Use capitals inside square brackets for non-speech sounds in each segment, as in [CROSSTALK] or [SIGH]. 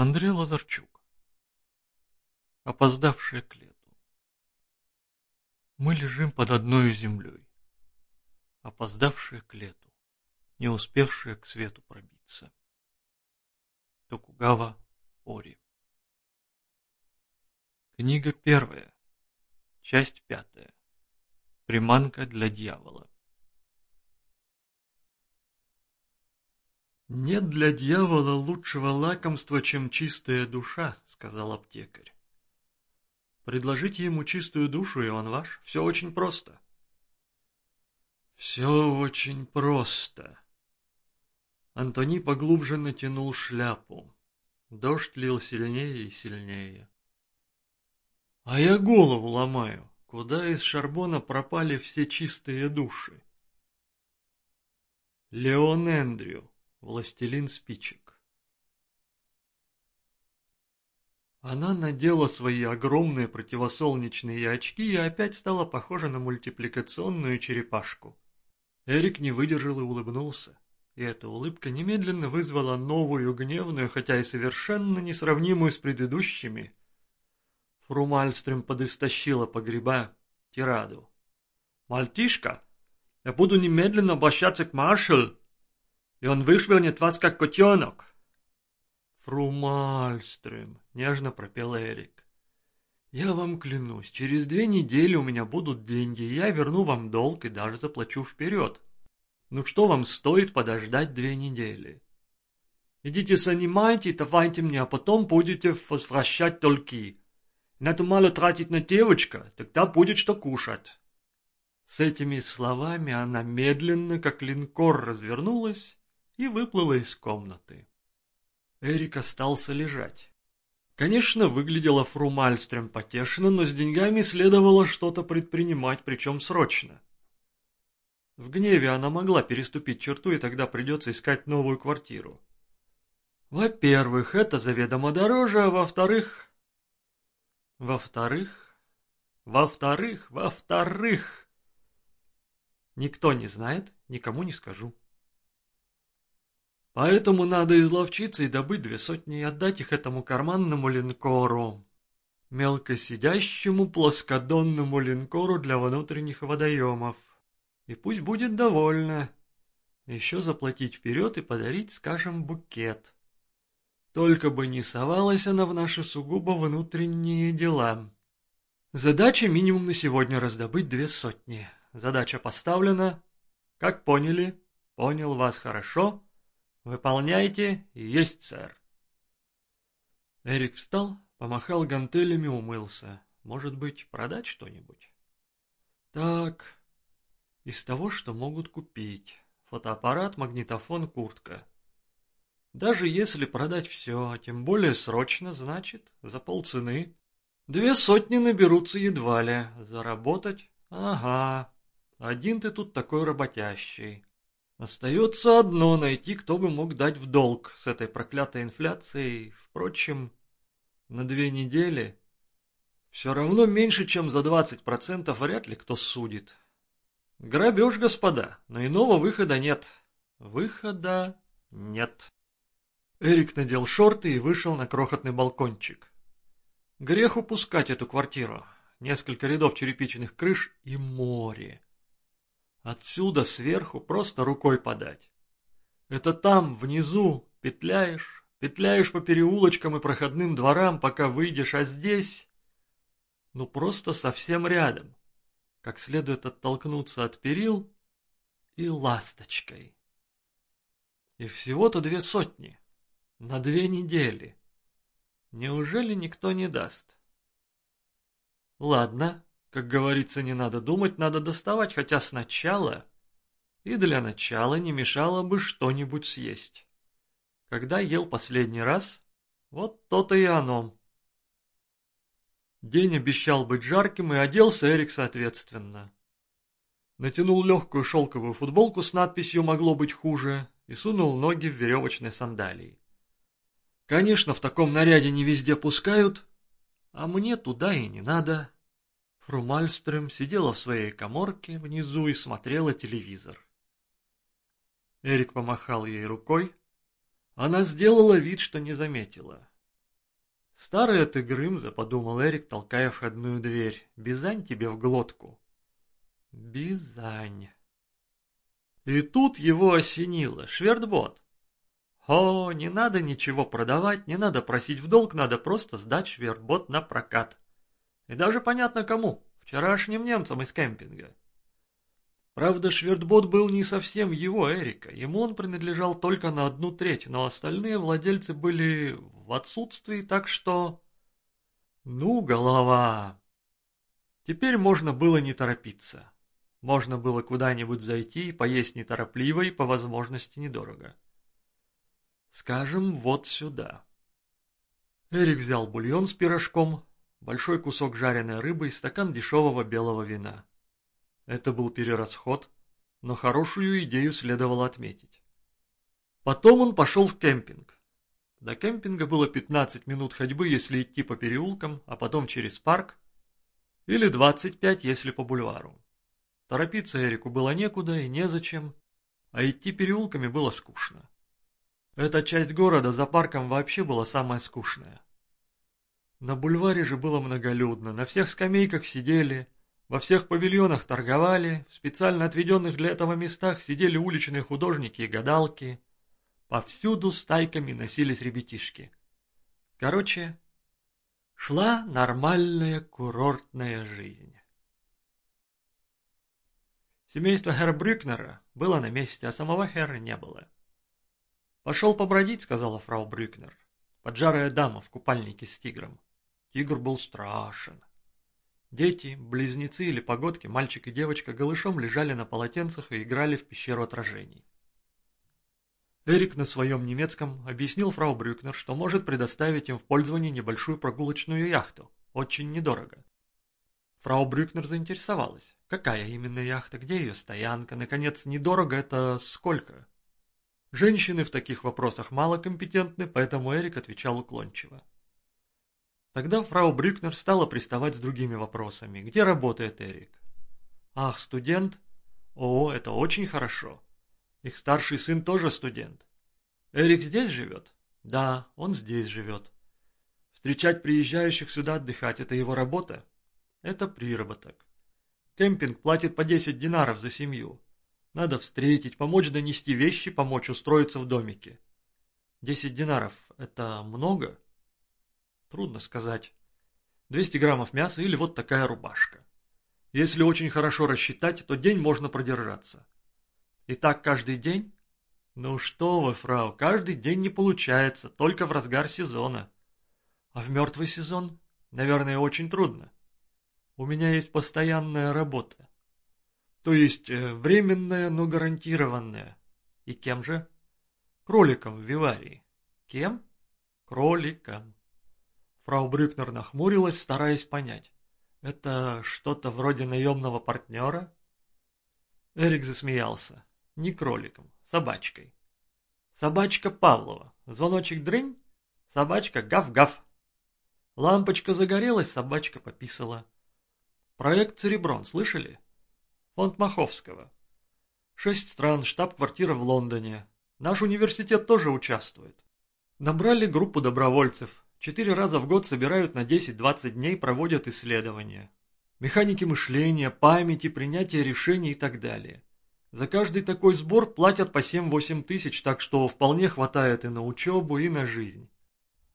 Андрей Лазарчук. Опоздавшие к лету. Мы лежим под одной землей, опоздавшие к лету, не успевшие к свету пробиться. Токугава Ори. Книга первая, часть пятая. Приманка для дьявола. «Нет для дьявола лучшего лакомства, чем чистая душа», — сказал аптекарь. «Предложите ему чистую душу, и он ваш. Все очень просто». «Все очень просто». Антони поглубже натянул шляпу. Дождь лил сильнее и сильнее. «А я голову ломаю, куда из Шарбона пропали все чистые души?» «Леон Эндрю», Властелин спичек. Она надела свои огромные противосолнечные очки и опять стала похожа на мультипликационную черепашку. Эрик не выдержал и улыбнулся. И эта улыбка немедленно вызвала новую гневную, хотя и совершенно несравнимую с предыдущими. Фру Мальстрем подыстощила погреба тираду. «Мальтишка, я буду немедленно обращаться к маршалу и он вышвырнет вас, как котенок. Фру Мальстрем, нежно пропел Эрик. Я вам клянусь, через две недели у меня будут деньги, и я верну вам долг и даже заплачу вперед. Ну что вам стоит подождать две недели? Идите занимайте, давайте мне, а потом будете возвращать долги. Надо мало тратить на девочка, тогда будет что кушать. С этими словами она медленно, как линкор, развернулась и выплыла из комнаты. Эрик остался лежать. Конечно, выглядела фру Мальстрем потешно, но с деньгами следовало что-то предпринимать, причем срочно. В гневе она могла переступить черту, и тогда придется искать новую квартиру. Во-первых, это заведомо дороже, а во-вторых... Во-вторых... Во-вторых, во-вторых... Никто не знает, никому не скажу. Поэтому надо изловчиться и добыть две сотни и отдать их этому карманному линкору. Мелкосидящему плоскодонному линкору для внутренних водоемов. И пусть будет довольна. Еще заплатить вперед и подарить, скажем, букет. Только бы не совалась она в наши сугубо внутренние дела. Задача минимум на сегодня раздобыть две сотни. Задача поставлена. Как поняли? Понял вас хорошо. «Выполняйте, есть, сэр». Эрик встал, помахал гантелями, умылся. Может быть, продать что-нибудь? Так, из того, что могут купить. Фотоаппарат, магнитофон, куртка. Даже если продать все, тем более срочно, значит, за полцены. Две сотни наберутся едва ли. Заработать? Ага. Один ты тут такой работящий. Остается одно — найти, кто бы мог дать в долг с этой проклятой инфляцией. Впрочем, на две недели все равно меньше, чем за 20% вряд ли кто судит. Грабеж, господа, но иного выхода нет. Выхода нет. Эрик надел шорты и вышел на крохотный балкончик. Грех упускать эту квартиру. Несколько рядов черепичных крыш и море. Отсюда сверху просто рукой подать. Это там, внизу, петляешь, петляешь по переулочкам и проходным дворам, пока выйдешь, а здесь... Ну просто совсем рядом. Как следует оттолкнуться от перил и ласточкой. И всего-то две сотни. На две недели. Неужели никто не даст? Ладно, как говорится, не надо думать, надо доставать, хотя сначала... И для начала не мешало бы что-нибудь съесть. Когда ел последний раз, вот то-то и оно. День обещал быть жарким, и оделся Эрик соответственно. Натянул легкую шелковую футболку с надписью «Могло быть хуже» и сунул ноги в веревочные сандалии. Конечно, в таком наряде не везде пускают, а мне туда и не надо. Фру Мальстрем сидела в своей коморке внизу и смотрела телевизор. Эрик помахал ей рукой. Она сделала вид, что не заметила. Старый ты Грымза, подумал Эрик, толкая входную дверь. Бизань тебе в глотку. Бизань. И тут его осенило. Швертбот. О, не надо ничего продавать, не надо просить в долг, надо просто сдать швертбот на прокат. И даже понятно кому. Вчерашним немцам из кемпинга. Правда, швертбот был не совсем его, Эрика. Ему он принадлежал только на одну треть, но остальные владельцы были в отсутствии, так что... Ну, голова... Теперь можно было не торопиться. Можно было куда-нибудь зайти и поесть неторопливо и по возможности недорого. Скажем, вот сюда. Эрик взял бульон с пирожком, большой кусок жареной рыбы и стакан дешевого белого вина. Это был перерасход, но хорошую идею следовало отметить. Потом он пошел в кемпинг. До кемпинга было 15 минут ходьбы, если идти по переулкам, а потом через парк, или 25, если по бульвару. Торопиться Эрику было некуда и незачем, а идти переулками было скучно. Эта часть города за парком вообще была самая скучная. На бульваре же было многолюдно, на всех скамейках сидели, во всех павильонах торговали, в специально отведенных для этого местах сидели уличные художники и гадалки. Повсюду стайками носились ребятишки. Короче, шла нормальная курортная жизнь. Семейство Herr Брюкнера было на месте, а самого Херра не было. «Пошел побродить», — сказала фрау Брюкнер. Поджарая дама в купальнике с тигром. Тигр был страшен. Дети, близнецы или погодки, мальчик и девочка голышом лежали на полотенцах и играли в пещеру отражений. Эрик на своем немецком объяснил фрау Брюкнер, что может предоставить им в пользование небольшую прогулочную яхту, очень недорого. Фрау Брюкнер заинтересовалась, какая именно яхта, где ее стоянка, наконец, недорого это сколько? Женщины в таких вопросах мало компетентны, поэтому Эрик отвечал уклончиво. Тогда фрау Брюкнер стала приставать с другими вопросами. Где работает Эрик? Ах, студент? О, это очень хорошо. Их старший сын тоже студент. Эрик здесь живет? Да, он здесь живет. Встречать приезжающих сюда отдыхать – это его работа? Это приработок. Кемпинг платит по 10 динаров за семью. Надо встретить, помочь донести вещи, помочь устроиться в домике. 10 динаров – это много? Трудно сказать. 200 граммов мяса или вот такая рубашка. Если очень хорошо рассчитать, то день можно продержаться. И так каждый день? Ну что вы, фрау, каждый день не получается, только в разгар сезона. А в мертвый сезон, наверное, очень трудно. У меня есть постоянная работа. То есть э, временная, но гарантированная. И кем же? Кроликом в Виварии. Кем? Кроликом. Фрау Брюкнер нахмурилась, стараясь понять. «Это что-то вроде наемного партнера?» Эрик засмеялся. «Не кроликом, собачкой». «Собачка Павлова. Звоночек дрынь, собачка гав-гав». Лампочка загорелась, собачка пописала. Проект «Цереброн» слышали? Фонд Маховского. Шесть стран, штаб-квартира в Лондоне. Наш университет тоже участвует. Набрали группу добровольцев. Четыре раза в год собирают на 10-20 дней, проводят исследования. Механики мышления, памяти, принятия решений и так далее. За каждый такой сбор платят по 7-8 тысяч, так что вполне хватает и на учебу, и на жизнь.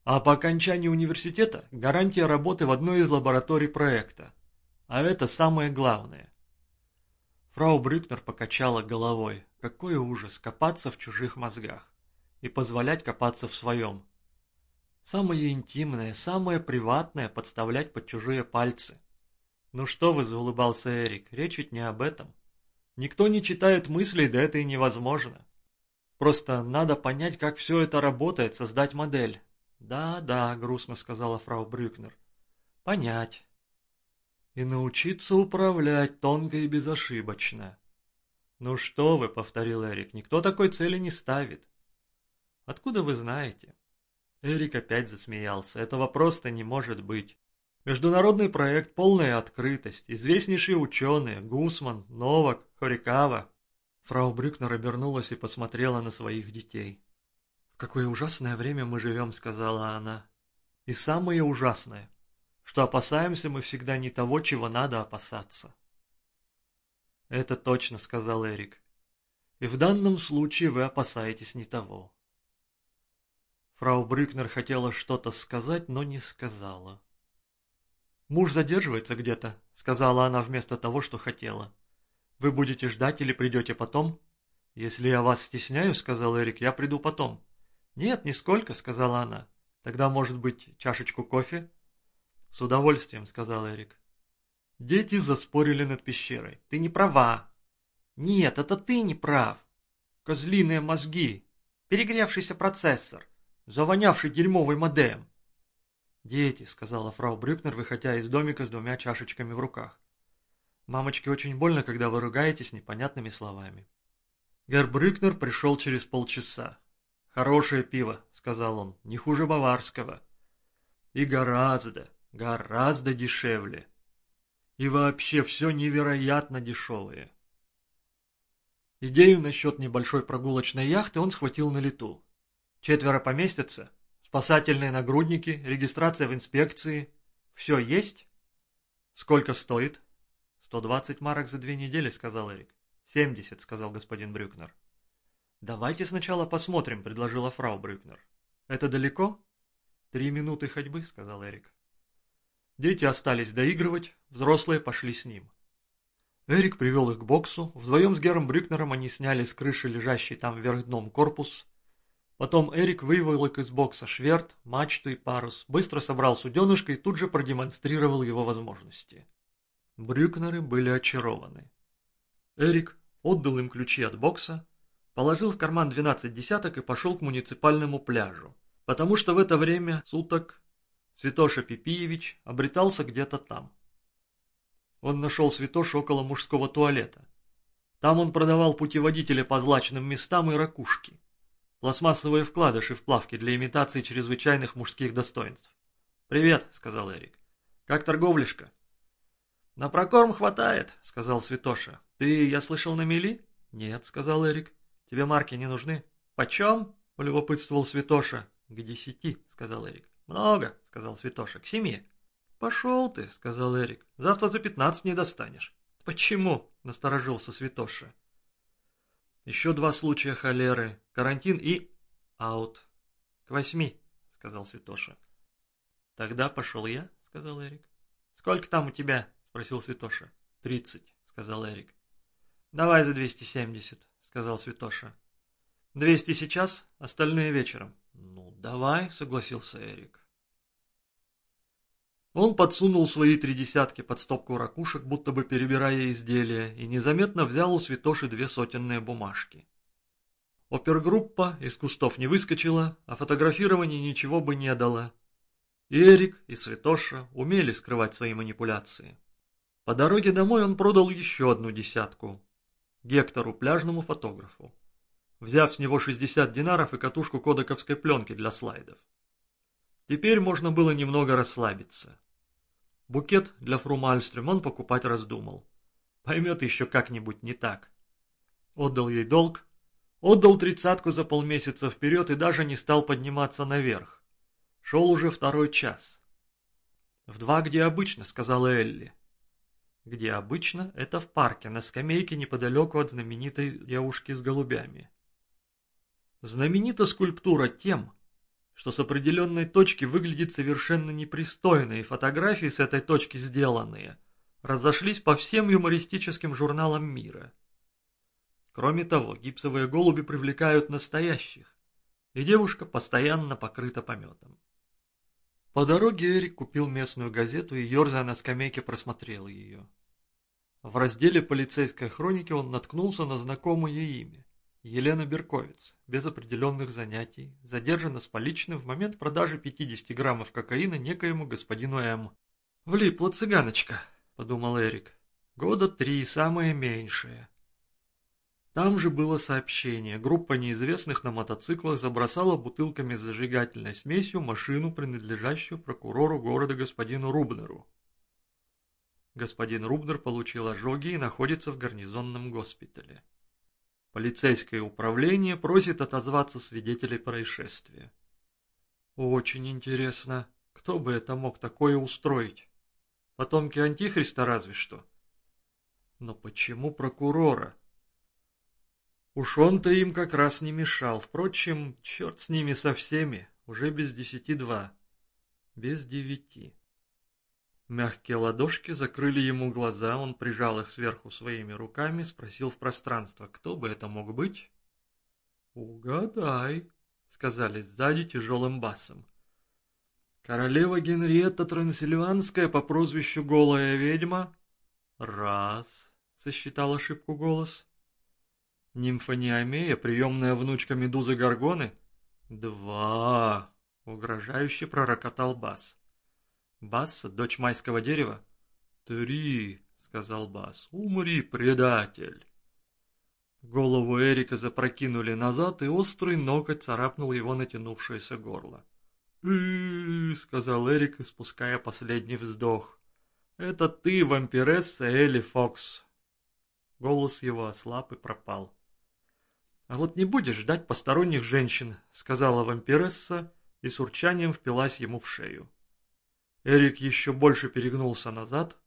А по окончании университета гарантия работы в одной из лабораторий проекта. А это самое главное. Фрау Брюкнер покачала головой. Какой ужас, копаться в чужих мозгах. И позволять копаться в своем. Самое интимное, самое приватное подставлять под чужие пальцы. Ну что вы, заулыбался Эрик, речь ведь не об этом. Никто не читает мыслей, да это и невозможно. Просто надо понять, как все это работает, создать модель. Да, да, грустно сказала фрау Брюкнер. Понять. И научиться управлять тонко и безошибочно. Ну что вы, повторил Эрик, никто такой цели не ставит. Откуда вы знаете? Эрик опять засмеялся. Этого просто не может быть. Международный проект «Полная открытость», известнейшие ученые, Гусман, Новак, Хорикава. Фрау Брюкнер обернулась и посмотрела на своих детей. «В какое ужасное время мы живем», — сказала она. И самое ужасное, что опасаемся мы всегда не того, чего надо опасаться. Это точно, сказал Эрик. И в данном случае вы опасаетесь не того. Фрау Брюкнер хотела что-то сказать, но не сказала. «Муж задерживается где-то», — сказала она вместо того, что хотела. «Вы будете ждать или придете потом?» «Если я вас стесняю», — сказал Эрик, — «я приду потом». «Нет, нисколько», — сказала она. «Тогда, может быть, чашечку кофе?» «С удовольствием», — сказал Эрик. Дети заспорили над пещерой. «Ты не права». «Нет, это ты не прав». «Козлиные мозги». «Перегревшийся процессор». «Завонявший дерьмовый модем». «Дети», — сказала фрау Брюкнер, выходя из домика с двумя чашечками в руках. «Мамочке очень больно, когда вы ругаетесь непонятными словами». Герр Брюкнер пришел через полчаса. «Хорошее пиво», — сказал он, — «не хуже баварского». «И гораздо, гораздо дешевле. И вообще все невероятно дешевое». Идею насчет небольшой прогулочной яхты он схватил на лету. Четверо поместятся, спасательные нагрудники, регистрация в инспекции. Все есть? Сколько стоит? Сто двадцать марок за две недели, сказал Эрик. «Семьдесят», — сказал господин Брюкнер. «Давайте сначала посмотрим», — предложила фрау Брюкнер. «Это далеко?» «Три минуты ходьбы», — сказал Эрик. Дети остались доигрывать, взрослые пошли с ним. Эрик привел их к боксу, вдвоем с Гером Брюкнером они сняли с крыши лежащий там вверх дном корпус. Потом Эрик выволок из бокса шверт, мачту и парус, быстро собрал суденышко и тут же продемонстрировал его возможности. Брюкнеры были очарованы. Эрик отдал им ключи от бокса, положил в карман 12 десяток и пошел к муниципальному пляжу, потому что в это время суток Святоша Пипиевич обретался где-то там. Он нашел Святоша около мужского туалета. Там он продавал путеводители по злачным местам и ракушки, пластмассовые вкладыши в плавки для имитации чрезвычайных мужских достоинств. «Привет», — сказал Эрик. «Как торговляшка?» «На прокорм хватает», — сказал Святоша. «Ты, я слышал, на мели?» «Нет», — сказал Эрик. «Тебе марки не нужны?» «Почем?» — полюбопытствовал Святоша. «К десяти», — сказал Эрик. «Много», — сказал Святоша. «К семи». «Пошел ты», — сказал Эрик. «Завтра за пятнадцать не достанешь». «Почему?» — насторожился Святоша. «Еще два случая холеры. Карантин и... аут. К восьми», — сказал Святоша. «Тогда пошел я», — сказал Эрик. «Сколько там у тебя?» — спросил Святоша. «Тридцать», — сказал Эрик. «Давай за двести семьдесят», — сказал Святоша. «Двести сейчас, остальные вечером». «Ну, давай», — согласился Эрик. Он подсунул свои три десятки под стопку ракушек, будто бы перебирая изделия, и незаметно взял у Святоши две сотенные бумажки. Опергруппа из кустов не выскочила, а фотографирование ничего бы не дало. И Эрик, и Святоша умели скрывать свои манипуляции. По дороге домой он продал еще одну десятку. Гектору, пляжному фотографу. Взяв с него 60 динаров и катушку кодековской пленки для слайдов. Теперь можно было немного расслабиться. Букет для фру Мальстрюм он покупать раздумал. Поймет еще как-нибудь не так. Отдал ей долг, отдал тридцатку за полмесяца вперед и даже не стал подниматься наверх. Шел уже второй час. «В два, где обычно», — сказала Элли. Где обычно, это в парке, на скамейке неподалеку от знаменитой девушки с голубями. Знаменита скульптура тем, что с определенной точки выглядит совершенно непристойно, и фотографии с этой точки сделанные разошлись по всем юмористическим журналам мира. Кроме того, гипсовые голуби привлекают настоящих, и девушка постоянно покрыта пометом. По дороге Эрик купил местную газету и, ерзая на скамейке, просмотрел ее. В разделе полицейской хроники он наткнулся на знакомое имя. Елена Берковиц, без определенных занятий, задержана с поличным в момент продажи 50 граммов кокаина некоему господину М. «Влипла цыганочка», — подумал Эрик. «Года три, самое меньшее». Там же было сообщение. Группа неизвестных на мотоциклах забросала бутылками с зажигательной смесью машину, принадлежащую прокурору города господину Рубнеру. Господин Рубнер получил ожоги и находится в гарнизонном госпитале. Полицейское управление просит отозваться свидетелей происшествия. Очень интересно, Кто бы это мог такое устроить? Потомки Антихриста разве что. Но почему прокурора? Уж он-то им как раз не мешал. Впрочем, черт с ними со всеми, уже без десяти два. Без девяти. Мягкие ладошки закрыли ему глаза, он прижал их сверху своими руками, спросил в пространство, кто бы это мог быть? «Угадай», — сказали сзади тяжелым басом. «Королева Генриетта Трансильванская по прозвищу Голая Ведьма?» «Раз», — сосчитал ошибку голос. «Нимфа Неомея, приемная внучка Медузы Горгоны?» «Два», — угрожающе пророкотал бас. Басса, дочь майского дерева? Три, сказал Бас. Умри, предатель. Голову Эрика запрокинули назад, и острый ноготь царапнул его натянувшееся горло. «Ы-ы-ы», сказал Эрик, испуская последний вздох. «Это ты, вампиресса Элли Фокс». Голос его ослаб и пропал. «А вот не будешь ждать посторонних женщин», — сказала вампиресса и с урчанием впилась ему в шею. Эрик еще больше перегнулся назад,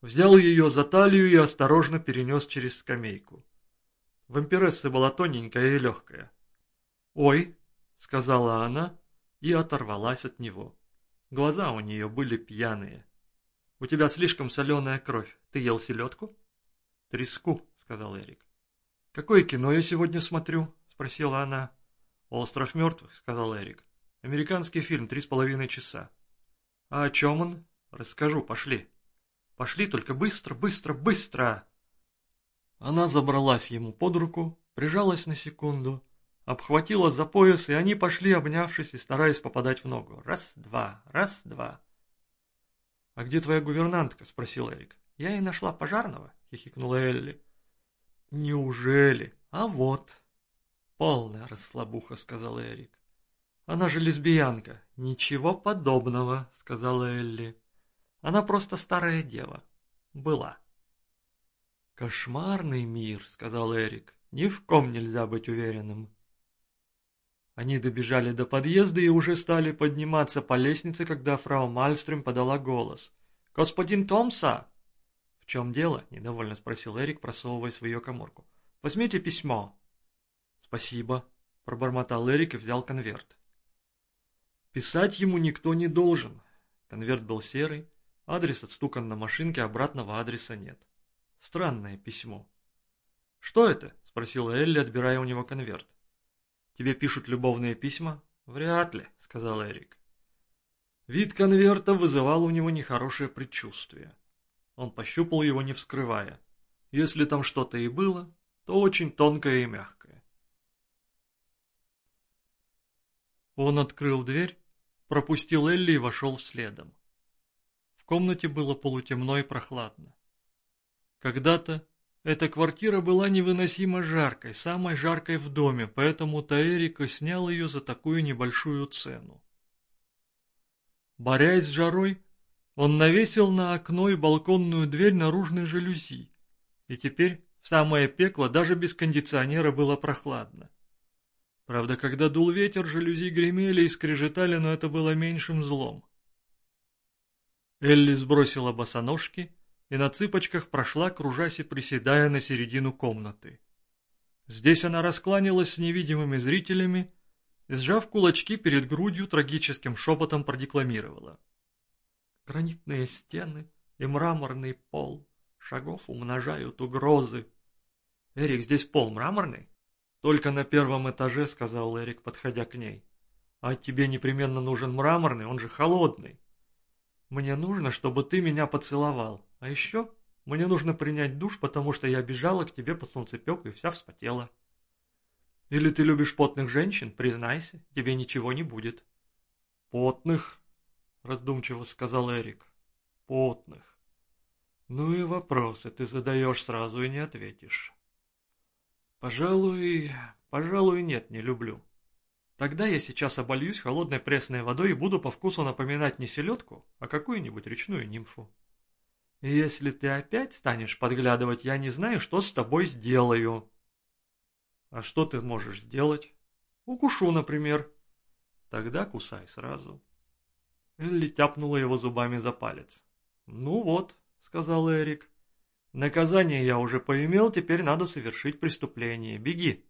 взял ее за талию и осторожно перенес через скамейку. Вампиресса была тоненькая и легкая. «Ой», — сказала она и оторвалась от него. Глаза у нее были пьяные. «У тебя слишком соленая кровь. Ты ел селедку?» «Треску», — сказал Эрик. «Какое кино я сегодня смотрю?» — спросила она. «Остров мертвых», — сказал Эрик. «Американский фильм, три с половиной часа». «А о чем он?» «Расскажу, пошли». «Пошли, только быстро, быстро, быстро!» Она забралась ему под руку, прижалась на секунду, обхватила за пояс, и они пошли, обнявшись и стараясь попадать в ногу. Раз, два, раз, два. «А где твоя гувернантка?» — спросил Эрик. «Я и нашла пожарного», — хихикнула Элли. «Неужели? А вот». «Полная расслабуха», — сказал Эрик. Она же лесбиянка. Ничего подобного, сказала Элли. Она просто старая дева. Была. Кошмарный мир, сказал Эрик. Ни в ком нельзя быть уверенным. Они добежали до подъезда и уже стали подниматься по лестнице, когда фрау Мальстрем подала голос. «Господин Томса!» «В чем дело?» – недовольно спросил Эрик, просовываясь в ее коморку. «Возьмите письмо». «Спасибо», – пробормотал Эрик и взял конверт. Писать ему никто не должен. Конверт был серый, адрес отстукан на машинке, обратного адреса нет. Странное письмо. «Что это?» – спросила Элли, отбирая у него конверт. «Тебе пишут любовные письма?» «Вряд ли», – сказал Эрик. Вид конверта вызывал у него нехорошее предчувствие. Он пощупал его, не вскрывая. Если там что-то и было, то очень тонкое и мягкое. Он открыл дверь пропустил Элли и вошел следом. В комнате было полутемно и прохладно. Когда-то эта квартира была невыносимо жаркой, самой жаркой в доме, поэтому Таэрико снял ее за такую небольшую цену. Борясь с жарой, он навесил на окно и балконную дверь наружной жалюзи, и теперь в самое пекло даже без кондиционера было прохладно. Правда, когда дул ветер, жалюзи гремели и скрежетали, но это было меньшим злом. Элли сбросила босоножки и на цыпочках прошла, кружась и приседая на середину комнаты. Здесь она раскланялась с невидимыми зрителями и, сжав кулачки перед грудью, трагическим шепотом продекламировала. Гранитные стены и мраморный пол шагов умножают угрозы. Эрик, здесь пол мраморный? «Только на первом этаже», — сказал Эрик, подходя к ней. «А тебе непременно нужен мраморный, он же холодный. Мне нужно, чтобы ты меня поцеловал. А еще мне нужно принять душ, потому что я бежала к тебе по солнцепеку и вся вспотела». «Или ты любишь потных женщин? Признайся, тебе ничего не будет». «Потных?» — раздумчиво сказал Эрик. «Потных. Ну и вопросы ты задаешь сразу и не ответишь». Пожалуй, пожалуй, нет, не люблю. Тогда я сейчас обольюсь холодной пресной водой и буду по вкусу напоминать не селедку, а какую-нибудь речную нимфу. Если ты опять станешь подглядывать, я не знаю, что с тобой сделаю. А что ты можешь сделать? Укушу, например. Тогда кусай сразу. Элли тяпнула его зубами за палец. «Ну вот», — сказал Эрик. «Наказание я уже поимел, теперь надо совершить преступление. Беги».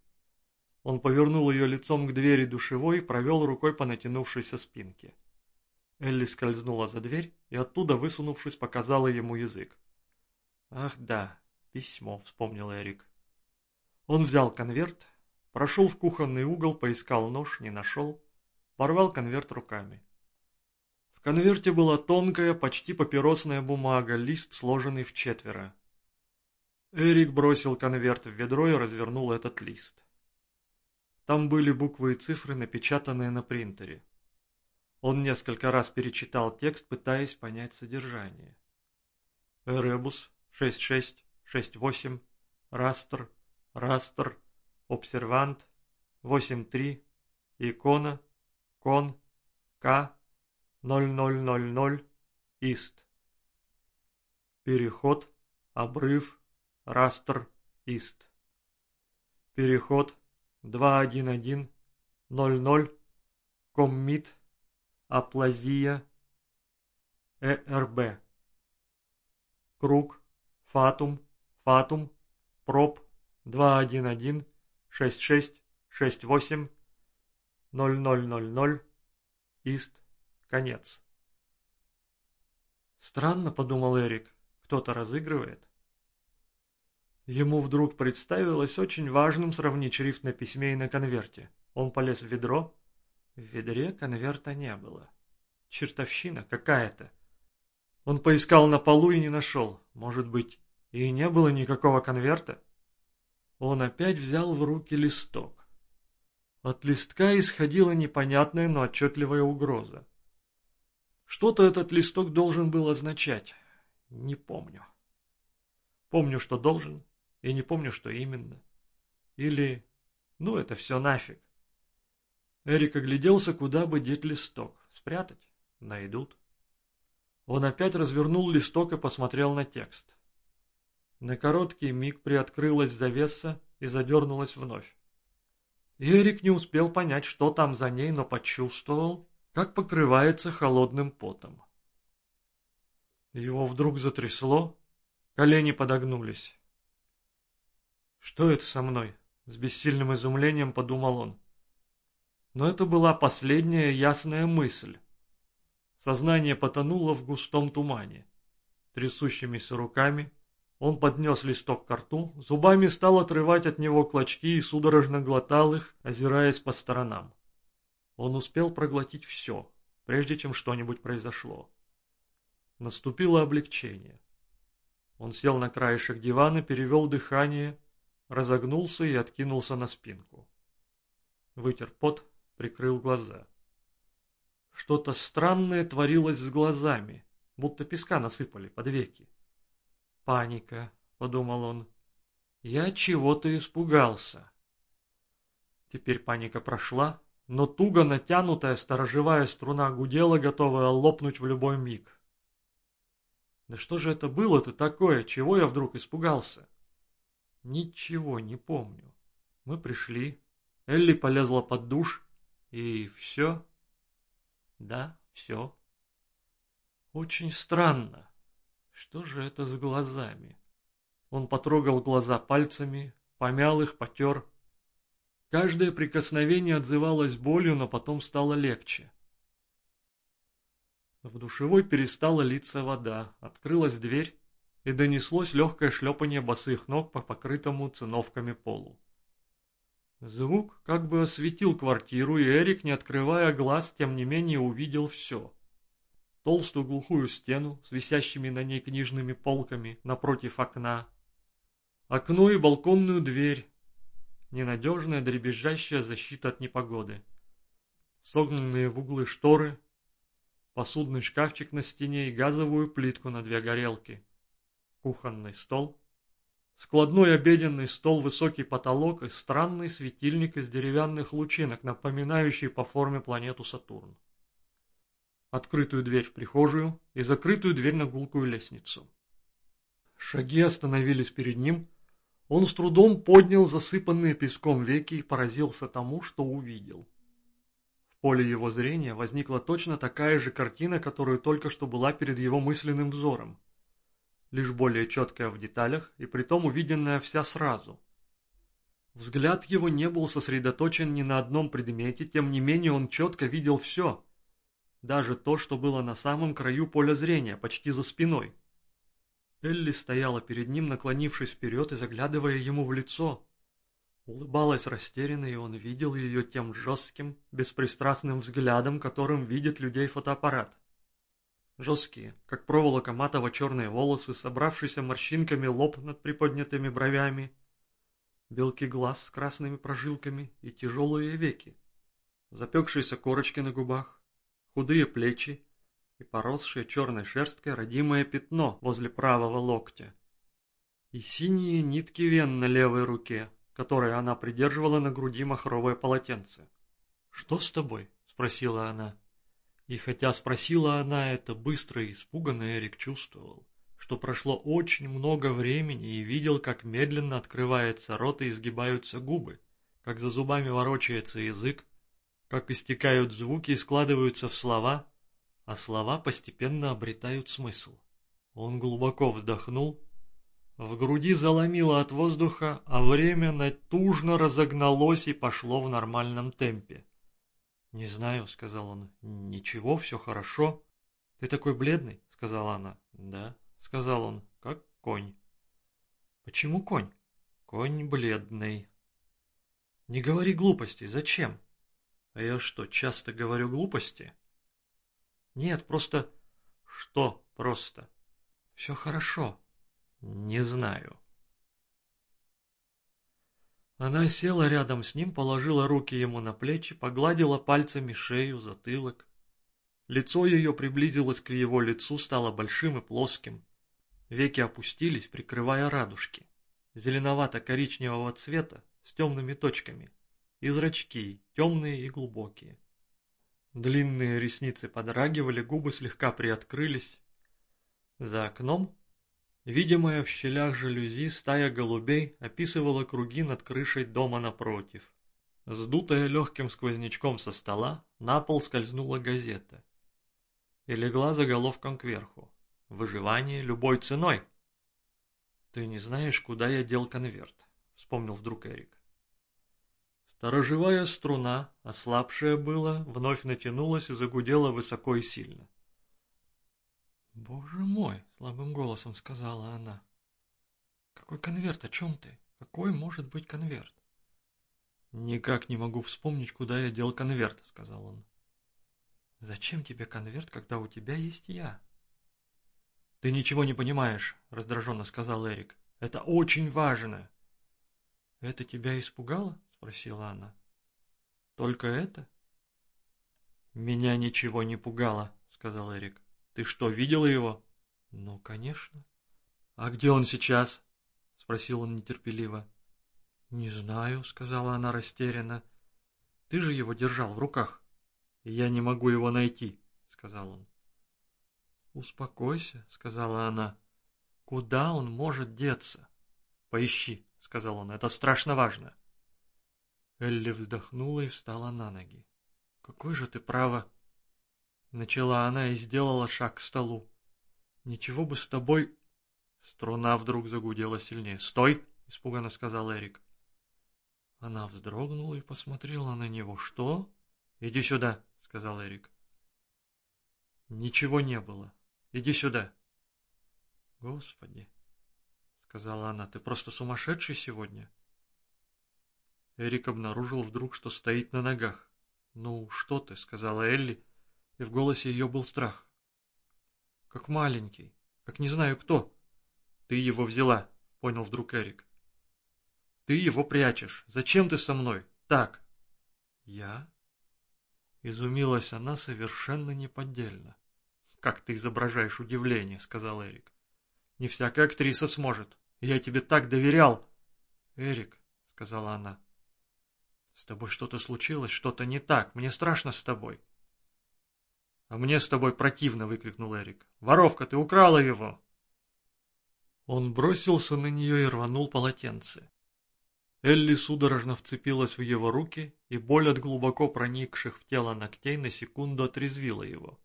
Он повернул ее лицом к двери душевой и провел рукой по натянувшейся спинке. Элли скользнула за дверь и оттуда, высунувшись, показала ему язык. «Ах да, письмо», — вспомнил Эрик. Он взял конверт, прошел в кухонный угол, поискал нож, не нашел, порвал конверт руками. В конверте была тонкая, почти папиросная бумага, лист, сложенный в четверо. Эрик бросил конверт в ведро и развернул этот лист. Там были буквы и цифры, напечатанные на принтере. Он несколько раз перечитал текст, пытаясь понять содержание. Эребус 6668, Растер, Растер, Обсервант, 83, Икона, Кон, К, 0000, Ист. Переход, обрыв, Растер, Ист. Переход, 211, 00, Коммит, Аплазия, ЭРБ. Круг, Фатум, Фатум, Проб, 211 66 68 0000 Ист. Конец. Странно, подумал Эрик, кто-то разыгрывает. Ему вдруг представилось очень важным сравнить шрифт на письме и на конверте. Он полез в ведро. В ведре конверта не было. Чертовщина какая-то. Он поискал на полу и не нашел. Может быть, и не было никакого конверта? Он опять взял в руки листок. От листка исходила непонятная, но отчетливая угроза. Что-то этот листок должен был означать. Не помню. Помню, что должен, и не помню, что именно. Или... Ну, это все нафиг. Эрик огляделся, куда бы деть листок. Спрятать? Найдут. Он опять развернул листок и посмотрел на текст. На короткий миг приоткрылась завеса и задернулась вновь. Эрик не успел понять, что там за ней, но почувствовал, как покрывается холодным потом. Его вдруг затрясло, колени подогнулись. «Что это со мной?» — с бессильным изумлением подумал он. Но это была последняя ясная мысль. Сознание потонуло в густом тумане. Трясущимися руками он поднес листок к рту, зубами стал отрывать от него клочки и судорожно глотал их, озираясь по сторонам. Он успел проглотить все, прежде чем что-нибудь произошло. Наступило облегчение. Он сел на краешек дивана, перевел дыхание, разогнулся и откинулся на спинку. Вытер пот, прикрыл глаза. Что-то странное творилось с глазами, будто песка насыпали под веки. Паника, подумал он. Я чего-то испугался. Теперь паника прошла, но туго натянутая сторожевая струна гудела, готовая лопнуть в любой миг. Да что же это было-то такое, чего я вдруг испугался? Ничего не помню. Мы пришли, Элли полезла под душ, и все. Да, все. Очень странно. Что же это с глазами? Он потрогал глаза пальцами, помял их, потер. Каждое прикосновение отзывалось болью, но потом стало легче. В душевой перестала литься вода, открылась дверь, и донеслось легкое шлепание босых ног по покрытому циновками полу. Звук как бы осветил квартиру, и Эрик, не открывая глаз, тем не менее увидел все толстую глухую стену с висящими на ней книжными полками напротив окна, окно и балконную дверь, ненадежная дребезжащая защита от непогоды, согнанные в углы шторы, посудный шкафчик на стене и газовую плитку на две горелки, кухонный стол, складной обеденный стол, высокий потолок и странный светильник из деревянных лучинок, напоминающий по форме планету Сатурн открытую дверь в прихожую и закрытую дверь на гулкую лестницу. Шаги остановились перед ним. Он с трудом поднял засыпанные песком веки и поразился тому, что увидел. В поле его зрения возникла точно такая же картина, которую только что была перед его мысленным взором. Лишь более четкая в деталях и притом увиденная вся сразу. Взгляд его не был сосредоточен ни на одном предмете, тем не менее он четко видел все. Даже то, что было на самом краю поля зрения, почти за спиной. Элли стояла перед ним, наклонившись вперед и заглядывая ему в лицо. Улыбалась растерянно, и он видел ее тем жестким, беспристрастным взглядом, которым видит людей фотоаппарат. Жесткие, как проволока матово-черные волосы, собравшиеся морщинками лоб над приподнятыми бровями, белки глаз с красными прожилками и тяжелые веки, запекшиеся корочки на губах, худые плечи и поросшее черной шерсткой родимое пятно возле правого локтя, и синие нитки вен на левой руке, которые она придерживала на груди махровое полотенце. «Что с тобой?» — спросила она. И хотя спросила она это быстро и испуганно, Эрик чувствовал, что прошло очень много времени и видел, как медленно открывается рот и изгибаются губы, как за зубами ворочается язык, как истекают звуки и складываются в слова, а слова постепенно обретают смысл. Он глубоко вздохнул, в груди заломило от воздуха, а время натужно разогналось и пошло в нормальном темпе. «Не знаю», — сказал он, — «ничего, все хорошо». «Ты такой бледный?» — сказала она. «Да», — сказал он, — «как конь». «Почему конь?» «Конь бледный». «Не говори глупостей, зачем?» «А я что, часто говорю глупости?» Нет, просто... Что просто? Все хорошо. Не знаю. Она села рядом с ним, положила руки ему на плечи, погладила пальцами шею, затылок. Лицо ее приблизилось к его лицу, стало большим и плоским. Веки опустились, прикрывая радужки. Зеленовато-коричневого цвета, с темными точками. И зрачки, темные и глубокие. Длинные ресницы подрагивали, губы слегка приоткрылись. За окном, видимая в щелях жалюзи, стая голубей описывала круги над крышей дома напротив. Сдутая легким сквознячком со стола, на пол скользнула газета. И легла заголовком кверху. «Выживание любой ценой!» «Ты не знаешь, куда я дел конверт», — вспомнил вдруг Эрик. Сторожевая струна, ослабшая была, вновь натянулась и загудела высоко и сильно. «Боже мой!» — слабым голосом сказала она. «Какой конверт? О чем ты? Какой может быть конверт?» «Никак не могу вспомнить, куда я дел конверт», — сказал он. «Зачем тебе конверт, когда у тебя есть я?» «Ты ничего не понимаешь», — раздраженно сказал Эрик. «Это очень важно». «Это тебя испугало?» спросила она. «Только это?» «Меня ничего не пугало», — сказал Эрик. «Ты что, видела его?» «Ну, конечно». «А где он сейчас?» — спросил он нетерпеливо. «Не знаю», — сказала она растерянно. «Ты же его держал в руках». «Я не могу его найти», — сказал он. «Успокойся», — сказала она. «Куда он может деться?» «Поищи», — сказал он, — «это страшно важно». Элли вздохнула и встала на ноги. «Какой же ты право!» Начала она и сделала шаг к столу. «Ничего бы с тобой...» Струна вдруг загудела сильнее. «Стой!» — испуганно сказал Эрик. Она вздрогнула и посмотрела на него. «Что?» «Иди сюда», — сказал Эрик. Ничего не было. Иди сюда. Господи, сказала она, ты просто сумасшедший сегодня. Эрик обнаружил вдруг, что стоит на ногах. «Ну, что ты?» — сказала Элли, и в голосе ее был страх. «Как маленький, как не знаю кто». «Ты его взяла», — понял вдруг Эрик. «Ты его прячешь. Зачем ты со мной? Так». «Я?» Изумилась она совершенно неподдельно. «Как ты изображаешь удивление», — сказал Эрик. «Не всякая актриса сможет. Я тебе так доверял». «Эрик», — сказала она, с тобой что-то случилось, что-то не так. Мне страшно с тобой. А мне с тобой противно, выкрикнул Эрик. Воровка, ты украла его. Он бросился на нее и рванул полотенце. Элли судорожно вцепилась в его руки, и боль от глубоко проникших в тело ногтей на секунду отрезвила его.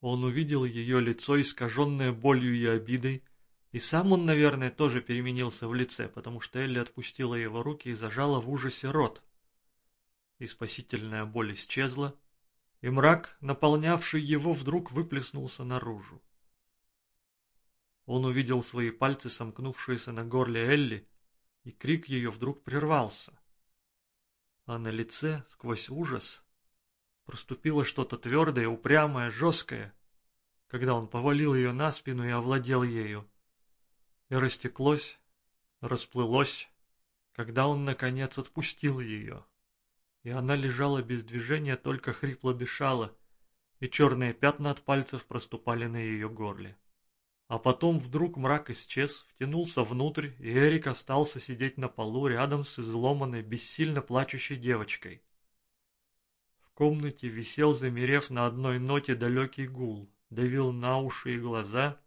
Он увидел ее лицо, искаженное болью и обидой, и сам он, наверное, тоже переменился в лице, потому что Элли отпустила его руки и зажала в ужасе рот. И спасительная боль исчезла, и мрак, наполнявший его, вдруг выплеснулся наружу. Он увидел свои пальцы, сомкнувшиеся на горле Элли, и крик ее вдруг прервался. А на лице, сквозь ужас, проступило что-то твердое, упрямое, жесткое, когда он повалил ее на спину и овладел ею. И растеклось, расплылось, когда он, наконец, отпустил ее. И она лежала без движения, только хрипло дышала, и черные пятна от пальцев проступали на ее горле. А потом вдруг мрак исчез, втянулся внутрь, и Эрик остался сидеть на полу рядом с изломанной, бессильно плачущей девочкой. В комнате висел, замерев на одной ноте, далекий гул, давил на уши и глаза.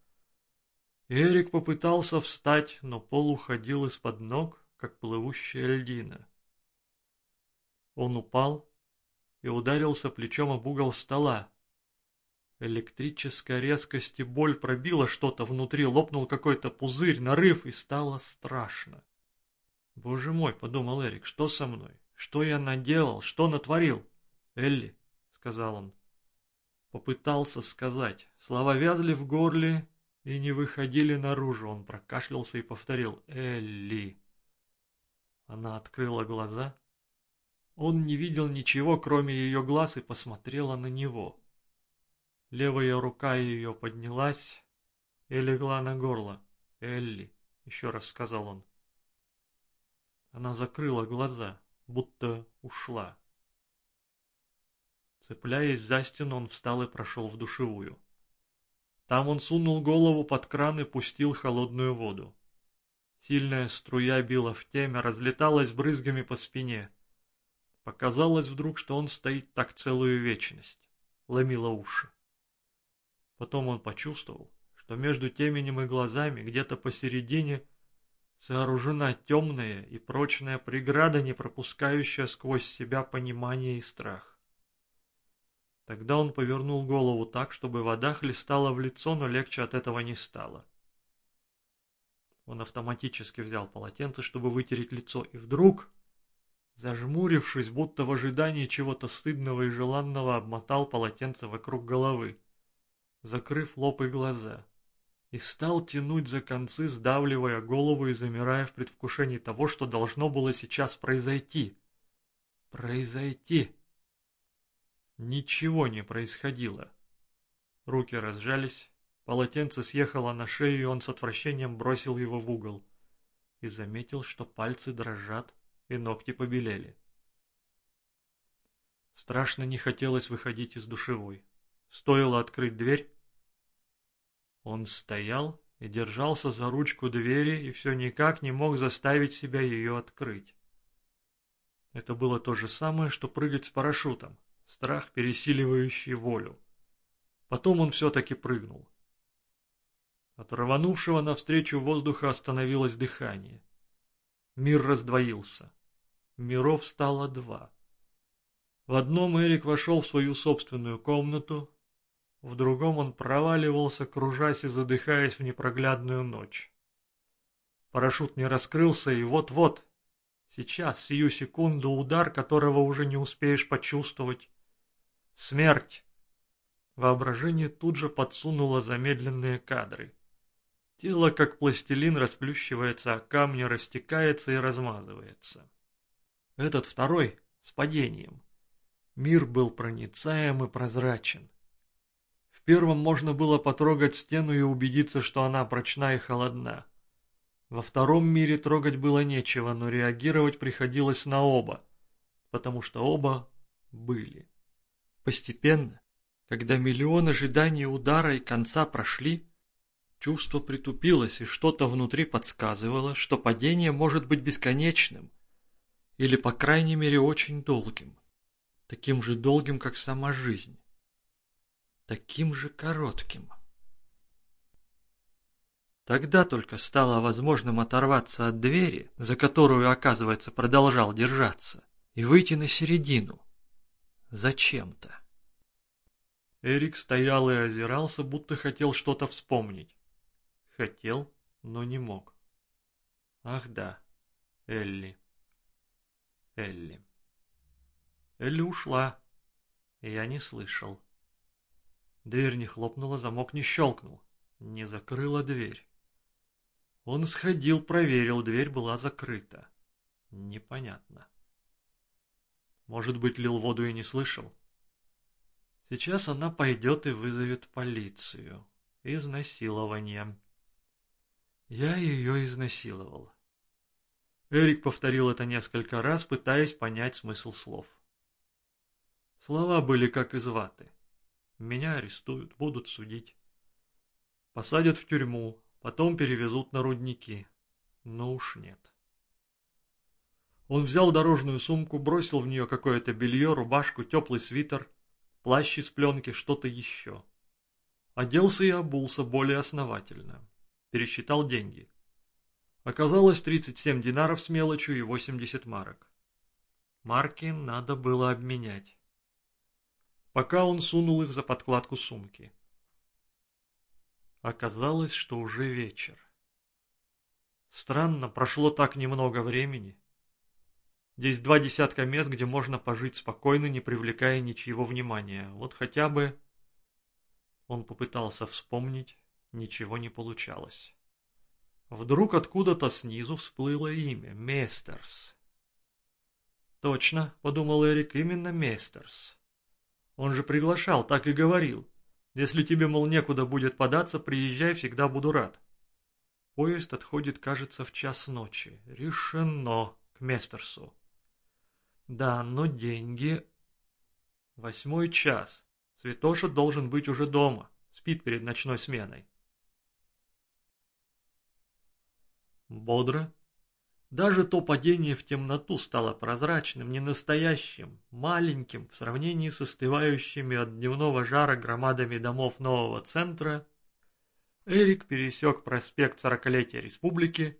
Эрик попытался встать, но пол уходил из-под ног, как плывущая льдина. Он упал и ударился плечом об угол стола, Электрическая резкость и боль пробила что-то внутри, лопнул какой-то пузырь, нарыв, и стало страшно. «Боже мой», — подумал Эрик, — «что со мной? Что я наделал? Что натворил?» «Элли», — сказал он. Попытался сказать. Слова вязли в горле и не выходили наружу. Он прокашлялся и повторил «Элли». Она открыла глаза. Он не видел ничего, кроме ее глаз, и посмотрела на него. Левая рука ее поднялась и легла на горло. «Элли», — еще раз сказал он. Она закрыла глаза, будто ушла. Цепляясь за стену, он встал и прошел в душевую. Там он сунул голову под кран и пустил холодную воду. Сильная струя била в темя, разлеталась брызгами по спине. Показалось вдруг, что он стоит так целую вечность. Ломила уши. Потом он почувствовал, что между теменем и глазами, где-то посередине, сооружена темная и прочная преграда, не пропускающая сквозь себя понимание и страх. Тогда он повернул голову так, чтобы вода хлестала в лицо, но легче от этого не стало. Он автоматически взял полотенце, чтобы вытереть лицо, и вдруг, зажмурившись, будто в ожидании чего-то стыдного и желанного, обмотал полотенце вокруг головы закрыв лоб и глаза, и стал тянуть за концы, сдавливая голову и замирая в предвкушении того, что должно было сейчас произойти. Произойти. Ничего не происходило. Руки разжались, полотенце съехало на шею, и он с отвращением бросил его в угол. И заметил, что пальцы дрожат, и ногти побелели. Страшно не хотелось выходить из душевой. Стоило открыть дверь. Он стоял и держался за ручку двери и все никак не мог заставить себя ее открыть. Это было то же самое, что прыгать с парашютом, страх, пересиливающий волю. Потом он все-таки прыгнул. От рванувшего навстречу воздуха остановилось дыхание. Мир раздвоился. Миров стало два. В одном Эрик вошел в свою собственную комнату, в другом он проваливался, кружась и задыхаясь в непроглядную ночь. Парашют не раскрылся, и вот-вот, сейчас, сию секунду, удар, которого уже не успеешь почувствовать. Смерть! Воображение тут же подсунуло замедленные кадры. Тело, как пластилин, расплющивается, а камни растекается и размазывается. Этот второй — с падением. Мир был проницаем и прозрачен. В первом можно было потрогать стену и убедиться, что она прочна и холодна. Во втором мире трогать было нечего, но реагировать приходилось на оба, потому что оба были. Постепенно, когда миллион ожиданий удара и конца прошли, чувство притупилось, и что-то внутри подсказывало, что падение может быть бесконечным, или, по крайней мере, очень долгим, таким же долгим, как сама жизнь таким же коротким. Тогда только стало возможным оторваться от двери, за которую, оказывается, продолжал держаться, и выйти на середину. Зачем-то. Эрик стоял и озирался, будто хотел что-то вспомнить. Хотел, но не мог. Ах да, Элли. Элли. Элли ушла. Я не слышал. Дверь не хлопнула, замок не щелкнул. Не закрыла дверь. Он сходил, проверил, дверь была закрыта. Непонятно. Может быть, лил воду и не слышал? Сейчас она пойдет и вызовет полицию. Изнасилование. Я ее изнасиловал. Эрик повторил это несколько раз, пытаясь понять смысл слов. Слова были как из ваты. Меня арестуют, будут судить. Посадят в тюрьму, потом перевезут на рудники. Но уж нет. Он взял дорожную сумку, бросил в нее какое-то белье, рубашку, теплый свитер, плащ из пленки, что-то еще. Оделся и обулся более основательно. Пересчитал деньги. Оказалось 37 динаров с мелочью и 80 марок. Марки надо было обменять. Пока он сунул их за подкладку сумки. Оказалось, что уже вечер. Странно, прошло так немного времени. Здесь два десятка мест, где можно пожить спокойно, не привлекая ничьего внимания. Вот хотя бы... Он попытался вспомнить, ничего не получалось. Вдруг откуда-то снизу всплыло имя — Местерс. «Точно», — подумал Эрик, — «именно Местерс. Он же приглашал, так и говорил. Если тебе, мол, некуда будет податься, приезжай, всегда буду рад». Поезд отходит, кажется, в час ночи. Решено к Местерсу. Да, но деньги... Восьмой час. Святоша должен быть уже дома. Спит перед ночной сменой. Бодро. Даже то падение в темноту стало прозрачным, ненастоящим, маленьким в сравнении с остывающими от дневного жара громадами домов нового центра. Эрик пересек проспект Сорокалетия Республики,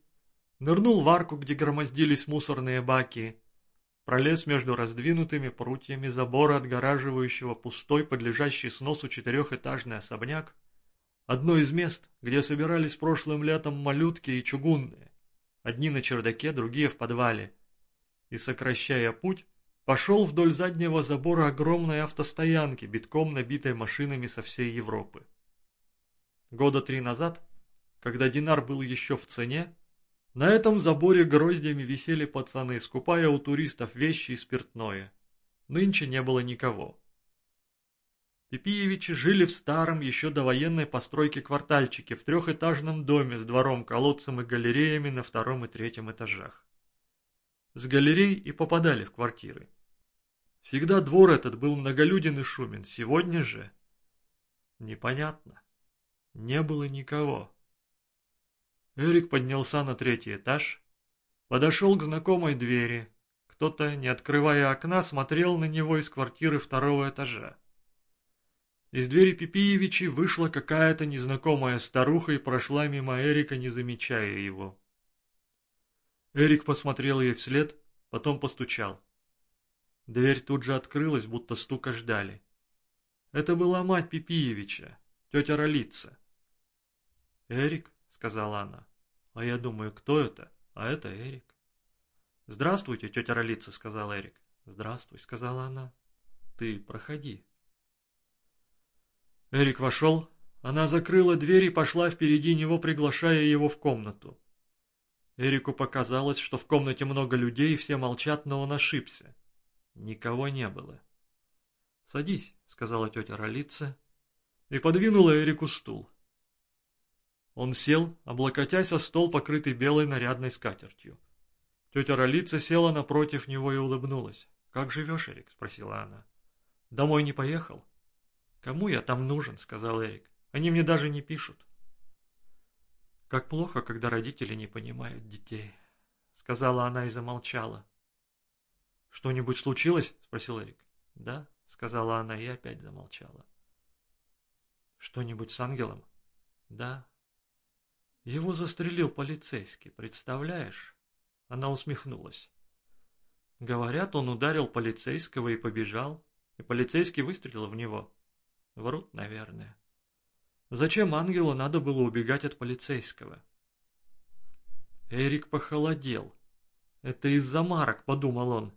нырнул в арку, где громоздились мусорные баки, пролез между раздвинутыми прутьями забора, отгораживающего пустой, подлежащий сносу четырехэтажный особняк, одно из мест, где собирались прошлым летом малютки и чугунные, одни на чердаке, другие в подвале, и, сокращая путь, пошел вдоль заднего забора огромной автостоянки, битком набитой машинами со всей Европы. Года три назад, когда динар был еще в цене, на этом заборе гроздями висели пацаны, скупая у туристов вещи и спиртное. Нынче не было никого. Пипиевичи жили в старом, еще до военной постройке квартальчике, в трехэтажном доме с двором, колодцем и галереями на втором и третьем этажах. С галерей и попадали в квартиры. Всегда двор этот был многолюден и шумен, сегодня же... Непонятно. Не было никого. Эрик поднялся на третий этаж, подошел к знакомой двери. Кто-то, не открывая окна, смотрел на него из квартиры второго этажа. Из двери Пипиевичи вышла какая-то незнакомая старуха и прошла мимо Эрика, не замечая его. Эрик посмотрел ей вслед, потом постучал. Дверь тут же открылась, будто стука ждали. Это была мать Пипиевича, тетя Ролица. «Эрик?» сказала она. А я думаю, кто это? А это Эрик. «Здравствуйте, тетя Ролица», — сказал Эрик. «Здравствуй», — сказала она. «Ты проходи». Эрик вошел, она закрыла дверь и пошла впереди него, приглашая его в комнату. Эрику показалось, что в комнате много людей, и все молчат, но он ошибся. Никого не было. «Садись», — сказала тетя Ролица, и подвинула Эрику стул. Он сел, облокотясь о стол, покрытый белой нарядной скатертью. Тетя Ролица села напротив него и улыбнулась. «Как живешь, Эрик?» – спросила она. «Домой не поехал?» «Кому я там нужен?» – сказал Эрик. «Они мне даже не пишут». «Как плохо, когда родители не понимают детей», – сказала она и замолчала. «Что-нибудь случилось?» – спросил Эрик. «Да», – сказала она и опять замолчала. «Что-нибудь с ангелом?» «Да», Его застрелил полицейский, представляешь? Она усмехнулась. Говорят, он ударил полицейского и побежал, и полицейский выстрелил в него. Врут, наверное. Зачем ангелу надо было убегать от полицейского? Эрик похолодел. Это из-за марок, подумал он.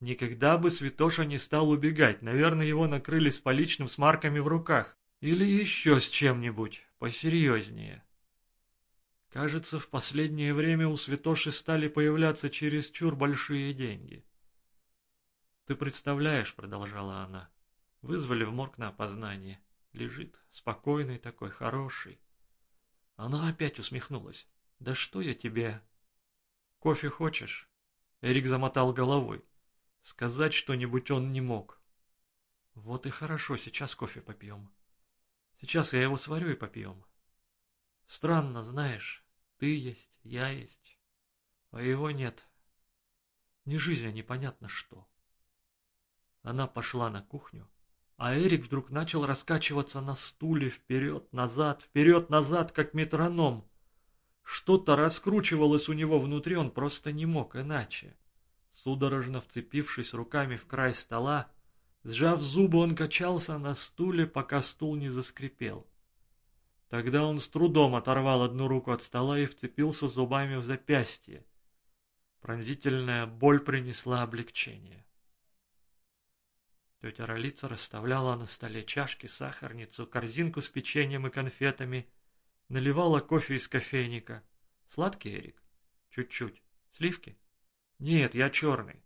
Никогда бы Святоша не стал убегать, наверное, его накрыли с поличным с марками в руках. Или еще с чем-нибудь посерьезнее. Кажется, в последнее время у Святоши стали появляться чересчур большие деньги. «Ты представляешь», — продолжала она, — «вызвали в морг на опознание. Лежит, спокойный такой, хороший». Она опять усмехнулась. «Да что я тебе...» «Кофе хочешь?» Эрик замотал головой. Сказать что-нибудь он не мог. «Вот и хорошо, сейчас кофе попьем. Сейчас я его сварю и попьем». Странно, знаешь, ты есть, я есть, а его нет. Не жизнь, а непонятно что. Она пошла на кухню, а Эрик вдруг начал раскачиваться на стуле вперед-назад, вперед-назад, как метроном. Что-то раскручивалось у него внутри, он просто не мог иначе. Судорожно вцепившись руками в край стола, сжав зубы, он качался на стуле, пока стул не заскрипел. Тогда он с трудом оторвал одну руку от стола и вцепился зубами в запястье. Пронзительная боль принесла облегчение. Тетя Ролица расставляла на столе чашки, сахарницу, корзинку с печеньем и конфетами, наливала кофе из кофейника. Сладкий, Эрик? Чуть-чуть. Сливки? Нет, я черный.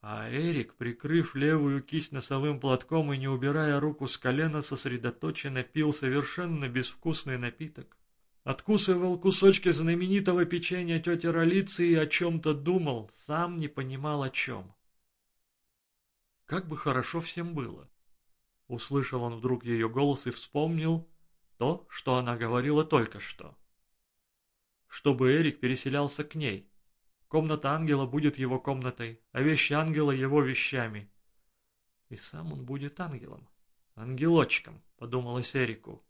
А Эрик, прикрыв левую кисть носовым платком и не убирая руку с колена, сосредоточенно пил совершенно безвкусный напиток. Откусывал кусочки знаменитого печенья тети Ролицы и о чем-то думал, сам не понимал о чем. Как бы хорошо всем было. Услышал он вдруг ее голос и вспомнил то, что она говорила только что. Чтобы Эрик переселялся к ней, Комната ангела будет его комнатой, а вещи ангела его вещами. И сам он будет ангелом, ангелочком, подумалось Эрику.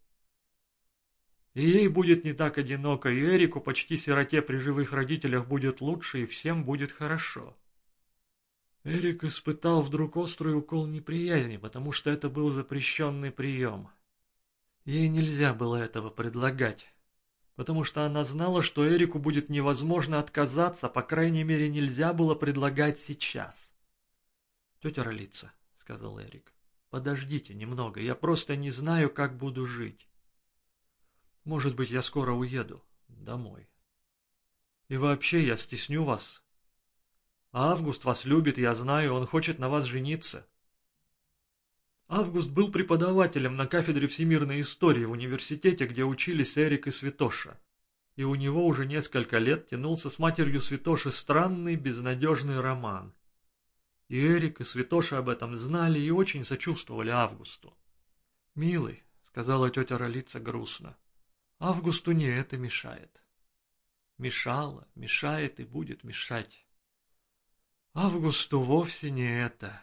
И ей будет не так одиноко, и Эрику, почти сироте при живых родителях, будет лучше, и всем будет хорошо. Эрик испытал вдруг острый укол неприязни, потому что это был запрещенный прием. Ей нельзя было этого предлагать потому что она знала, что Эрику будет невозможно отказаться, по крайней мере, нельзя было предлагать сейчас. «Тетя Ролица», — сказал Эрик, — «подождите немного, я просто не знаю, как буду жить. Может быть, я скоро уеду домой. И вообще, я стесню вас. Август вас любит, я знаю, он хочет на вас жениться». Август был преподавателем на кафедре всемирной истории в университете, где учились Эрик и Святоша. И у него уже несколько лет тянулся с матерью Святоши странный, безнадежный роман. И Эрик и Святоша об этом знали и очень сочувствовали Августу. «Милый», — сказала тетя Ролица грустно, — «Августу не это мешает». Мешало, мешает и будет мешать. Августу вовсе не это.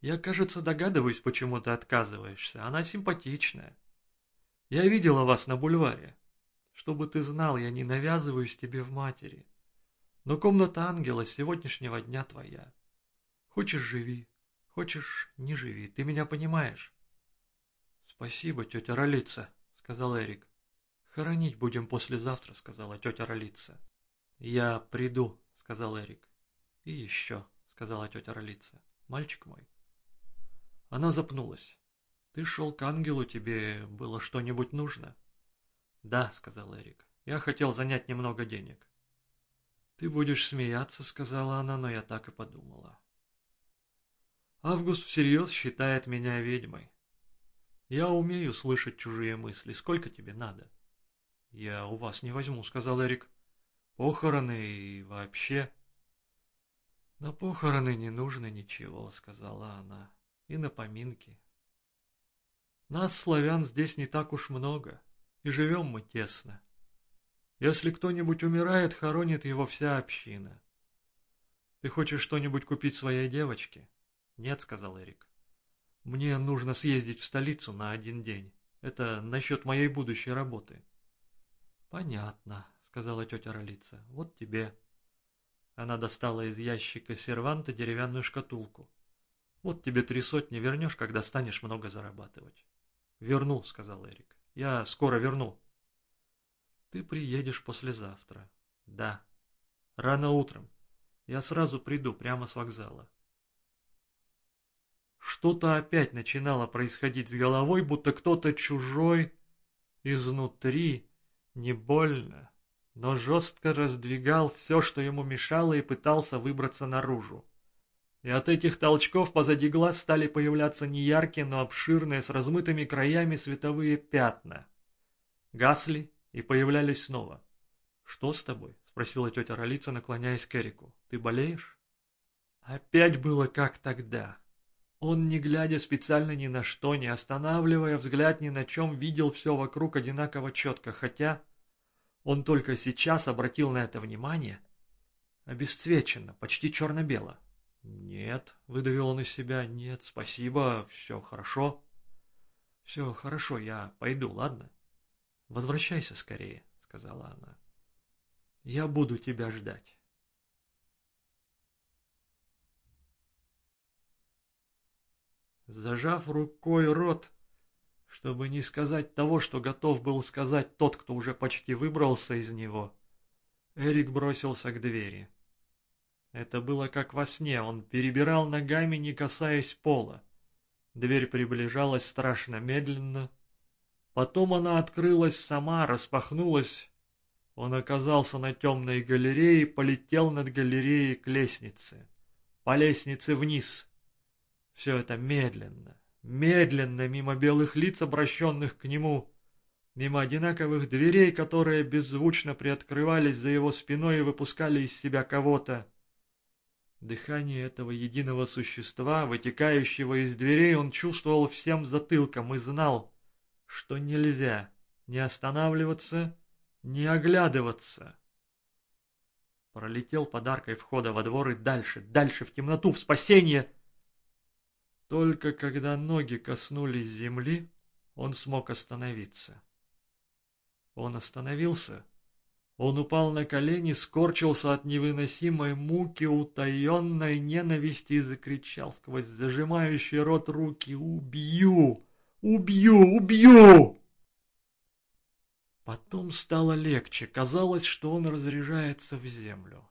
Я, кажется, догадываюсь, почему ты отказываешься. Она симпатичная. Я видела вас на бульваре. Чтобы ты знал, я не навязываюсь тебе в матери. Но комната ангела с сегодняшнего дня твоя. Хочешь – живи, хочешь – не живи. Ты меня понимаешь? Спасибо, тетя Ролица, сказал Эрик. Хоронить будем послезавтра, сказала тетя Ролица. Я приду, сказал Эрик. И еще, сказала тетя Ролица. Мальчик мой, она запнулась. «Ты шел к ангелу, тебе было что-нибудь нужно?» «Да», — сказал Эрик. «Я хотел занять немного денег». «Ты будешь смеяться», — сказала она, но я так и подумала. «Август всерьез считает меня ведьмой. Я умею слышать чужие мысли. Сколько тебе надо?» «Я у вас не возьму», — сказал Эрик. «Похороны и вообще...» «На похороны не нужно ничего», — сказала она и на поминки. Нас, славян, здесь не так уж много, и живем мы тесно. Если кто-нибудь умирает, хоронит его вся община. Ты хочешь что-нибудь купить своей девочке? Нет, сказал Эрик. Мне нужно съездить в столицу на один день. Это насчет моей будущей работы. Понятно, сказала тетя Ролица. Вот тебе. Она достала из ящика серванта деревянную шкатулку. Вот тебе три сотни вернешь, когда станешь много зарабатывать. Верну, сказал Эрик. Я скоро верну. Ты приедешь послезавтра. Да. Рано утром. Я сразу приду, прямо с вокзала. Что-то опять начинало происходить с головой, будто кто-то чужой изнутри, не больно, но жестко раздвигал все, что ему мешало, и пытался выбраться наружу. И от этих толчков позади глаз стали появляться не яркие, но обширные, с размытыми краями световые пятна. Гасли и появлялись снова. «Что с тобой?» — спросила тетя Ролица, наклоняясь к Эрику. «Ты болеешь?» Опять было как тогда. Он, не глядя специально ни на что, не останавливая взгляд ни на чем, видел все вокруг одинаково четко, хотя он только сейчас обратил на это внимание. Обесцвечено, почти черно-бело. «Нет», — выдавил он из себя, — «нет, спасибо, все хорошо». «Все хорошо, я пойду, ладно?» «Возвращайся скорее», — сказала она. «Я буду тебя ждать». Зажав рукой рот, чтобы не сказать того, что готов был сказать тот, кто уже почти выбрался из него, Эрик бросился к двери. Это было как во сне, он перебирал ногами, не касаясь пола. Дверь приближалась страшно медленно. Потом она открылась сама, распахнулась. Он оказался на темной галерее и полетел над галереей к лестнице. По лестнице вниз. Все это медленно, медленно, мимо белых лиц, обращенных к нему, мимо одинаковых дверей, которые беззвучно приоткрывались за его спиной и выпускали из себя кого-то. Дыхание этого единого существа, вытекающего из дверей, он чувствовал всем затылком и знал, что нельзя не останавливаться, не оглядываться. Пролетел подаркой входа во двор и дальше, дальше, в темноту, в спасение — только когда ноги коснулись земли, он смог остановиться. Он остановился. Он упал на колени, скорчился от невыносимой муки, утаенной ненависти и закричал сквозь зажимающий рот руки «Убью! Убью! Убью!» Потом стало легче, казалось, что он разряжается в землю.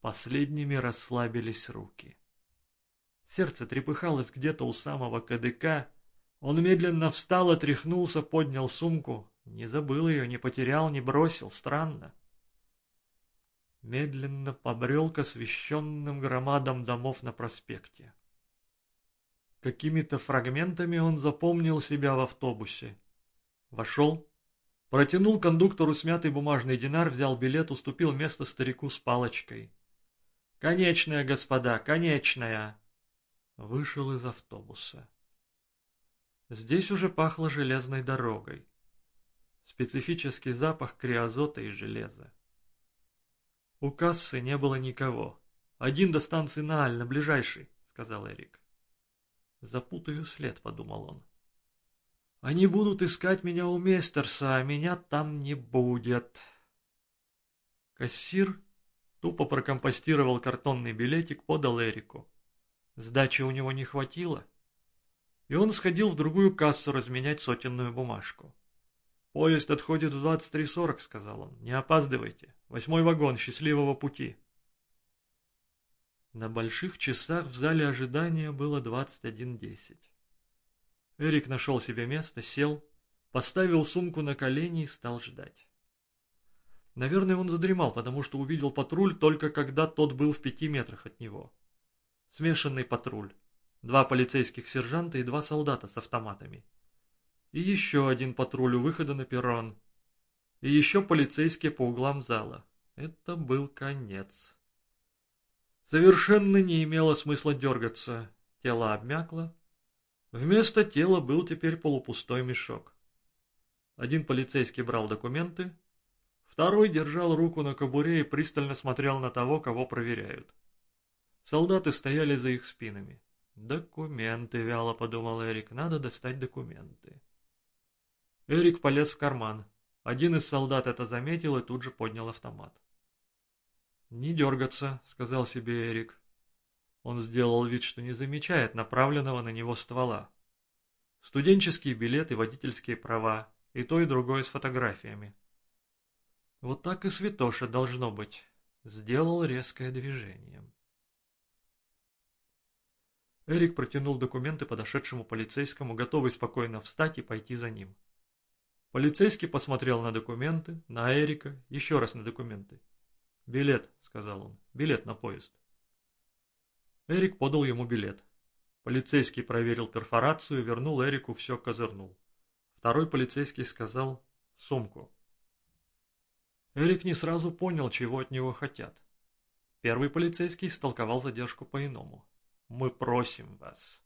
Последними расслабились руки. Сердце трепыхалось где-то у самого КДК. Он медленно встал, отряхнулся, поднял сумку. Не забыл ее, не потерял, не бросил. Странно. Медленно побрел к освещенным громадам домов на проспекте. Какими-то фрагментами он запомнил себя в автобусе. Вошел, протянул кондуктору смятый бумажный динар, взял билет, уступил место старику с палочкой. «Конечная, господа, конечная!» Вышел из автобуса. Здесь уже пахло железной дорогой. Специфический запах криозота и железа. У кассы не было никого. Один до станции Нааль, на ближайший, сказал Эрик. Запутаю след, подумал он. Они будут искать меня у Местерса, а меня там не будет. Кассир тупо прокомпостировал картонный билетик, подал Эрику. Сдачи у него не хватило, и он сходил в другую кассу разменять сотенную бумажку. «Поезд отходит в 23.40», — сказал он. «Не опаздывайте. Восьмой вагон. Счастливого пути». На больших часах в зале ожидания было 21.10. Эрик нашел себе место, сел, поставил сумку на колени и стал ждать. Наверное, он задремал, потому что увидел патруль только когда тот был в пяти метрах от него. Смешанный патруль. Два полицейских сержанта и два солдата с автоматами. И еще один патруль у выхода на перрон. И еще полицейские по углам зала. Это был конец. Совершенно не имело смысла дергаться. Тело обмякло. Вместо тела был теперь полупустой мешок. Один полицейский брал документы, второй держал руку на кобуре и пристально смотрел на того, кого проверяют. Солдаты стояли за их спинами. «Документы», — вяло подумал Эрик, — «надо достать документы». Эрик полез в карман. Один из солдат это заметил и тут же поднял автомат. «Не дергаться», — сказал себе Эрик. Он сделал вид, что не замечает направленного на него ствола. Студенческие билеты, водительские права, и то, и другое с фотографиями. Вот так и святоша должно быть. Сделал резкое движение. Эрик протянул документы подошедшему полицейскому, готовый спокойно встать и пойти за ним. Полицейский посмотрел на документы, на Эрика, еще раз на документы. «Билет», — сказал он, — «билет на поезд». Эрик подал ему билет. Полицейский проверил перфорацию, вернул Эрику, все козырнул. Второй полицейский сказал «сумку». Эрик не сразу понял, чего от него хотят. Первый полицейский истолковал задержку по-иному. «Мы просим вас».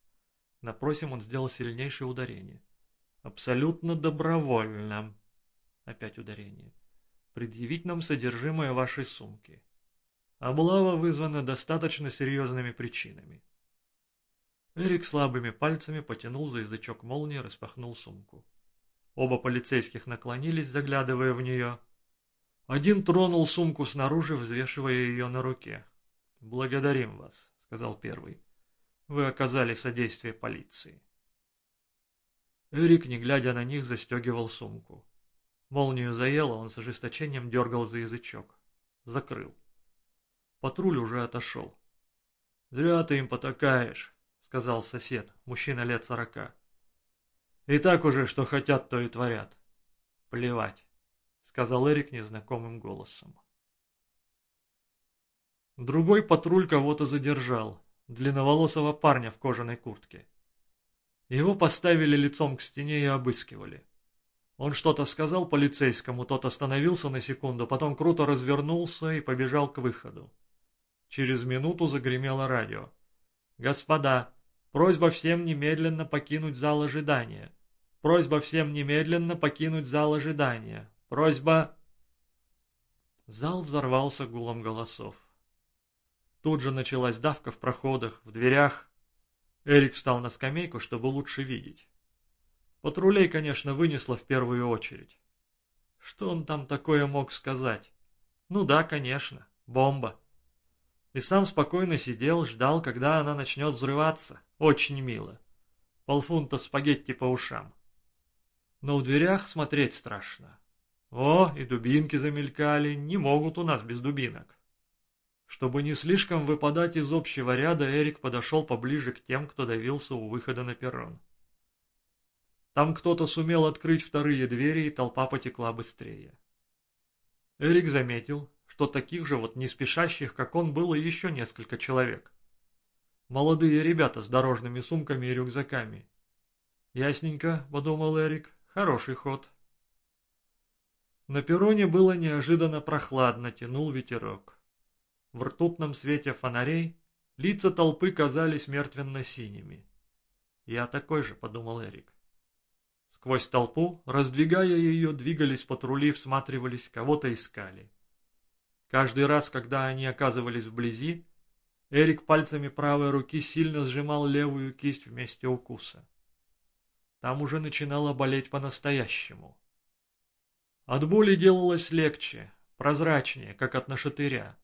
На «просим» он сделал сильнейшее ударение. «Абсолютно добровольно». Опять ударение. «Предъявить нам содержимое вашей сумки». Облава вызвана достаточно серьезными причинами. Эрик слабыми пальцами потянул за язычок молнии и распахнул сумку. Оба полицейских наклонились, заглядывая в нее. Один тронул сумку снаружи, взвешивая ее на руке. «Благодарим вас», — сказал первый. «Вы оказали содействие полиции». Эрик, не глядя на них, застегивал сумку. Молнию заело, он с ожесточением дергал за язычок. Закрыл. Патруль уже отошел. «Зря ты им потакаешь», — сказал сосед, мужчина лет сорока. «И так уже, что хотят, то и творят. Плевать» сказал Эрик незнакомым голосом. Другой патруль кого-то задержал, длинноволосого парня в кожаной куртке. Его поставили лицом к стене и обыскивали. Он что-то сказал полицейскому, тот остановился на секунду, потом круто развернулся и побежал к выходу. Через минуту загремело радио. «Господа, просьба всем немедленно покинуть зал ожидания. Просьба всем немедленно покинуть зал ожидания. Просьба...» Зал взорвался гулом голосов. Тут же началась давка в проходах, в дверях. Эрик встал на скамейку, чтобы лучше видеть. Патрулей, конечно, вынесло в первую очередь. Что он там такое мог сказать? Ну да, конечно, бомба. И сам спокойно сидел, ждал, когда она начнет взрываться. Очень мило. Полфунта спагетти по ушам. Но в дверях смотреть страшно. О, и дубинки замелькали, не могут у нас без дубинок. Чтобы не слишком выпадать из общего ряда, Эрик подошел поближе к тем, кто давился у выхода на перрон. Там кто-то сумел открыть вторые двери, и толпа потекла быстрее. Эрик заметил, что таких же вот не спешащих, как он, было еще несколько человек. Молодые ребята с дорожными сумками и рюкзаками. «Ясненько», — подумал Эрик, — «хороший ход». На перроне было неожиданно прохладно, тянул ветерок. В ртутном свете фонарей лица толпы казались мертвенно-синими. «Я такой же», — подумал Эрик. Сквозь толпу, раздвигая ее, двигались патрули, всматривались, кого-то искали. Каждый раз, когда они оказывались вблизи, Эрик пальцами правой руки сильно сжимал левую кисть в месте укуса. Там уже начинало болеть по-настоящему. От боли делалось легче, прозрачнее, как от нашатыря.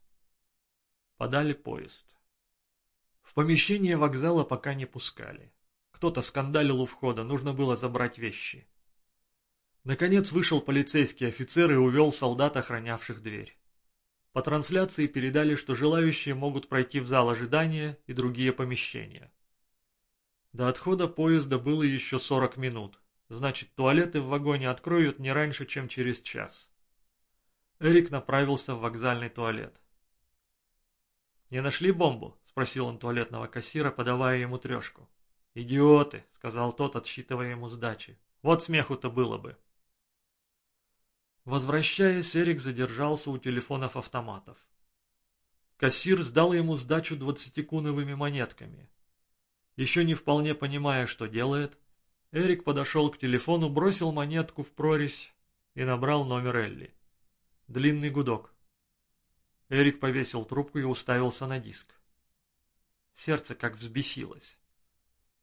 Подали поезд. В помещение вокзала пока не пускали. Кто-то скандалил у входа, нужно было забрать вещи. Наконец вышел полицейский офицер и увел солдат, охранявших дверь. По трансляции передали, что желающие могут пройти в зал ожидания и другие помещения. До отхода поезда было еще 40 минут. Значит, туалеты в вагоне откроют не раньше, чем через час. Эрик направился в вокзальный туалет. «Не нашли бомбу?» – спросил он туалетного кассира, подавая ему трешку. «Идиоты!» – сказал тот, отсчитывая ему сдачи. «Вот смеху-то было бы!» Возвращаясь, Эрик задержался у телефонов-автоматов. Кассир сдал ему сдачу двадцатикуновыми монетками. Еще не вполне понимая, что делает, Эрик подошел к телефону, бросил монетку в прорезь и набрал номер Элли. Длинный гудок. Эрик повесил трубку и уставился на диск. Сердце как взбесилось.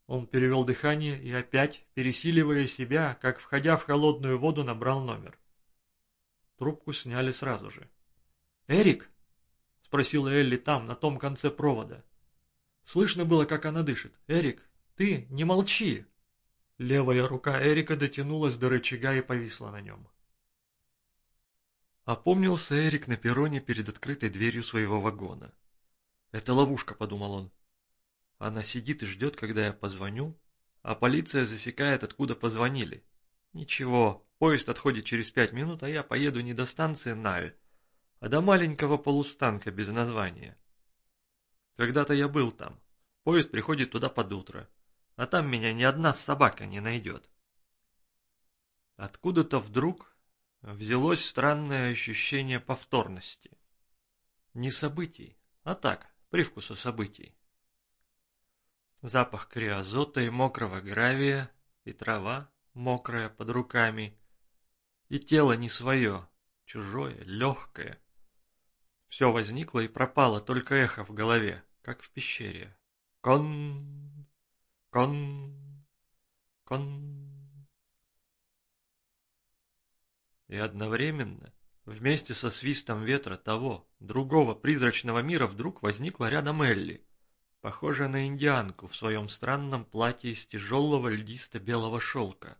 Он перевел дыхание и опять, пересиливая себя, как входя в холодную воду, набрал номер. Трубку сняли сразу же. «Эрик?» — спросила Элли там, на том конце провода. Слышно было, как она дышит. «Эрик, ты не молчи!» Левая рука Эрика дотянулась до рычага и повисла на нем. Опомнился Эрик на перроне перед открытой дверью своего вагона. «Это ловушка», — подумал он. Она сидит и ждет, когда я позвоню, а полиция засекает, откуда позвонили. Ничего, поезд отходит через пять минут, а я поеду не до станции Навь, а до маленького полустанка без названия. Когда-то я был там. Поезд приходит туда под утро, а там меня ни одна собака не найдет. Откуда-то вдруг взялось странное ощущение повторности. Не событий, а так, привкуса событий. Запах криозота и мокрого гравия, и трава, мокрая под руками, и тело не свое, чужое, легкое. Все возникло и пропало, только эхо в голове, как в пещере. Кон, кон, кон. И одновременно, вместе со свистом ветра того, другого призрачного мира вдруг возникла рядом Элли, похожая на индианку в своем странном платье из тяжелого льдисто-белого шелка.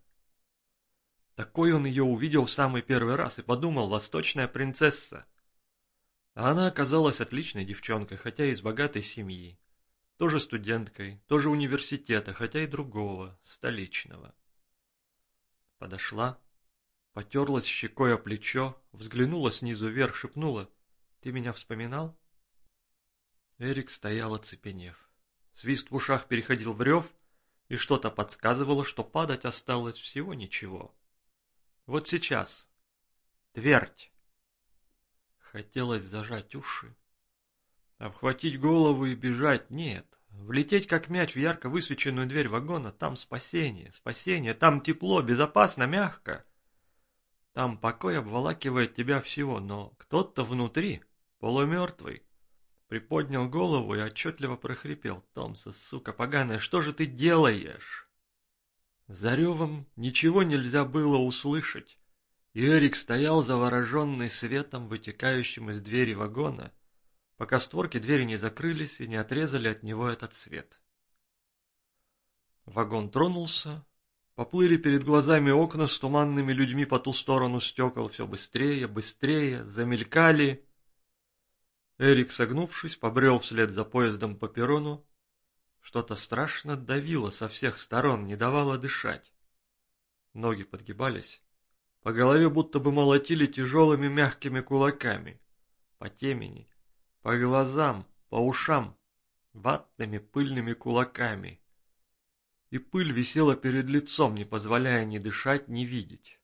Такой он ее увидел в самый первый раз и подумал «Восточная принцесса». А она оказалась отличной девчонкой, хотя и из богатой семьи. Тоже студенткой, тоже университета, хотя и другого, столичного. Подошла, потерлась щекой о плечо, взглянула снизу вверх, шепнула «Ты меня вспоминал?» Эрик стоял оцепенев. Свист в ушах переходил в рев, и что-то подсказывало, что падать осталось всего ничего. Вот сейчас. Твердь. Хотелось зажать уши. Обхватить голову и бежать нет. Влететь как мяч в ярко высвеченную дверь вагона, там спасение, спасение, там тепло, безопасно, мягко. Там покой обволакивает тебя всего, но кто-то внутри, полумертвый, приподнял голову и отчетливо прохрипел. «Томса, сука поганая, что же ты делаешь?» За ревом ничего нельзя было услышать, и Эрик стоял завороженный светом, вытекающим из двери вагона, пока створки двери не закрылись и не отрезали от него этот свет. Вагон тронулся, поплыли перед глазами окна с туманными людьми по ту сторону стекол все быстрее, быстрее, замелькали. Эрик, согнувшись, побрел вслед за поездом по перрону, что-то страшно давило со всех сторон, не давало дышать. Ноги подгибались. По голове будто бы молотили тяжелыми мягкими кулаками. По темени, по глазам, по ушам, ватными пыльными кулаками. И пыль висела перед лицом, не позволяя ни дышать, ни видеть.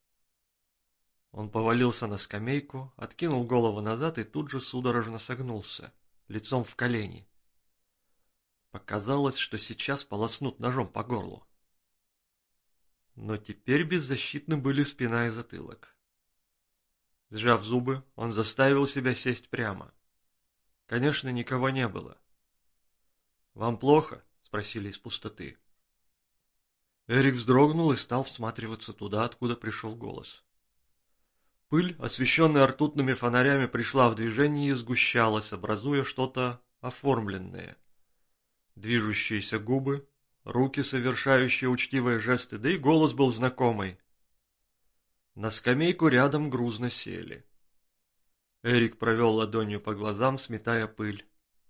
Он повалился на скамейку, откинул голову назад и тут же судорожно согнулся, лицом в колени. Показалось, что сейчас полоснут ножом по горлу. Но теперь беззащитны были спина и затылок. Сжав зубы, он заставил себя сесть прямо. Конечно, никого не было. «Вам плохо?» — спросили из пустоты. Эрик вздрогнул и стал всматриваться туда, откуда пришел голос. Пыль, освещенная ртутными фонарями, пришла в движение и сгущалась, образуя что-то оформленное — движущиеся губы, руки, совершающие учтивые жесты, да и голос был знакомый. На скамейку рядом грузно сели. Эрик провел ладонью по глазам, сметая пыль.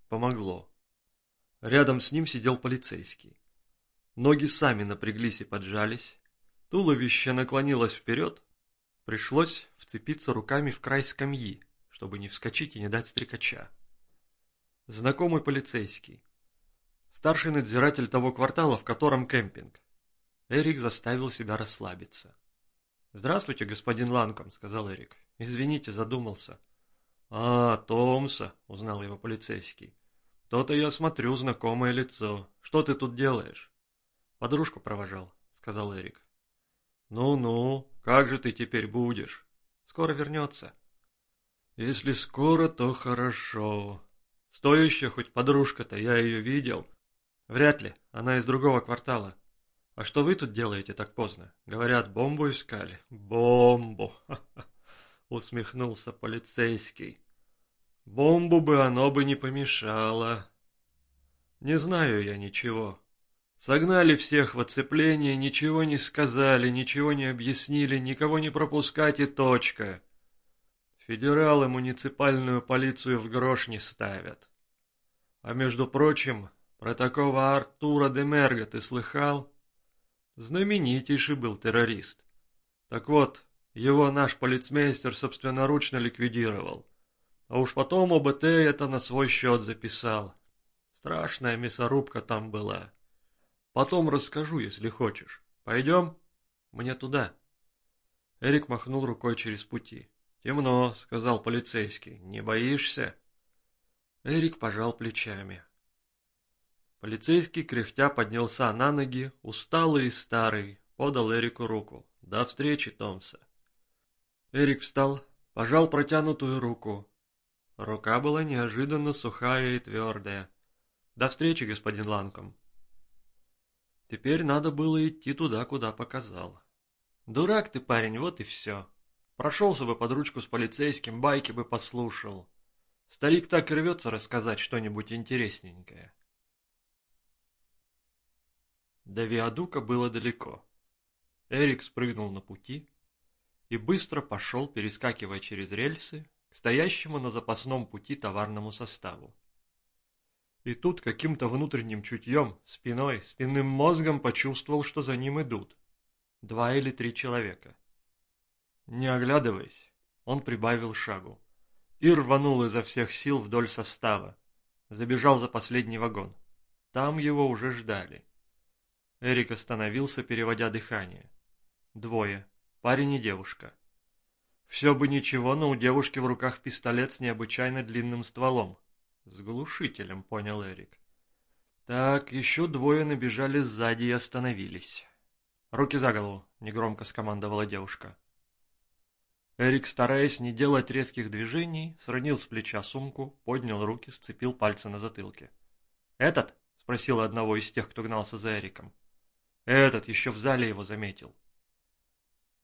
Помогло. Рядом с ним сидел полицейский. Ноги сами напряглись и поджались. Туловище наклонилось вперед. Пришлось вцепиться руками в край скамьи, чтобы не вскочить и не дать стрекача. Знакомый полицейский старший надзиратель того квартала, в котором кемпинг. Эрик заставил себя расслабиться. «Здравствуйте, господин Ланком», — сказал Эрик. «Извините, задумался». «А, Томса», — узнал его полицейский. «То-то я смотрю знакомое лицо. Что ты тут делаешь?» «Подружку провожал», — сказал Эрик. «Ну-ну, как же ты теперь будешь? Скоро вернется». «Если скоро, то хорошо. Стоящая хоть подружка-то, я ее видел. Вряд ли, она из другого квартала. А что вы тут делаете так поздно? Говорят, бомбу искали. Бомбу. [LAUGHS] усмехнулся полицейский. Бомбу бы оно бы не помешало. Не знаю я ничего. Согнали всех в оцепление, ничего не сказали, ничего не объяснили, никого не пропускать и точка. Федералы муниципальную полицию в грош не ставят. А между прочим, про такого Артура де Мерга ты слыхал? Знаменитейший был террорист. Так вот, его наш полицмейстер собственноручно ликвидировал. А уж потом ОБТ это на свой счет записал. Страшная мясорубка там была. Потом расскажу, если хочешь. Пойдем? Мне туда. Эрик махнул рукой через пути. «Темно», — сказал полицейский. «Не боишься?» Эрик пожал плечами. Полицейский, кряхтя, поднялся на ноги, усталый и старый, подал Эрику руку. «До встречи, Томса». Эрик встал, пожал протянутую руку. Рука была неожиданно сухая и твердая. «До встречи, господин Ланком». Теперь надо было идти туда, куда показал. «Дурак ты, парень, вот и все. Прошелся бы под ручку с полицейским, байки бы послушал. Старик так и рвется рассказать что-нибудь интересненькое». До Виадука было далеко. Эрик спрыгнул на пути, и быстро пошел, перескакивая через рельсы, к стоящему на запасном пути товарному составу. И тут каким-то внутренним чутьем, спиной, спинным мозгом почувствовал, что за ним идут. Два или три человека. Не оглядываясь, он прибавил шагу и рванул изо всех сил вдоль состава. Забежал за последний вагон. Там его уже ждали. Эрик остановился, переводя дыхание. Двое. Парень и девушка. Все бы ничего, но у девушки в руках пистолет с необычайно длинным стволом. С глушителем, понял Эрик. Так, еще двое набежали сзади и остановились. «Руки за голову», — негромко скомандовала девушка. Эрик, стараясь не делать резких движений, сранил с плеча сумку, поднял руки, сцепил пальцы на затылке. «Этот?» — спросил одного из тех, кто гнался за Эриком. «Этот еще в зале его заметил.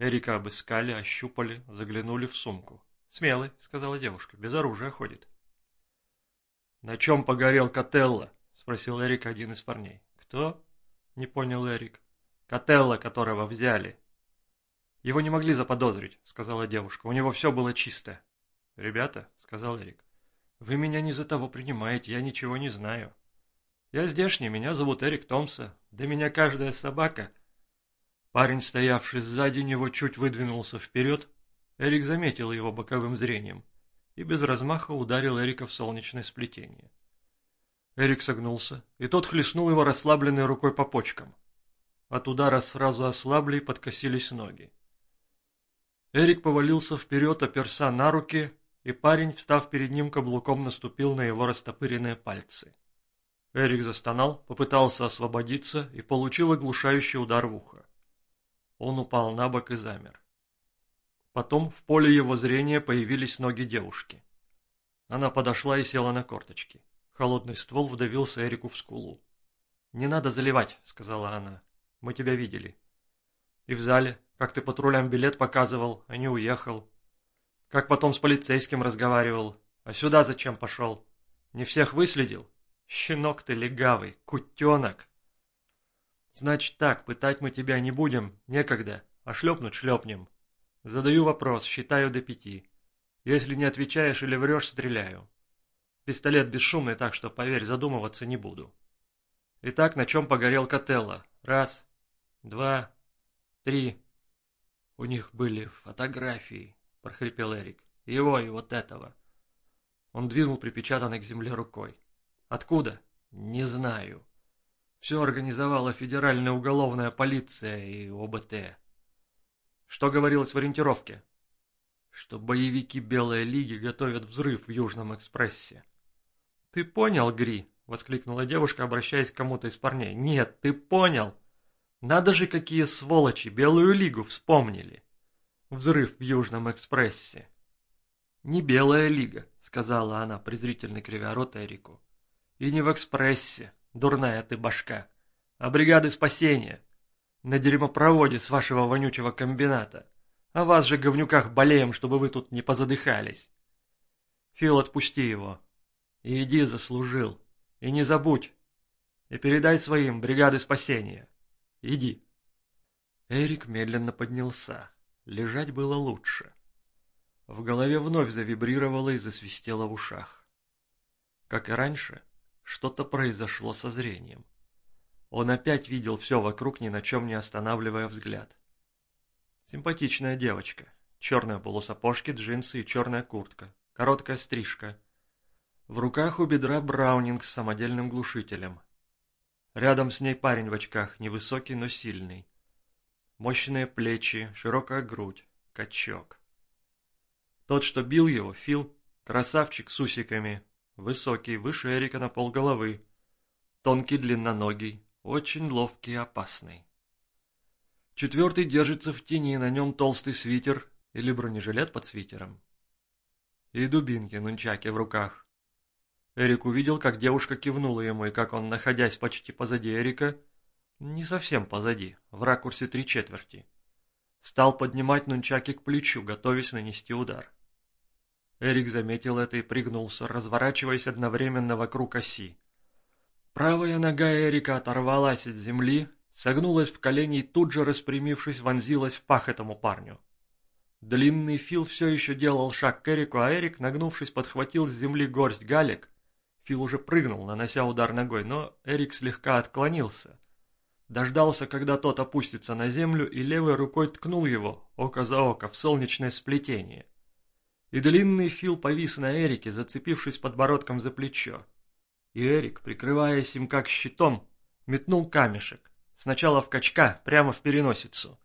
Эрика обыскали, ощупали, заглянули в сумку. «Смелый», — сказала девушка, — «без оружия ходит». «На чем погорел Котелло?» — спросил Эрик один из парней. «Кто?» — не понял Эрик. «Котелло, которого взяли». «Его не могли заподозрить», — сказала девушка. «У него все было чисто». «Ребята», — сказал Эрик, — «вы меня не за того принимаете, я ничего не знаю. Я здешний, меня зовут Эрик Томса, да меня каждая собака Парень, стоявший сзади него, чуть выдвинулся вперед. Эрик заметил его боковым зрением и без размаха ударил Эрика в солнечное сплетение. Эрик согнулся, и тот хлестнул его расслабленной рукой по почкам. От удара сразу ослабли и подкосились ноги. Эрик повалился вперед, оперся на руки, и парень, встав перед ним каблуком, наступил на его растопыренные пальцы. Эрик застонал, попытался освободиться и получил оглушающий удар в ухо. Он упал на бок и замер. Потом в поле его зрения появились ноги девушки. Она подошла и села на корточки. Холодный ствол вдавился Эрику в скулу. «Не надо заливать», — сказала она. «Мы тебя видели». «И в зале, как ты патрулям билет показывал, а не уехал. Как потом с полицейским разговаривал. А сюда зачем пошел? Не всех выследил? Щенок ты легавый, кутенок!» Значит так, пытать мы тебя не будем, некогда, а шлепнуть шлепнем. Задаю вопрос, считаю до пяти. Если не отвечаешь или врешь, стреляю. Пистолет бесшумный, так что, поверь, задумываться не буду. Итак, на чем погорел Котелло? Раз, два, три. У них были фотографии, прохрипел Эрик. Его и вот этого. Он двинул припечатанной к земле рукой. Откуда? Не знаю. Все организовала Федеральная уголовная полиция и ОБТ. Что говорилось в ориентировке? Что боевики Белой Лиги готовят взрыв в Южном экспрессе. «Ты понял, Гри?» — воскликнула девушка, обращаясь к кому-то из парней. «Нет, ты понял! Надо же, какие сволочи Белую Лигу вспомнили! Взрыв в Южном экспрессе!» «Не Белая Лига», — сказала она, презрительно кривя рот Эрику. «И не в экспрессе дурная ты башка, а бригады спасения на дерьмопроводе с вашего вонючего комбината. А вас же, говнюках, болеем, чтобы вы тут не позадыхались. Фил, отпусти его. И иди, заслужил. И не забудь. И передай своим бригады спасения. Иди. Эрик медленно поднялся. Лежать было лучше. В голове вновь завибрировало и засвистело в ушах. Как и раньше, что-то произошло со зрением. Он опять видел все вокруг, ни на чем не останавливая взгляд. Симпатичная девочка. Черные полусапожки, джинсы и черная куртка. Короткая стрижка. В руках у бедра Браунинг с самодельным глушителем. Рядом с ней парень в очках, невысокий, но сильный. Мощные плечи, широкая грудь, качок. Тот, что бил его, Фил, красавчик с усиками, высокий, выше Эрика на полголовы, тонкий, длинноногий, очень ловкий и опасный. Четвертый держится в тени, на нем толстый свитер или бронежилет под свитером. И дубинки, нунчаки в руках. Эрик увидел, как девушка кивнула ему, и как он, находясь почти позади Эрика, не совсем позади, в ракурсе три четверти, стал поднимать нунчаки к плечу, готовясь нанести удар. Эрик заметил это и пригнулся, разворачиваясь одновременно вокруг оси. Правая нога Эрика оторвалась от земли, согнулась в колени и тут же, распрямившись, вонзилась в пах этому парню. Длинный Фил все еще делал шаг к Эрику, а Эрик, нагнувшись, подхватил с земли горсть галек Фил уже прыгнул, нанося удар ногой, но Эрик слегка отклонился. Дождался, когда тот опустится на землю, и левой рукой ткнул его, око за око, в солнечное сплетение. И длинный Фил повис на Эрике, зацепившись подбородком за плечо. И Эрик, прикрываясь им как щитом, метнул камешек. Сначала в качка, прямо в переносицу.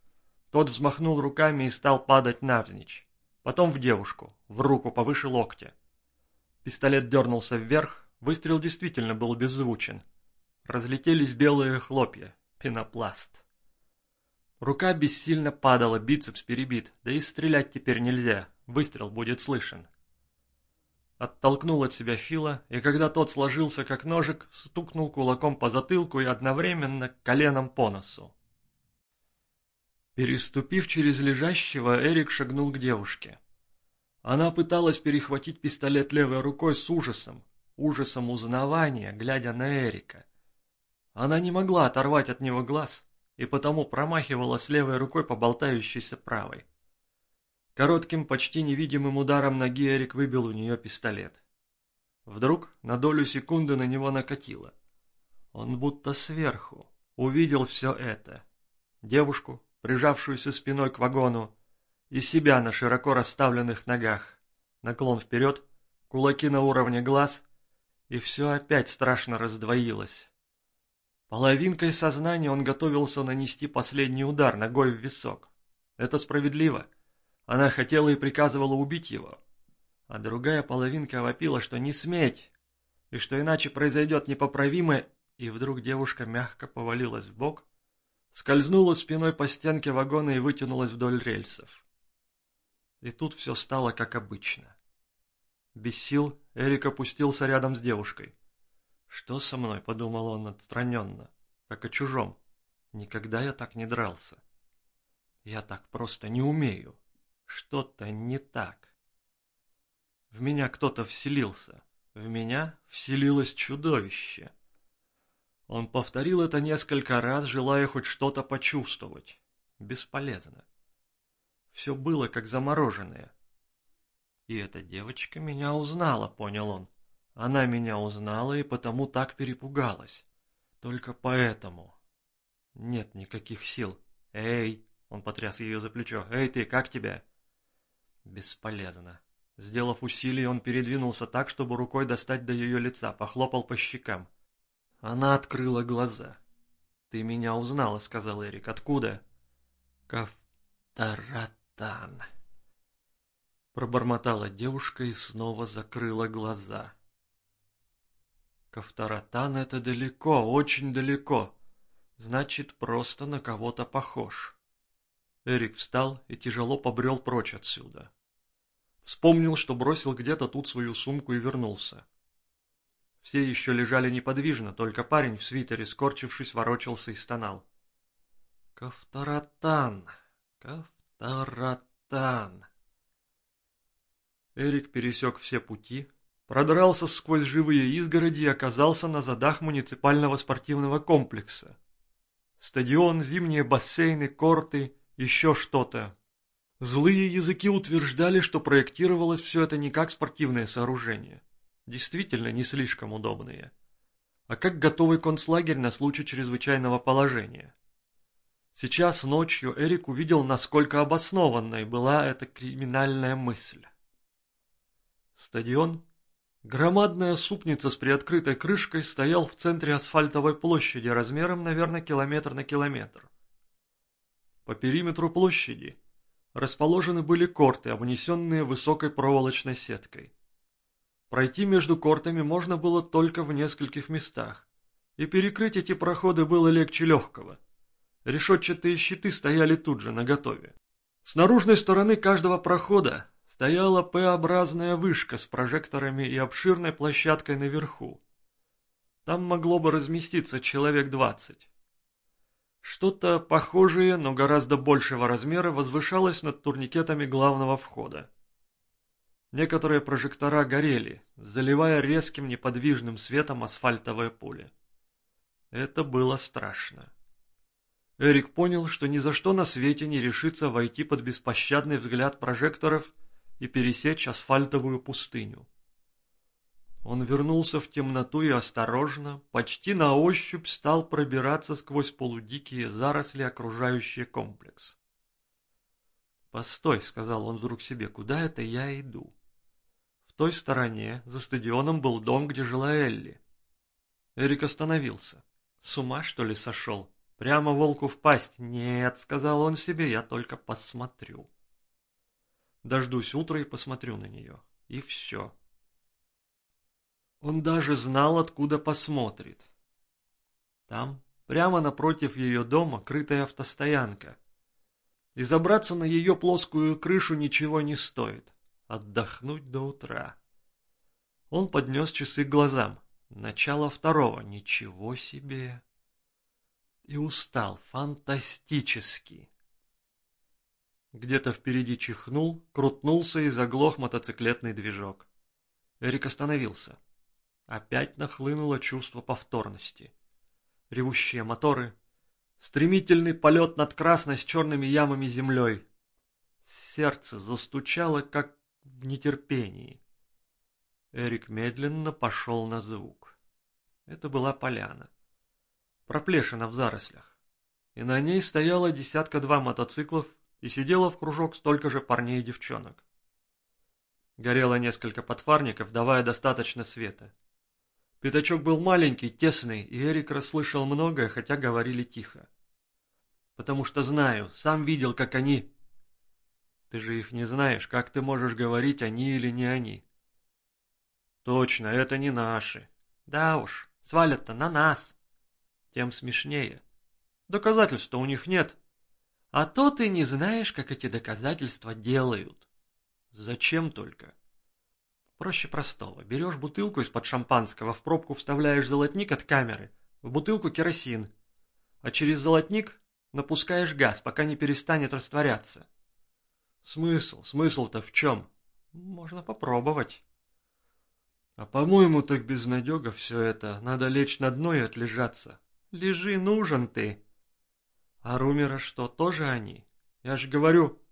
Тот взмахнул руками и стал падать навзничь. Потом в девушку, в руку повыше локтя. Пистолет дернулся вверх, Выстрел действительно был беззвучен. Разлетелись белые хлопья, пенопласт. Рука бессильно падала, бицепс перебит, да и стрелять теперь нельзя, выстрел будет слышен. Оттолкнул от себя Фила, и когда тот сложился как ножик, стукнул кулаком по затылку и одновременно коленом по носу. Переступив через лежащего, Эрик шагнул к девушке. Она пыталась перехватить пистолет левой рукой с ужасом, ужасом узнавания, глядя на Эрика. Она не могла оторвать от него глаз, и потому промахивала с левой рукой по болтающейся правой. Коротким, почти невидимым ударом ноги Эрик выбил у нее пистолет. Вдруг на долю секунды на него накатило. Он будто сверху увидел все это. Девушку, прижавшуюся спиной к вагону, и себя на широко расставленных ногах. Наклон вперед, кулаки на уровне глаз — и все опять страшно раздвоилось. Половинкой сознания он готовился нанести последний удар ногой в висок. Это справедливо. Она хотела и приказывала убить его. А другая половинка вопила, что не сметь, и что иначе произойдет непоправимое, и вдруг девушка мягко повалилась в бок, скользнула спиной по стенке вагона и вытянулась вдоль рельсов. И тут все стало как обычно. Без сил Эрик опустился рядом с девушкой. «Что со мной?» — подумал он отстраненно, как о чужом. «Никогда я так не дрался. Я так просто не умею. Что-то не так. В меня кто-то вселился. В меня вселилось чудовище». Он повторил это несколько раз, желая хоть что-то почувствовать. Бесполезно. Все было как замороженное. И эта девочка меня узнала, понял он. Она меня узнала и потому так перепугалась. Только поэтому. Нет никаких сил. Эй, он потряс ее за плечо. Эй ты, как тебя? Бесполезно. Сделав усилие, он передвинулся так, чтобы рукой достать до ее лица, похлопал по щекам. Она открыла глаза. «Ты меня узнала», — сказал Эрик. «Откуда?» «Кафтаратан». Пробормотала девушка и снова закрыла глаза. Кавторатан — это далеко, очень далеко. Значит, просто на кого-то похож. Эрик встал и тяжело побрел прочь отсюда. Вспомнил, что бросил где-то тут свою сумку и вернулся. Все еще лежали неподвижно, только парень в свитере, скорчившись, ворочался и стонал. «Кавторатан! Кавторатан!» Шайтан! Эрик пересек все пути, продрался сквозь живые изгороди и оказался на задах муниципального спортивного комплекса. Стадион, зимние бассейны, корты, еще что-то. Злые языки утверждали, что проектировалось все это не как спортивное сооружение. Действительно, не слишком удобные. А как готовый концлагерь на случай чрезвычайного положения. Сейчас ночью Эрик увидел, насколько обоснованной была эта криминальная мысль. Стадион, громадная супница с приоткрытой крышкой, стоял в центре асфальтовой площади размером, наверное, километр на километр. По периметру площади расположены были корты, обнесенные высокой проволочной сеткой. Пройти между кортами можно было только в нескольких местах, и перекрыть эти проходы было легче легкого. Решетчатые щиты стояли тут же, наготове. С наружной стороны каждого прохода стояла П-образная вышка с прожекторами и обширной площадкой наверху. Там могло бы разместиться человек двадцать. Что-то похожее, но гораздо большего размера возвышалось над турникетами главного входа. Некоторые прожектора горели, заливая резким неподвижным светом асфальтовое поле. Это было страшно. Эрик понял, что ни за что на свете не решится войти под беспощадный взгляд прожекторов и пересечь асфальтовую пустыню. Он вернулся в темноту и осторожно, почти на ощупь стал пробираться сквозь полудикие заросли, окружающие комплекс. «Постой», — сказал он вдруг себе, — «куда это я иду?» В той стороне, за стадионом, был дом, где жила Элли. Эрик остановился. С ума, что ли, сошел? Прямо волку в пасть? Нет, — сказал он себе, — я только посмотрю. Дождусь утра и посмотрю на нее. И все. Он даже знал, откуда посмотрит. Там, прямо напротив ее дома, крытая автостоянка. И забраться на ее плоскую крышу ничего не стоит. Отдохнуть до утра. Он поднес часы к глазам. Начало второго. Ничего себе. И устал. Фантастически. Где-то впереди чихнул, крутнулся и заглох мотоциклетный движок. Эрик остановился. Опять нахлынуло чувство повторности. Ревущие моторы, стремительный полет над красной с черными ямами землей. Сердце застучало, как в нетерпении. Эрик медленно пошел на звук. Это была поляна. Проплешина в зарослях. И на ней стояло десятка-два мотоциклов и сидело в кружок столько же парней и девчонок. Горело несколько подфарников, давая достаточно света. Пятачок был маленький, тесный, и Эрик расслышал многое, хотя говорили тихо. «Потому что знаю, сам видел, как они...» «Ты же их не знаешь, как ты можешь говорить, они или не они?» «Точно, это не наши». «Да уж, свалят-то на нас». Тем смешнее. Доказательств у них нет, а то ты не знаешь, как эти доказательства делают. Зачем только? Проще простого. Берешь бутылку из-под шампанского, в пробку вставляешь золотник от камеры, в бутылку керосин, а через золотник напускаешь газ, пока не перестанет растворяться. Смысл? Смысл-то в чем? Можно попробовать. А по-моему, так безнадега все это. Надо лечь на дно и отлежаться. Лежи, нужен ты. А Румера что, тоже они? Я же говорю...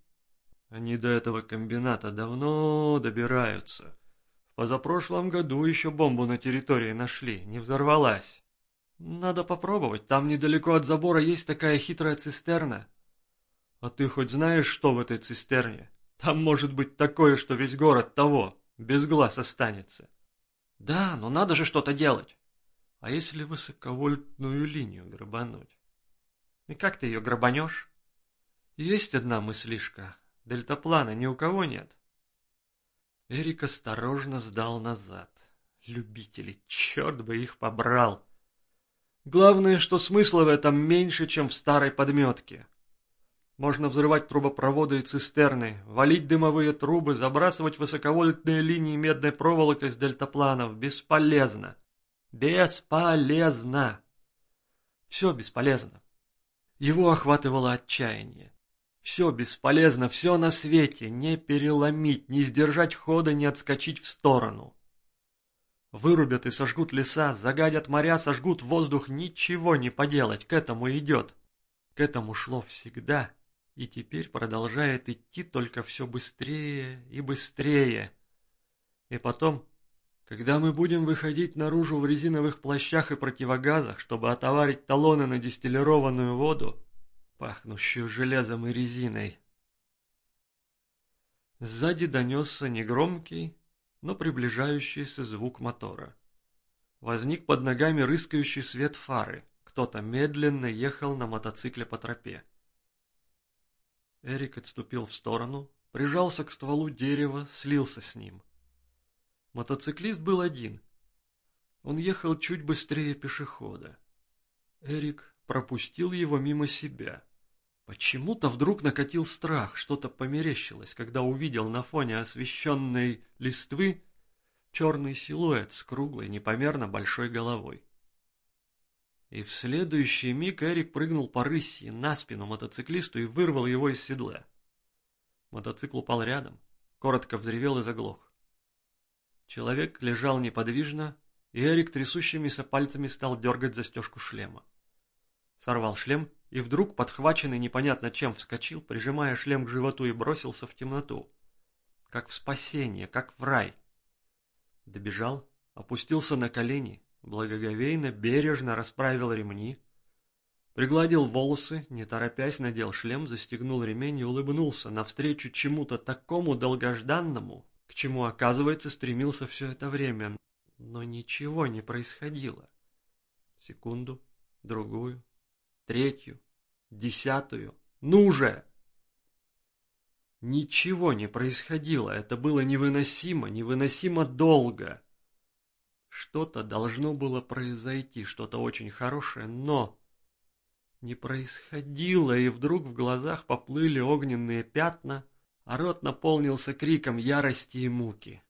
Они до этого комбината давно добираются. Позапрошлом году еще бомбу на территории нашли, не взорвалась. Надо попробовать, там недалеко от забора есть такая хитрая цистерна. А ты хоть знаешь, что в этой цистерне? Там может быть такое, что весь город того, без глаз останется. Да, но надо же что-то делать. А если высоковольтную линию грабануть? И как ты ее грабанешь? Есть одна мыслишка. Дельтаплана ни у кого нет. Эрик осторожно сдал назад. Любители, черт бы их побрал. Главное, что смысла в этом меньше, чем в старой подметке. Можно взрывать трубопроводы и цистерны, валить дымовые трубы, забрасывать высоковольтные линии медной проволокой с дельтапланов. Бесполезно. Бесполезно. Все бесполезно. Его охватывало отчаяние. Все бесполезно, все на свете, не переломить, не сдержать хода, не отскочить в сторону. Вырубят и сожгут леса, загадят моря, сожгут воздух, ничего не поделать, к этому идет. К этому шло всегда, и теперь продолжает идти только все быстрее и быстрее. И потом, когда мы будем выходить наружу в резиновых плащах и противогазах, чтобы отоварить талоны на дистиллированную воду, пахнущую железом и резиной. Сзади донесся негромкий, но приближающийся звук мотора. Возник под ногами рыскающий свет фары. Кто-то медленно ехал на мотоцикле по тропе. Эрик отступил в сторону, прижался к стволу дерева, слился с ним. Мотоциклист был один. Он ехал чуть быстрее пешехода. Эрик пропустил его мимо себя. Почему-то вдруг накатил страх, что-то померещилось, когда увидел на фоне освещенной листвы черный силуэт с круглой, непомерно большой головой. И в следующий миг Эрик прыгнул по рыси на спину мотоциклисту и вырвал его из седла. Мотоцикл упал рядом, коротко взревел и заглох. Человек лежал неподвижно, и Эрик трясущимися пальцами стал дергать застежку шлема. Сорвал шлем и вдруг, подхваченный непонятно чем, вскочил, прижимая шлем к животу и бросился в темноту. Как в спасение, как в рай. Добежал, опустился на колени, благоговейно, бережно расправил ремни, пригладил волосы, не торопясь надел шлем, застегнул ремень и улыбнулся навстречу чему-то такому долгожданному, к чему, оказывается, стремился все это время, но ничего не происходило. Секунду, другую, третью, десятую. Ну же! Ничего не происходило, это было невыносимо, невыносимо долго. Что-то должно было произойти, что-то очень хорошее, но... Не происходило, и вдруг в глазах поплыли огненные пятна, а рот наполнился криком ярости и муки.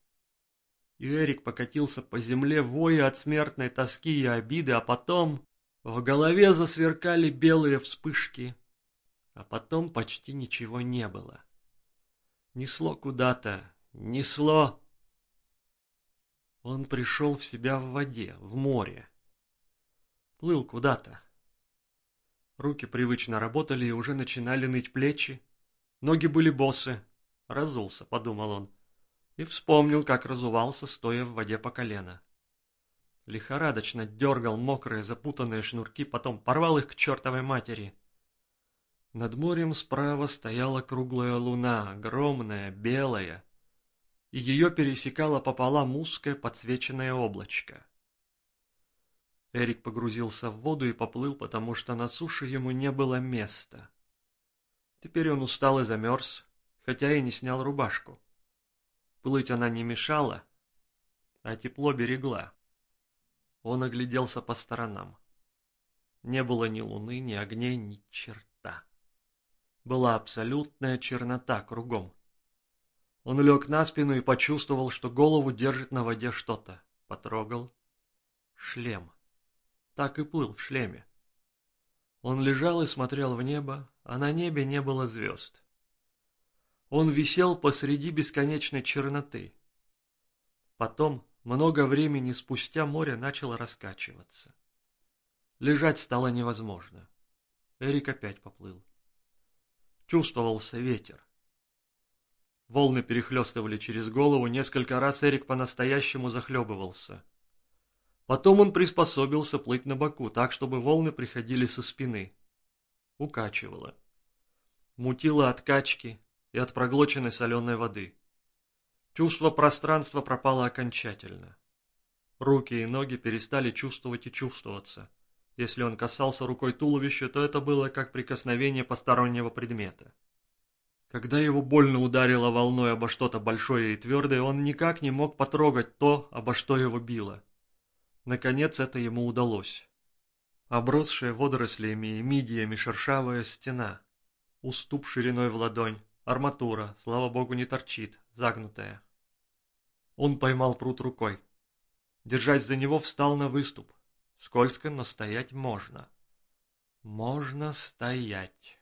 И Эрик покатился по земле, воя от смертной тоски и обиды, а потом... В голове засверкали белые вспышки, а потом почти ничего не было. Несло куда-то, несло. Он пришел в себя в воде, в море. Плыл куда-то. Руки привычно работали и уже начинали ныть плечи. Ноги были босы. Разулся, подумал он. И вспомнил, как разувался, стоя в воде по колено. Лихорадочно дергал мокрые запутанные шнурки, потом порвал их к чертовой матери. Над морем справа стояла круглая луна, огромная, белая, и ее пересекало пополам узкое подсвеченное облачко. Эрик погрузился в воду и поплыл, потому что на суше ему не было места. Теперь он устал и замерз, хотя и не снял рубашку. Плыть она не мешала, а тепло берегла. Он огляделся по сторонам. Не было ни луны, ни огней, ни черта. Была абсолютная чернота кругом. Он лег на спину и почувствовал, что голову держит на воде что-то. Потрогал. Шлем. Так и плыл в шлеме. Он лежал и смотрел в небо, а на небе не было звезд. Он висел посреди бесконечной черноты. Потом много времени спустя море начало раскачиваться. Лежать стало невозможно. Эрик опять поплыл. Чувствовался ветер. Волны перехлестывали через голову, несколько раз Эрик по-настоящему захлебывался. Потом он приспособился плыть на боку, так, чтобы волны приходили со спины. Укачивало. Мутило от качки и от проглоченной соленой воды. Чувство пространства пропало окончательно. Руки и ноги перестали чувствовать и чувствоваться. Если он касался рукой туловища, то это было как прикосновение постороннего предмета. Когда его больно ударило волной обо что-то большое и твердое, он никак не мог потрогать то, обо что его било. Наконец это ему удалось. Обросшая водорослями и мидиями шершавая стена. Уступ шириной в ладонь. Арматура, слава богу, не торчит, загнутая. Он поймал пруд рукой. Держась за него, встал на выступ. Скользко, но стоять можно. Можно стоять.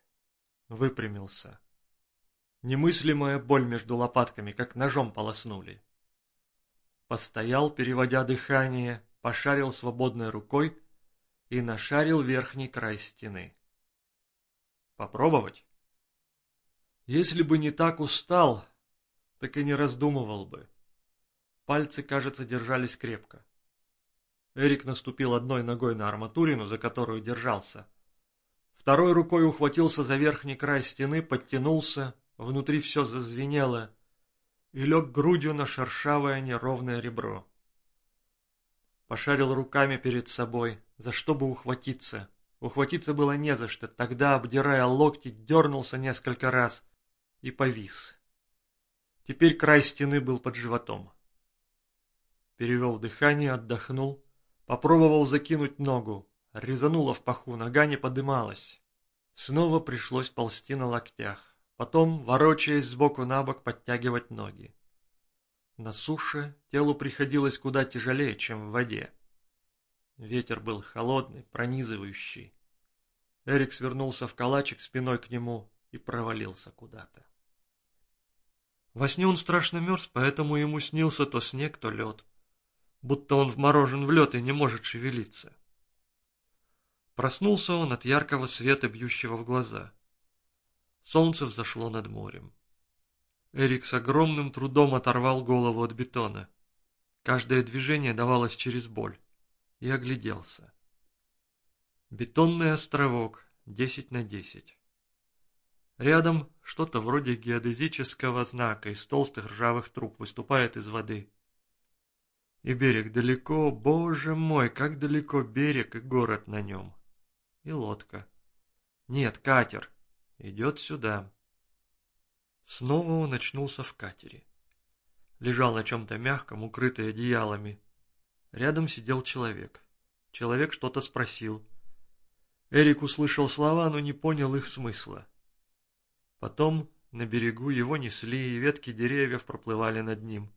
Выпрямился. Немыслимая боль между лопатками, как ножом полоснули. Постоял, переводя дыхание, пошарил свободной рукой и нашарил верхний край стены. Попробовать? Если бы не так устал, так и не раздумывал бы. Пальцы, кажется, держались крепко. Эрик наступил одной ногой на арматурину, за которую держался. Второй рукой ухватился за верхний край стены, подтянулся, внутри все зазвенело, и лег грудью на шершавое неровное ребро. Пошарил руками перед собой, за что бы ухватиться. Ухватиться было не за что, тогда, обдирая локти, дернулся несколько раз и повис. Теперь край стены был под животом. Перевел дыхание, отдохнул, попробовал закинуть ногу, резануло в паху, нога не подымалась. Снова пришлось ползти на локтях, потом, ворочаясь сбоку на бок, подтягивать ноги. На суше телу приходилось куда тяжелее, чем в воде. Ветер был холодный, пронизывающий. Эрик свернулся в калачик спиной к нему и провалился куда-то. Во сне он страшно мерз, поэтому ему снился то снег, то лед. Будто он вморожен в лед и не может шевелиться. Проснулся он от яркого света, бьющего в глаза. Солнце взошло над морем. Эрик с огромным трудом оторвал голову от бетона. Каждое движение давалось через боль и огляделся. Бетонный островок, 10 на 10. Рядом что-то вроде геодезического знака из толстых ржавых труб выступает из воды. И берег далеко, боже мой, как далеко берег и город на нем. И лодка. Нет, катер. Идет сюда. Снова он очнулся в катере. Лежал на чем-то мягком, укрытый одеялами, Рядом сидел человек. Человек что-то спросил. Эрик услышал слова, но не понял их смысла. Потом на берегу его несли, и ветки деревьев проплывали над ним.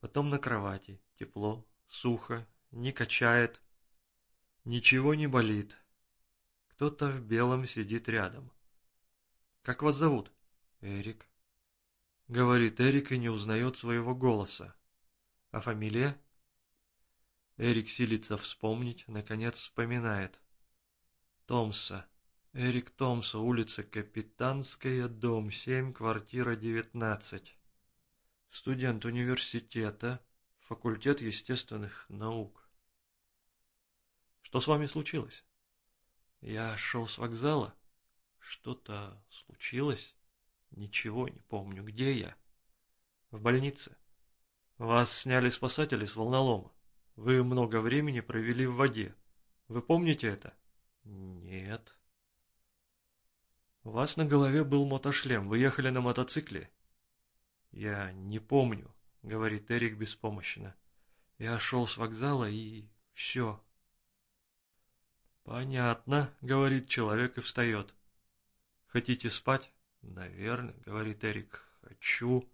Потом на кровати. Тепло, сухо, не качает. Ничего не болит. Кто-то в белом сидит рядом. «Как вас зовут?» «Эрик». Говорит Эрик и не узнает своего голоса. «А фамилия?» Эрик силится вспомнить, наконец вспоминает. Томса. Эрик Томса, улица Капитанская, дом 7, квартира 19. Студент университета, факультет естественных наук. Что с вами случилось? Я шел с вокзала. Что-то случилось? Ничего не помню. Где я? В больнице. Вас сняли спасатели с волнолома. Вы много времени провели в воде. Вы помните это? Нет. У вас на голове был мотошлем. Вы ехали на мотоцикле? Я не помню, говорит Эрик беспомощно. Я шел с вокзала и все. Понятно, говорит человек и встает. Хотите спать? Наверное, говорит Эрик. Хочу.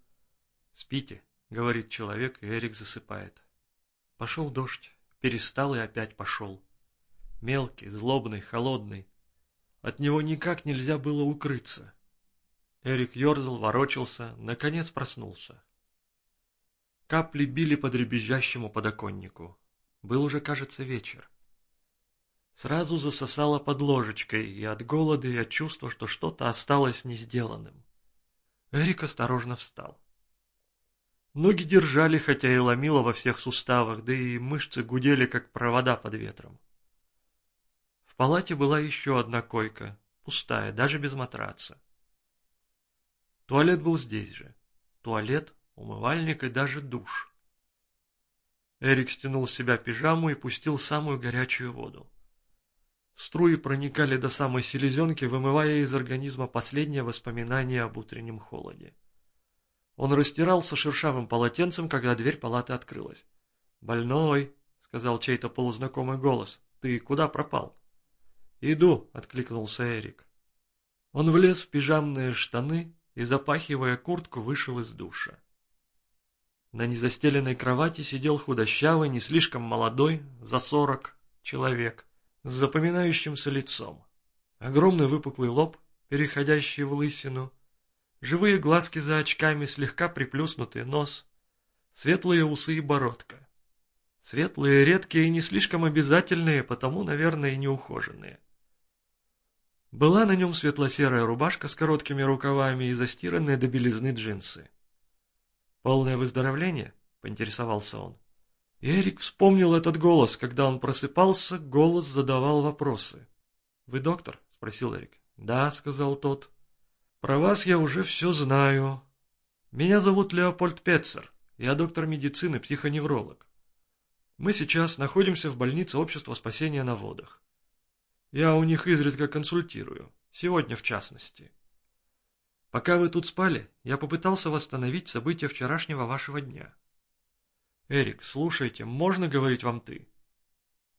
Спите, говорит человек, и Эрик засыпает. Пошел дождь, перестал и опять пошел. Мелкий, злобный, холодный. От него никак нельзя было укрыться. Эрик ерзал, ворочался, наконец проснулся. Капли били по дребезжащему подоконнику. Был уже, кажется, вечер. Сразу засосало под ложечкой, и от голода, и от чувства, что что-то осталось не сделанным. Эрик осторожно встал. Ноги держали, хотя и ломило во всех суставах, да и мышцы гудели, как провода под ветром. В палате была еще одна койка, пустая, даже без матраца. Туалет был здесь же. Туалет, умывальник и даже душ. Эрик стянул с себя пижаму и пустил самую горячую воду. Струи проникали до самой селезенки, вымывая из организма последнее воспоминание об утреннем холоде. Он растирался шершавым полотенцем, когда дверь палаты открылась. «Больной», — сказал чей-то полузнакомый голос, — «ты куда пропал?» «Иду», — откликнулся Эрик. Он влез в пижамные штаны и, запахивая куртку, вышел из душа. На незастеленной кровати сидел худощавый, не слишком молодой, за сорок, человек, с запоминающимся лицом. Огромный выпуклый лоб, переходящий в лысину, живые глазки за очками, слегка приплюснутый нос, светлые усы и бородка. Светлые, редкие и не слишком обязательные, потому, наверное, и неухоженные. Была на нем светло-серая рубашка с короткими рукавами и застиранные до белизны джинсы. «Полное выздоровление?» — поинтересовался он. Эрик вспомнил этот голос. Когда он просыпался, голос задавал вопросы. «Вы доктор?» — спросил Эрик. «Да», — сказал тот. «Про вас я уже все знаю. Меня зовут Леопольд Петцер. Я доктор медицины, психоневролог. Мы сейчас находимся в больнице Общества спасения на водах. Я у них изредка консультирую, сегодня в частности. Пока вы тут спали, я попытался восстановить события вчерашнего вашего дня. Эрик, слушайте, можно говорить вам «ты»?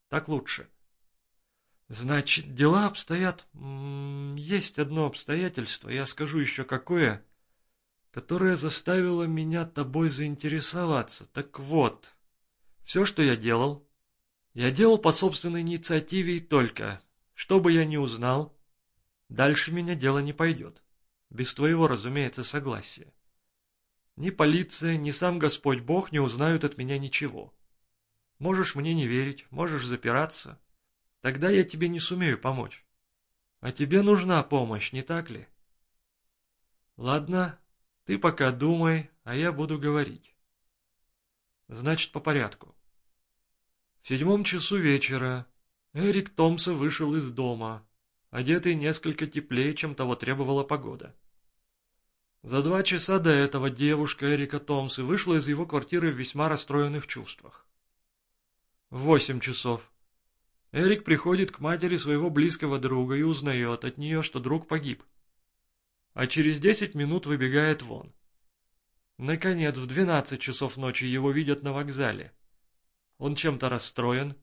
Так лучше. Значит, дела обстоят... Есть одно обстоятельство, я скажу еще какое, которое заставило меня тобой заинтересоваться. Так вот, все, что я делал, я делал по собственной инициативе и только. Что бы я ни узнал, дальше меня дело не пойдет. Без твоего, разумеется, согласия. Ни полиция, ни сам Господь Бог не узнают от меня ничего. Можешь мне не верить, можешь запираться. Тогда я тебе не сумею помочь. А тебе нужна помощь, не так ли? Ладно, ты пока думай, а я буду говорить. Значит, по порядку. В седьмом часу вечера Эрик Томса вышел из дома, одетый несколько теплее, чем того требовала погода. За два часа до этого девушка Эрика Томса вышла из его квартиры в весьма расстроенных чувствах. В восемь часов Эрик приходит к матери своего близкого друга и узнает от нее, что друг погиб. А через десять минут выбегает вон. Наконец, в двенадцать часов ночи его видят на вокзале. Он чем-то расстроен,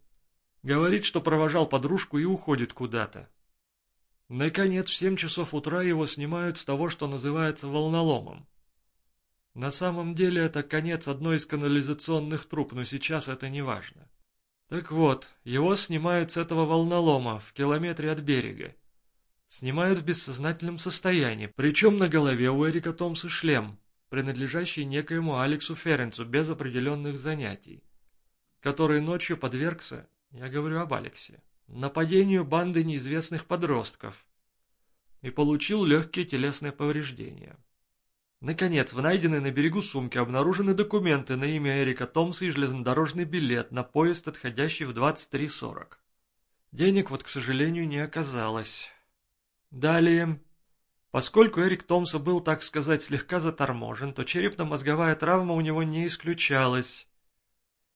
Говорит, что провожал подружку и уходит куда-то. Наконец, в семь часов утра его снимают с того, что называется волноломом. На самом деле это конец одной из канализационных труб, но сейчас это не важно. Так вот, его снимают с этого волнолома в километре от берега. Снимают в бессознательном состоянии, причем на голове у Эрика Томса шлем, принадлежащий некоему Алексу Ференцу без определенных занятий, который ночью подвергся я говорю об Алексе. Нападению банды неизвестных подростков. И получил легкие телесные повреждения. Наконец, в найденной на берегу сумке обнаружены документы на имя Эрика Томса и железнодорожный билет на поезд, отходящий в 23.40. Денег вот, к сожалению, не оказалось. Далее. Поскольку Эрик Томса был, так сказать, слегка заторможен, то черепно-мозговая травма у него не исключалась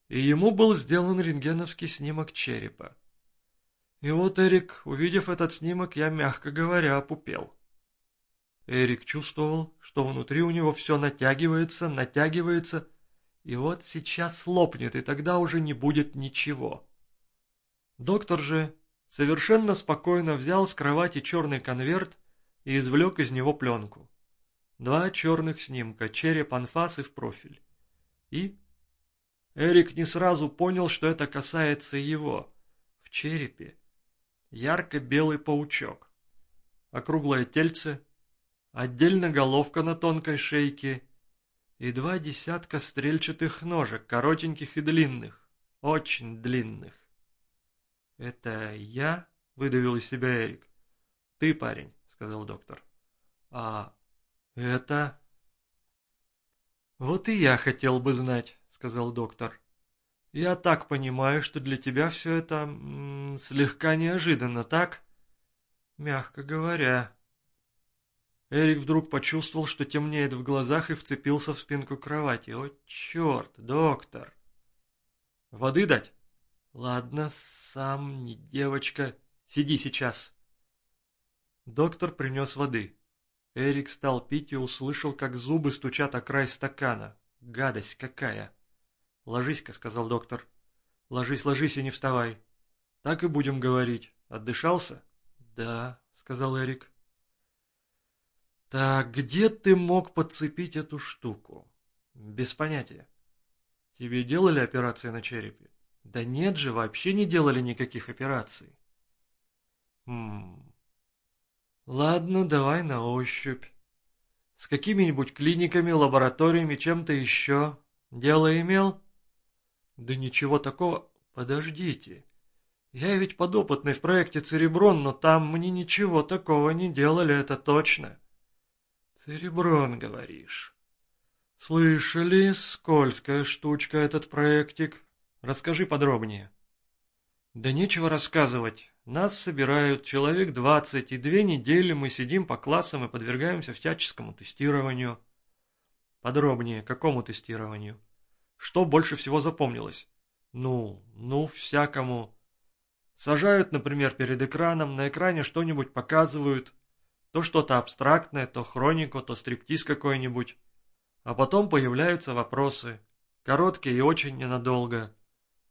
и ему был сделан рентгеновский снимок черепа. И вот, Эрик, увидев этот снимок, я, мягко говоря, опупел. Эрик чувствовал, что внутри у него все натягивается, натягивается, и вот сейчас лопнет, и тогда уже не будет ничего. Доктор же совершенно спокойно взял с кровати черный конверт и извлек из него пленку. Два черных снимка, череп, анфас и в профиль. И Эрик не сразу понял, что это касается его. В черепе ярко-белый паучок, округлое тельце, отдельно головка на тонкой шейке и два десятка стрельчатых ножек, коротеньких и длинных, очень длинных. «Это я?» — выдавил из себя Эрик. «Ты, парень», — сказал доктор. «А это...» «Вот и я хотел бы знать» сказал доктор. «Я так понимаю, что для тебя все это м -м, слегка неожиданно, так?» «Мягко говоря». Эрик вдруг почувствовал, что темнеет в глазах и вцепился в спинку кровати. «О, черт, доктор!» «Воды дать?» «Ладно, сам не девочка. Сиди сейчас». Доктор принес воды. Эрик стал пить и услышал, как зубы стучат о край стакана. Гадость какая! «Ложись-ка», — сказал доктор. «Ложись, ложись и не вставай. Так и будем говорить. Отдышался?» «Да», — сказал Эрик. «Так, где ты мог подцепить эту штуку?» «Без понятия». «Тебе делали операции на черепе?» «Да нет же, вообще не делали никаких операций». «Хм...» Ладно, давай на ощупь. С какими-нибудь клиниками, лабораториями, чем-то еще дело имел? Да ничего такого. Подождите. Я ведь подопытный в проекте «Цереброн», но там мне ничего такого не делали, это точно. «Цереброн, говоришь?» «Слышали, скользкая штучка этот проектик. Расскажи подробнее». «Да нечего рассказывать. Нас собирают человек двадцать, и две недели мы сидим по классам и подвергаемся всяческому тестированию». «Подробнее, какому тестированию?» «Что больше всего запомнилось?» «Ну, ну, всякому...» Сажают, например, перед экраном, на экране что-нибудь показывают, то что-то абстрактное, то хронику, то стриптиз какой-нибудь. А потом появляются вопросы, короткие и очень ненадолго.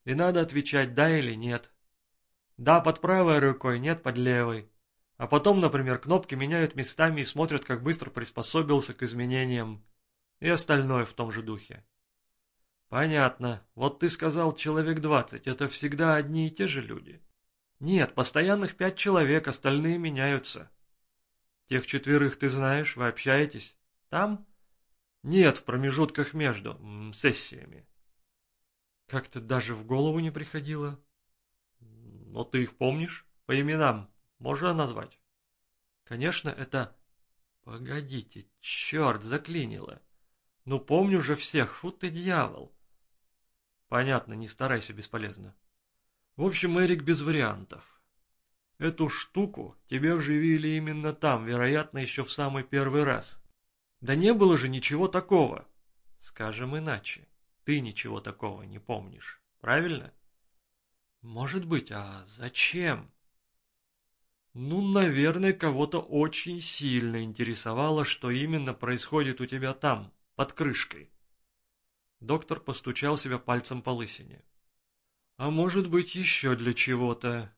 И надо отвечать «да» или «нет». «Да» под правой рукой, «нет» под левой. А потом, например, кнопки меняют местами и смотрят, как быстро приспособился к изменениям. И остальное в том же духе. Понятно. Вот ты сказал человек двадцать. Это всегда одни и те же люди? Нет, постоянных пять человек, остальные меняются. Тех четверых ты знаешь, вы общаетесь? Там? Нет, в промежутках между сессиями. Как-то даже в голову не приходило. Но ты их помнишь? По именам можно назвать? Конечно, это... Погодите, черт, заклинило. Ну помню же всех, фу ты дьявол. Понятно, не старайся бесполезно. В общем, Эрик без вариантов. Эту штуку тебе вживили именно там, вероятно, еще в самый первый раз. Да не было же ничего такого. Скажем иначе, ты ничего такого не помнишь, правильно? Может быть, а зачем? Ну, наверное, кого-то очень сильно интересовало, что именно происходит у тебя там, под крышкой. Доктор постучал себя пальцем по лысине. А может быть, еще для чего-то.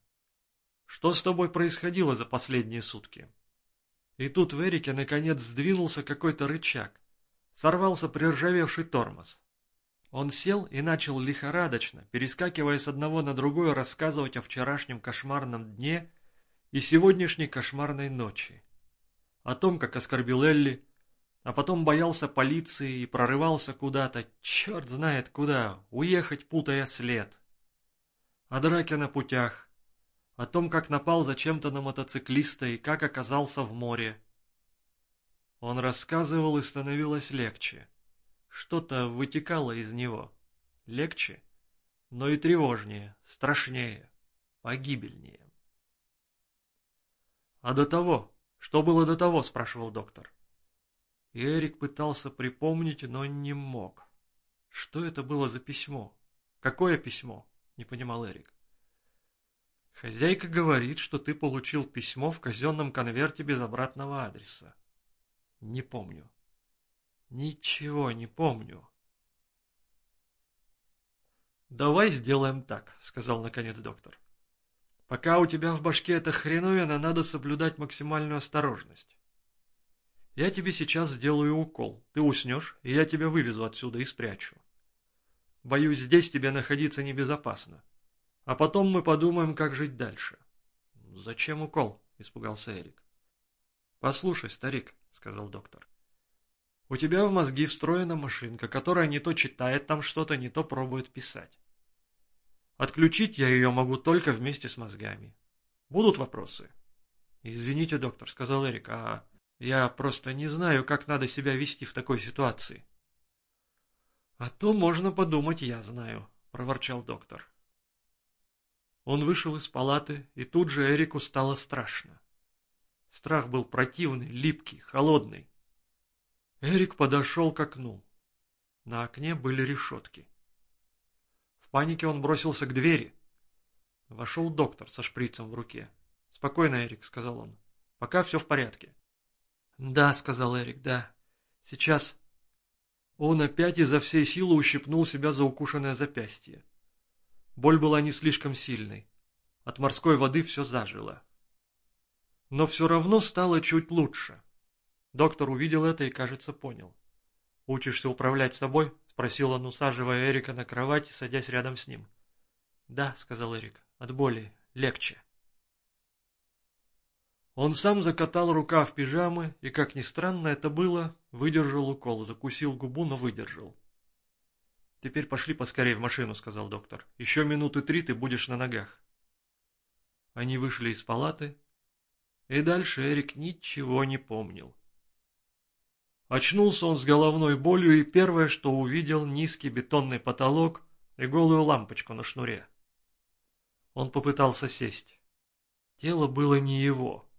Что с тобой происходило за последние сутки? И тут в Эрике наконец сдвинулся какой-то рычаг. Сорвался приржавевший тормоз. Он сел и начал лихорадочно, перескакивая с одного на другое, рассказывать о вчерашнем кошмарном дне и сегодняшней кошмарной ночи. О том, как оскорбил Элли, а потом боялся полиции и прорывался куда-то, черт знает куда, уехать, путая след. О драке на путях, о том, как напал зачем-то на мотоциклиста и как оказался в море. Он рассказывал, и становилось легче. Что-то вытекало из него. Легче, но и тревожнее, страшнее, погибельнее. «А до того? Что было до того?» – спрашивал доктор. Эрик пытался припомнить, но не мог. Что это было за письмо? Какое письмо? Не понимал Эрик. Хозяйка говорит, что ты получил письмо в казенном конверте без обратного адреса. Не помню. Ничего не помню. «Давай сделаем так», — сказал наконец доктор. «Пока у тебя в башке эта хреновина, надо соблюдать максимальную осторожность. Я тебе сейчас сделаю укол, ты уснешь, и я тебя вывезу отсюда и спрячу. Боюсь, здесь тебе находиться небезопасно. А потом мы подумаем, как жить дальше. Зачем укол? Испугался Эрик. Послушай, старик, сказал доктор. У тебя в мозги встроена машинка, которая не то читает там что-то, не то пробует писать. Отключить я ее могу только вместе с мозгами. Будут вопросы? Извините, доктор, сказал Эрик, а я просто не знаю, как надо себя вести в такой ситуации. А то можно подумать, я знаю, проворчал доктор. Он вышел из палаты, и тут же Эрику стало страшно. Страх был противный, липкий, холодный. Эрик подошел к окну. На окне были решетки. В панике он бросился к двери. Вошел доктор со шприцем в руке. «Спокойно, Эрик», — сказал он. «Пока все в порядке». «Да», — сказал Эрик, — «да. Сейчас...» Он опять изо всей силы ущипнул себя за укушенное запястье. Боль была не слишком сильной. От морской воды все зажило. Но все равно стало чуть лучше. Доктор увидел это и, кажется, понял. «Учишься управлять собой?» — спросил он, усаживая Эрика на кровать и садясь рядом с ним. «Да», — сказал Эрик, — «от боли легче». Он сам закатал рукав пижамы и, как ни странно это было, выдержал укол, закусил губу, но выдержал. «Теперь пошли поскорее в машину», — сказал доктор. «Еще минуты три ты будешь на ногах». Они вышли из палаты, и дальше Эрик ничего не помнил. Очнулся он с головной болью, и первое, что увидел, низкий бетонный потолок и голую лампочку на шнуре. Он попытался сесть. Тело было не его.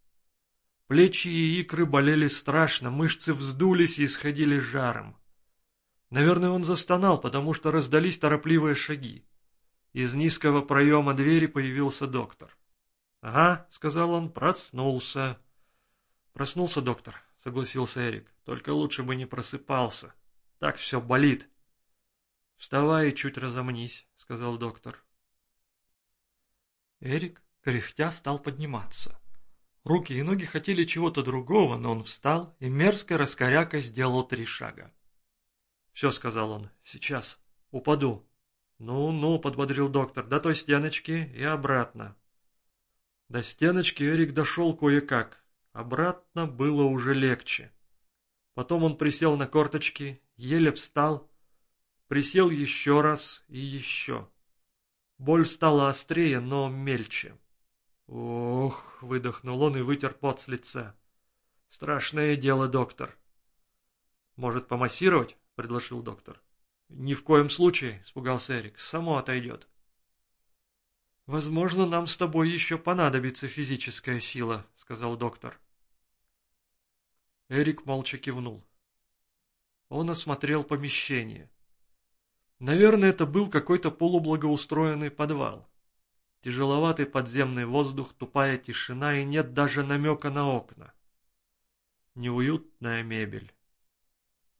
Плечи и икры болели страшно, мышцы вздулись и исходили жаром. Наверное, он застонал, потому что раздались торопливые шаги. Из низкого проема двери появился доктор. «Ага», — сказал он, — «проснулся». «Проснулся, доктор», — согласился Эрик. «Только лучше бы не просыпался. Так все болит». «Вставай и чуть разомнись», — сказал доктор. Эрик, кряхтя, стал подниматься. Руки и ноги хотели чего-то другого, но он встал и мерзко раскорякой сделал три шага. «Все», — сказал он, — «сейчас. Упаду». «Ну-ну», — подбодрил доктор, — «до той стеночки и обратно». До стеночки Эрик дошел кое-как. Обратно было уже легче. Потом он присел на корточки, еле встал, присел еще раз и еще. Боль стала острее, но мельче. «Ох!» — выдохнул он и вытер пот с лица. «Страшное дело, доктор». «Может, помассировать?» — предложил доктор. «Ни в коем случае», — испугался Эрик. «Само отойдет». «Возможно, нам с тобой еще понадобится физическая сила», — сказал доктор. Эрик молча кивнул. Он осмотрел помещение. Наверное, это был какой-то полублагоустроенный подвал. Тяжеловатый подземный воздух, тупая тишина и нет даже намека на окна. Неуютная мебель.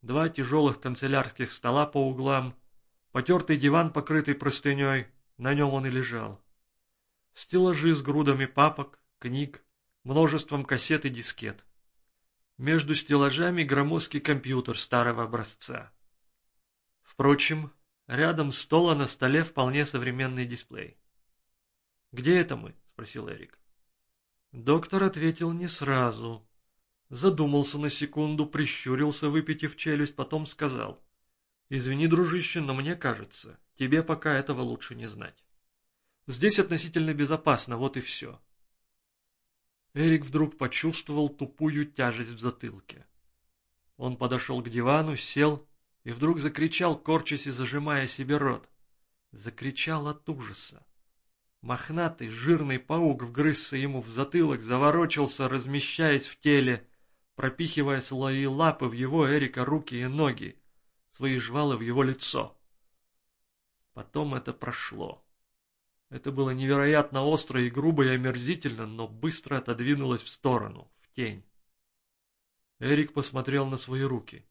Два тяжелых канцелярских стола по углам, потертый диван, покрытый простыней, на нем он и лежал. Стеллажи с грудами папок, книг, множеством кассет и дискет. Между стеллажами громоздкий компьютер старого образца. Впрочем, рядом стола на столе вполне современный дисплей. «Где это мы?» — спросил Эрик. Доктор ответил не сразу. Задумался на секунду, прищурился, выпитив челюсть, потом сказал. «Извини, дружище, но мне кажется, тебе пока этого лучше не знать. Здесь относительно безопасно, вот и все». Эрик вдруг почувствовал тупую тяжесть в затылке. Он подошел к дивану, сел и вдруг закричал, корчась и зажимая себе рот. Закричал от ужаса. Мохнатый, жирный паук вгрызся ему в затылок, заворочился, размещаясь в теле, пропихивая слои лапы в его Эрика руки и ноги, свои жвалы в его лицо. Потом это прошло. Это было невероятно остро и грубо и омерзительно, но быстро отодвинулось в сторону, в тень. Эрик посмотрел на свои руки.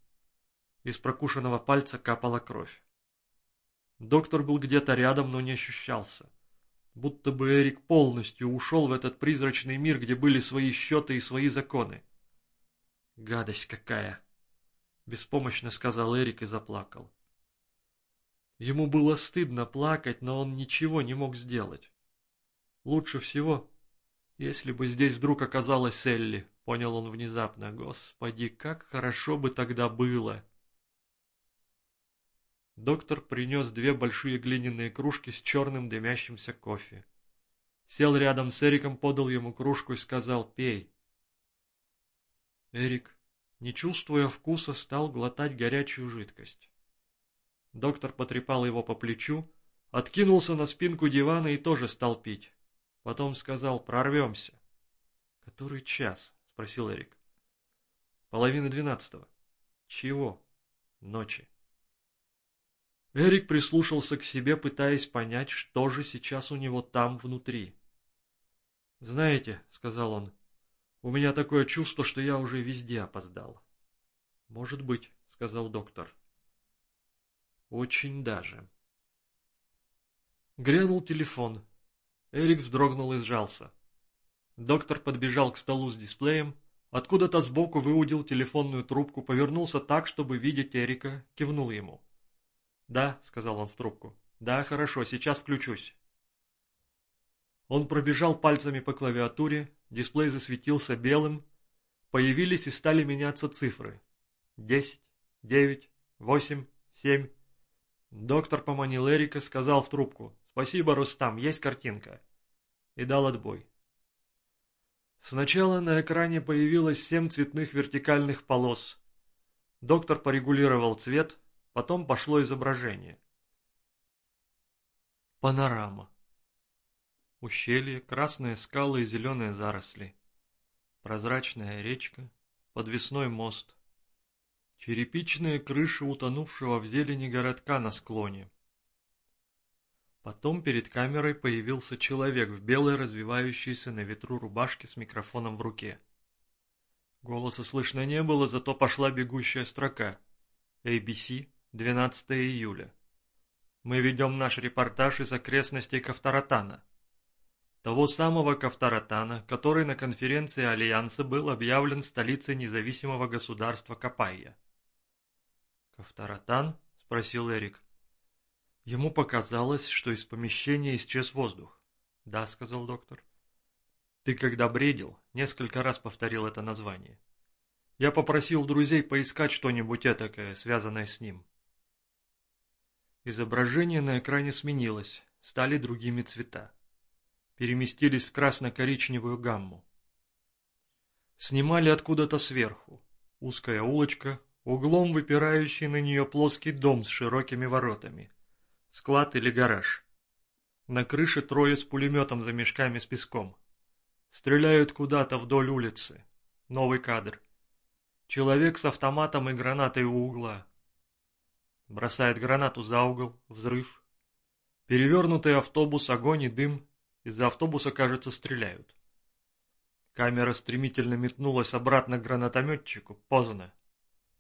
Из прокушенного пальца капала кровь. Доктор был где-то рядом, но не ощущался. Будто бы Эрик полностью ушел в этот призрачный мир, где были свои счеты и свои законы. «Гадость какая!» — беспомощно сказал Эрик и заплакал. Ему было стыдно плакать, но он ничего не мог сделать. Лучше всего, если бы здесь вдруг оказалась Элли, понял он внезапно. Господи, как хорошо бы тогда было! Доктор принес две большие глиняные кружки с черным дымящимся кофе. Сел рядом с Эриком, подал ему кружку и сказал «Пей». Эрик, не чувствуя вкуса, стал глотать горячую жидкость. Доктор потрепал его по плечу, откинулся на спинку дивана и тоже стал пить. Потом сказал «Прорвемся». «Который час?» — спросил Эрик. «Половина двенадцатого». «Чего?» «Ночи». Эрик прислушался к себе, пытаясь понять, что же сейчас у него там внутри. «Знаете», — сказал он, — «у меня такое чувство, что я уже везде опоздал». «Может быть», — сказал доктор. «Очень даже». Грянул телефон. Эрик вздрогнул и сжался. Доктор подбежал к столу с дисплеем, откуда-то сбоку выудил телефонную трубку, повернулся так, чтобы видеть Эрика, кивнул ему. «Да», — сказал он в трубку. «Да, хорошо, сейчас включусь». Он пробежал пальцами по клавиатуре, дисплей засветился белым, появились и стали меняться цифры. Десять, девять, восемь, семь. Доктор поманил Эрика, сказал в трубку «Спасибо, Рустам, есть картинка» и дал отбой. Сначала на экране появилось семь цветных вертикальных полос. Доктор порегулировал цвет, потом пошло изображение. Панорама. Ущелье, красные скалы и зеленые заросли. Прозрачная речка, подвесной мост. Черепичные крыши утонувшего в зелени городка на склоне. Потом перед камерой появился человек в белой развивающейся на ветру рубашке с микрофоном в руке. Голоса слышно не было, зато пошла бегущая строка. ABC, 12 июля. Мы ведем наш репортаж из окрестностей Кавторотана. Того самого Кавторотана, который на конференции Альянса был объявлен столицей независимого государства Капайя. «Кавторотан?» – спросил Эрик. Ему показалось, что из помещения исчез воздух. «Да», — сказал доктор. «Ты когда бредил, несколько раз повторил это название. Я попросил друзей поискать что-нибудь этакое, связанное с ним». Изображение на экране сменилось, стали другими цвета. Переместились в красно-коричневую гамму. Снимали откуда-то сверху. Узкая улочка, углом выпирающий на нее плоский дом с широкими воротами — Склад или гараж. На крыше трое с пулеметом за мешками с песком. Стреляют куда-то вдоль улицы. Новый кадр. Человек с автоматом и гранатой у угла. Бросает гранату за угол. Взрыв. Перевернутый автобус, огонь и дым. Из-за автобуса, кажется, стреляют. Камера стремительно метнулась обратно к гранатометчику. Поздно.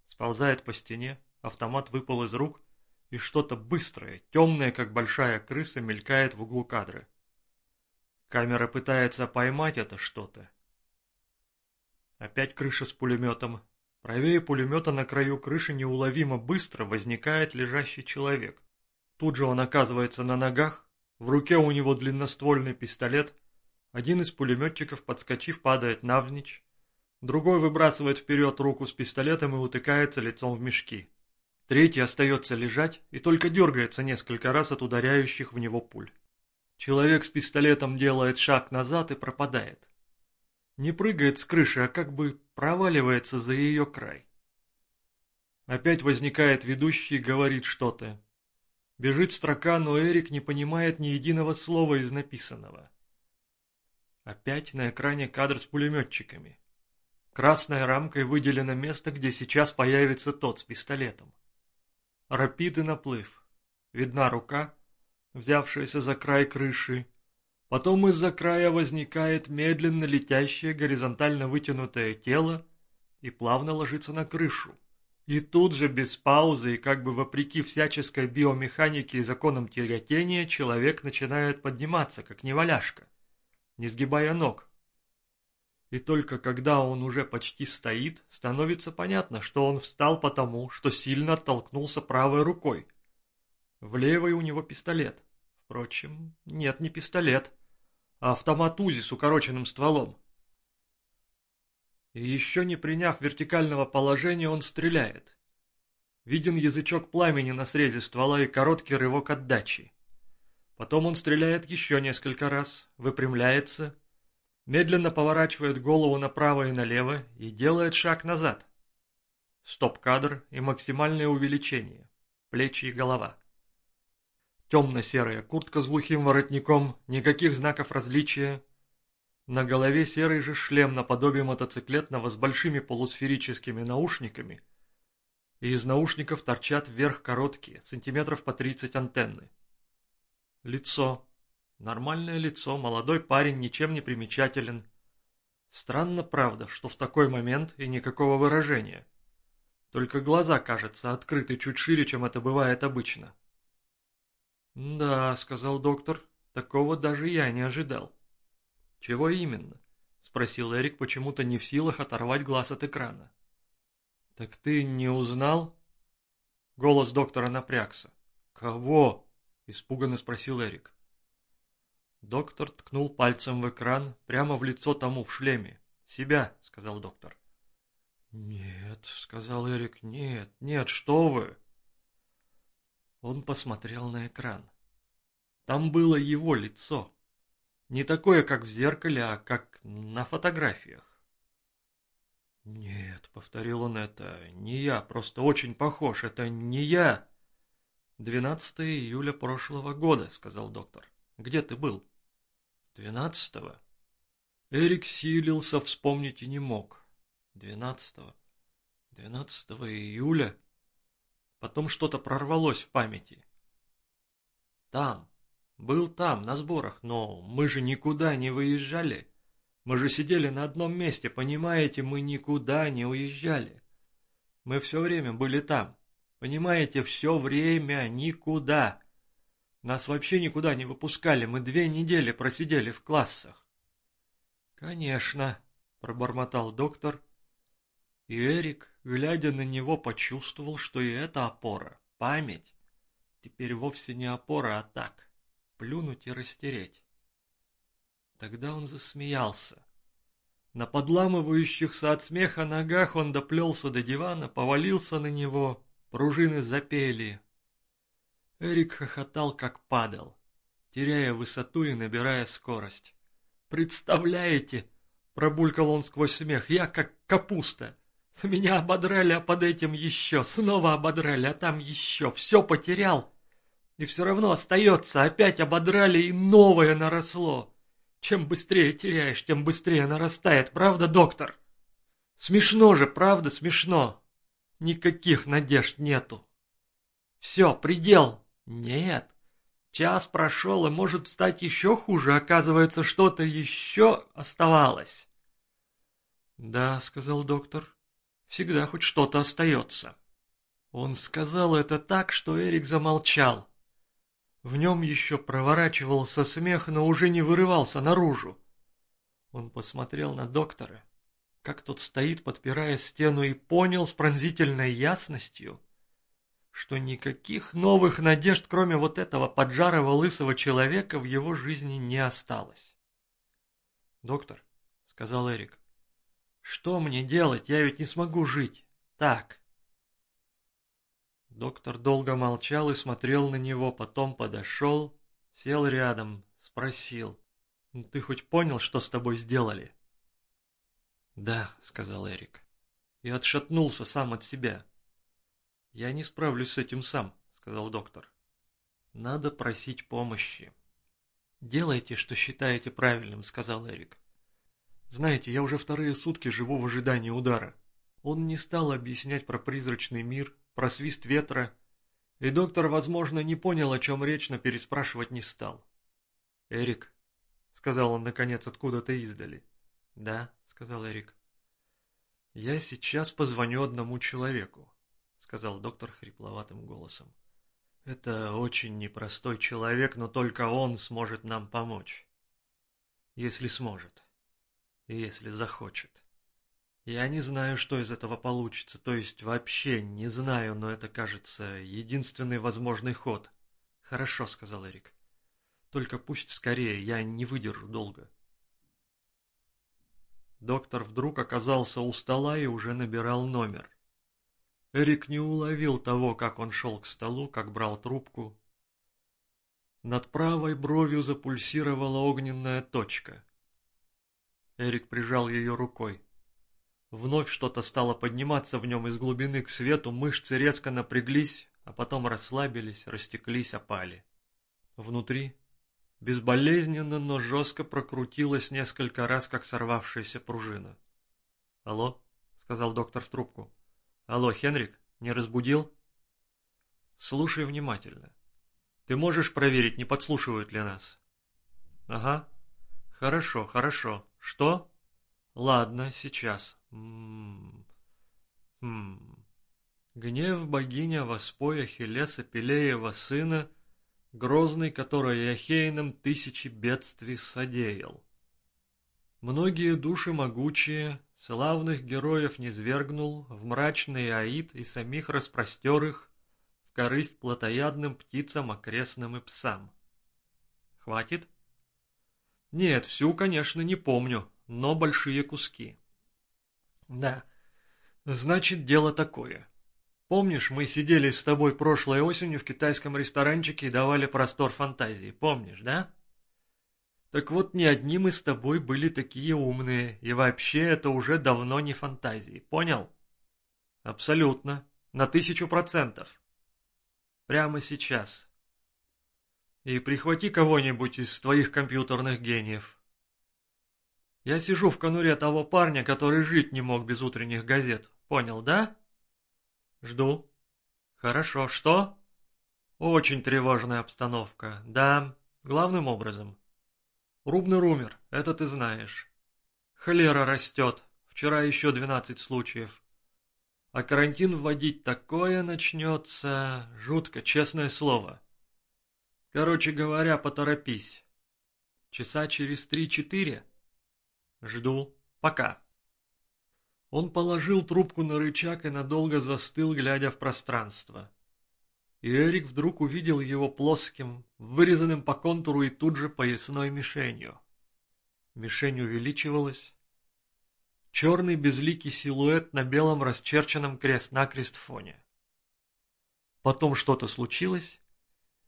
Сползает по стене. Автомат выпал из рук и что-то быстрое, темное, как большая крыса, мелькает в углу кадра. Камера пытается поймать это что-то. Опять крыша с пулеметом. Правее пулемета на краю крыши неуловимо быстро возникает лежащий человек. Тут же он оказывается на ногах, в руке у него длинноствольный пистолет, один из пулеметчиков, подскочив, падает навзничь, другой выбрасывает вперед руку с пистолетом и утыкается лицом в мешки. Третий остается лежать и только дергается несколько раз от ударяющих в него пуль. Человек с пистолетом делает шаг назад и пропадает. Не прыгает с крыши, а как бы проваливается за ее край. Опять возникает ведущий и говорит что-то. Бежит строка, но Эрик не понимает ни единого слова из написанного. Опять на экране кадр с пулеметчиками. Красной рамкой выделено место, где сейчас появится тот с пистолетом. Рапид и наплыв. Видна рука, взявшаяся за край крыши. Потом из-за края возникает медленно летящее горизонтально вытянутое тело и плавно ложится на крышу. И тут же, без паузы и как бы вопреки всяческой биомеханике и законам тяготения, человек начинает подниматься, как неваляшка, не сгибая ног, и только когда он уже почти стоит, становится понятно, что он встал потому, что сильно оттолкнулся правой рукой. В левой у него пистолет. Впрочем, нет, не пистолет, а автомат УЗИ с укороченным стволом. И еще не приняв вертикального положения, он стреляет. Виден язычок пламени на срезе ствола и короткий рывок отдачи. Потом он стреляет еще несколько раз, выпрямляется медленно поворачивает голову направо и налево и делает шаг назад. Стоп-кадр и максимальное увеличение. Плечи и голова. Темно-серая куртка с глухим воротником, никаких знаков различия. На голове серый же шлем наподобие мотоциклетного с большими полусферическими наушниками. И из наушников торчат вверх короткие, сантиметров по 30 антенны. Лицо. Нормальное лицо, молодой парень, ничем не примечателен. Странно, правда, что в такой момент и никакого выражения. Только глаза, кажется, открыты чуть шире, чем это бывает обычно. «Да», — сказал доктор, — «такого даже я не ожидал». «Чего именно?» — спросил Эрик, почему-то не в силах оторвать глаз от экрана. «Так ты не узнал?» Голос доктора напрягся. «Кого?» — испуганно спросил Эрик. Доктор ткнул пальцем в экран, прямо в лицо тому в шлеме. «Себя», — сказал доктор. «Нет», — сказал Эрик, — «нет, нет, что вы!» Он посмотрел на экран. Там было его лицо. Не такое, как в зеркале, а как на фотографиях. «Нет», — повторил он, — «это не я, просто очень похож, это не я». «12 июля прошлого года», — сказал доктор. «Где ты был?» «Двенадцатого?» Эрик силился вспомнить и не мог. «Двенадцатого? Двенадцатого июля?» Потом что-то прорвалось в памяти. «Там. Был там, на сборах, но мы же никуда не выезжали. Мы же сидели на одном месте, понимаете, мы никуда не уезжали. Мы все время были там. Понимаете, все время никуда. Нас вообще никуда не выпускали, мы две недели просидели в классах. Конечно, пробормотал доктор, и Эрик, глядя на него, почувствовал, что и эта опора, память, теперь вовсе не опора, а так, плюнуть и растереть. Тогда он засмеялся. На подламывающихся от смеха ногах он доплелся до дивана, повалился на него Пружины запели. Эрик хохотал, как падал, теряя высоту и набирая скорость. «Представляете?» — пробулькал он сквозь смех. «Я как капуста. С меня ободрали, а под этим еще. Снова ободрали, а там еще. Все потерял. И все равно остается. Опять ободрали, и новое наросло. Чем быстрее теряешь, тем быстрее нарастает. Правда, доктор?» «Смешно же, правда, смешно?» Никаких надежд нету. Все, предел. Нет. Час прошел, и может стать еще хуже. Оказывается, что-то еще оставалось. Да, сказал доктор, всегда хоть что-то остается. Он сказал это так, что Эрик замолчал. В нем еще проворачивался смех, но уже не вырывался наружу. Он посмотрел на доктора как тот стоит, подпирая стену, и понял с пронзительной ясностью, что никаких новых надежд, кроме вот этого поджарого лысого человека, в его жизни не осталось. «Доктор», — сказал Эрик, — «что мне делать? Я ведь не смогу жить. Так». Доктор долго молчал и смотрел на него, потом подошел, сел рядом, спросил, «Ну, «Ты хоть понял, что с тобой сделали?» «Да», — сказал Эрик. И отшатнулся сам от себя. «Я не справлюсь с этим сам», — сказал доктор. «Надо просить помощи». «Делайте, что считаете правильным», — сказал Эрик. «Знаете, я уже вторые сутки живу в ожидании удара». Он не стал объяснять про призрачный мир, про свист ветра, и доктор, возможно, не понял, о чем речь, но переспрашивать не стал. «Эрик», — сказал он, наконец, откуда-то издали. «Да», сказал Эрик. «Я сейчас позвоню одному человеку», — сказал доктор хрипловатым голосом. «Это очень непростой человек, но только он сможет нам помочь. Если сможет. Если захочет. Я не знаю, что из этого получится, то есть вообще не знаю, но это, кажется, единственный возможный ход». «Хорошо», — сказал Эрик. «Только пусть скорее, я не выдержу долго». Доктор вдруг оказался у стола и уже набирал номер. Эрик не уловил того, как он шел к столу, как брал трубку. Над правой бровью запульсировала огненная точка. Эрик прижал ее рукой. Вновь что-то стало подниматься в нем из глубины к свету, мышцы резко напряглись, а потом расслабились, растеклись, опали. Внутри безболезненно, но жестко прокрутилась несколько раз, как сорвавшаяся пружина. «Алло?» — сказал доктор в трубку. «Алло, Хенрик, не разбудил?» «Слушай внимательно. Ты можешь проверить, не подслушивают ли нас?» «Ага. Хорошо, хорошо. Что?» «Ладно, сейчас. М -м -м. Гнев богиня воспоя Хелеса Пелеева сына — грозный, который Ахейном тысячи бедствий содеял. Многие души могучие, славных героев низвергнул в мрачный аид и самих распростер их в корысть плотоядным птицам, окрестным и псам. Хватит? Нет, всю, конечно, не помню, но большие куски. Да, значит, дело такое. Помнишь, мы сидели с тобой прошлой осенью в китайском ресторанчике и давали простор фантазии, помнишь, да? Так вот, не одни мы с тобой были такие умные, и вообще это уже давно не фантазии, понял? Абсолютно, на тысячу процентов. Прямо сейчас. И прихвати кого-нибудь из твоих компьютерных гениев. Я сижу в конуре того парня, который жить не мог без утренних газет, понял, да? Жду. Хорошо, что? Очень тревожная обстановка. Да, главным образом. Рубный умер, это ты знаешь. Холера растет, вчера еще двенадцать случаев. А карантин вводить такое начнется... Жутко, честное слово. Короче говоря, поторопись. Часа через три-четыре? Жду. Пока. Он положил трубку на рычаг и надолго застыл, глядя в пространство. И Эрик вдруг увидел его плоским, вырезанным по контуру и тут же поясной мишенью. Мишень увеличивалась. Черный безликий силуэт на белом расчерченном крест-накрест фоне. Потом что-то случилось.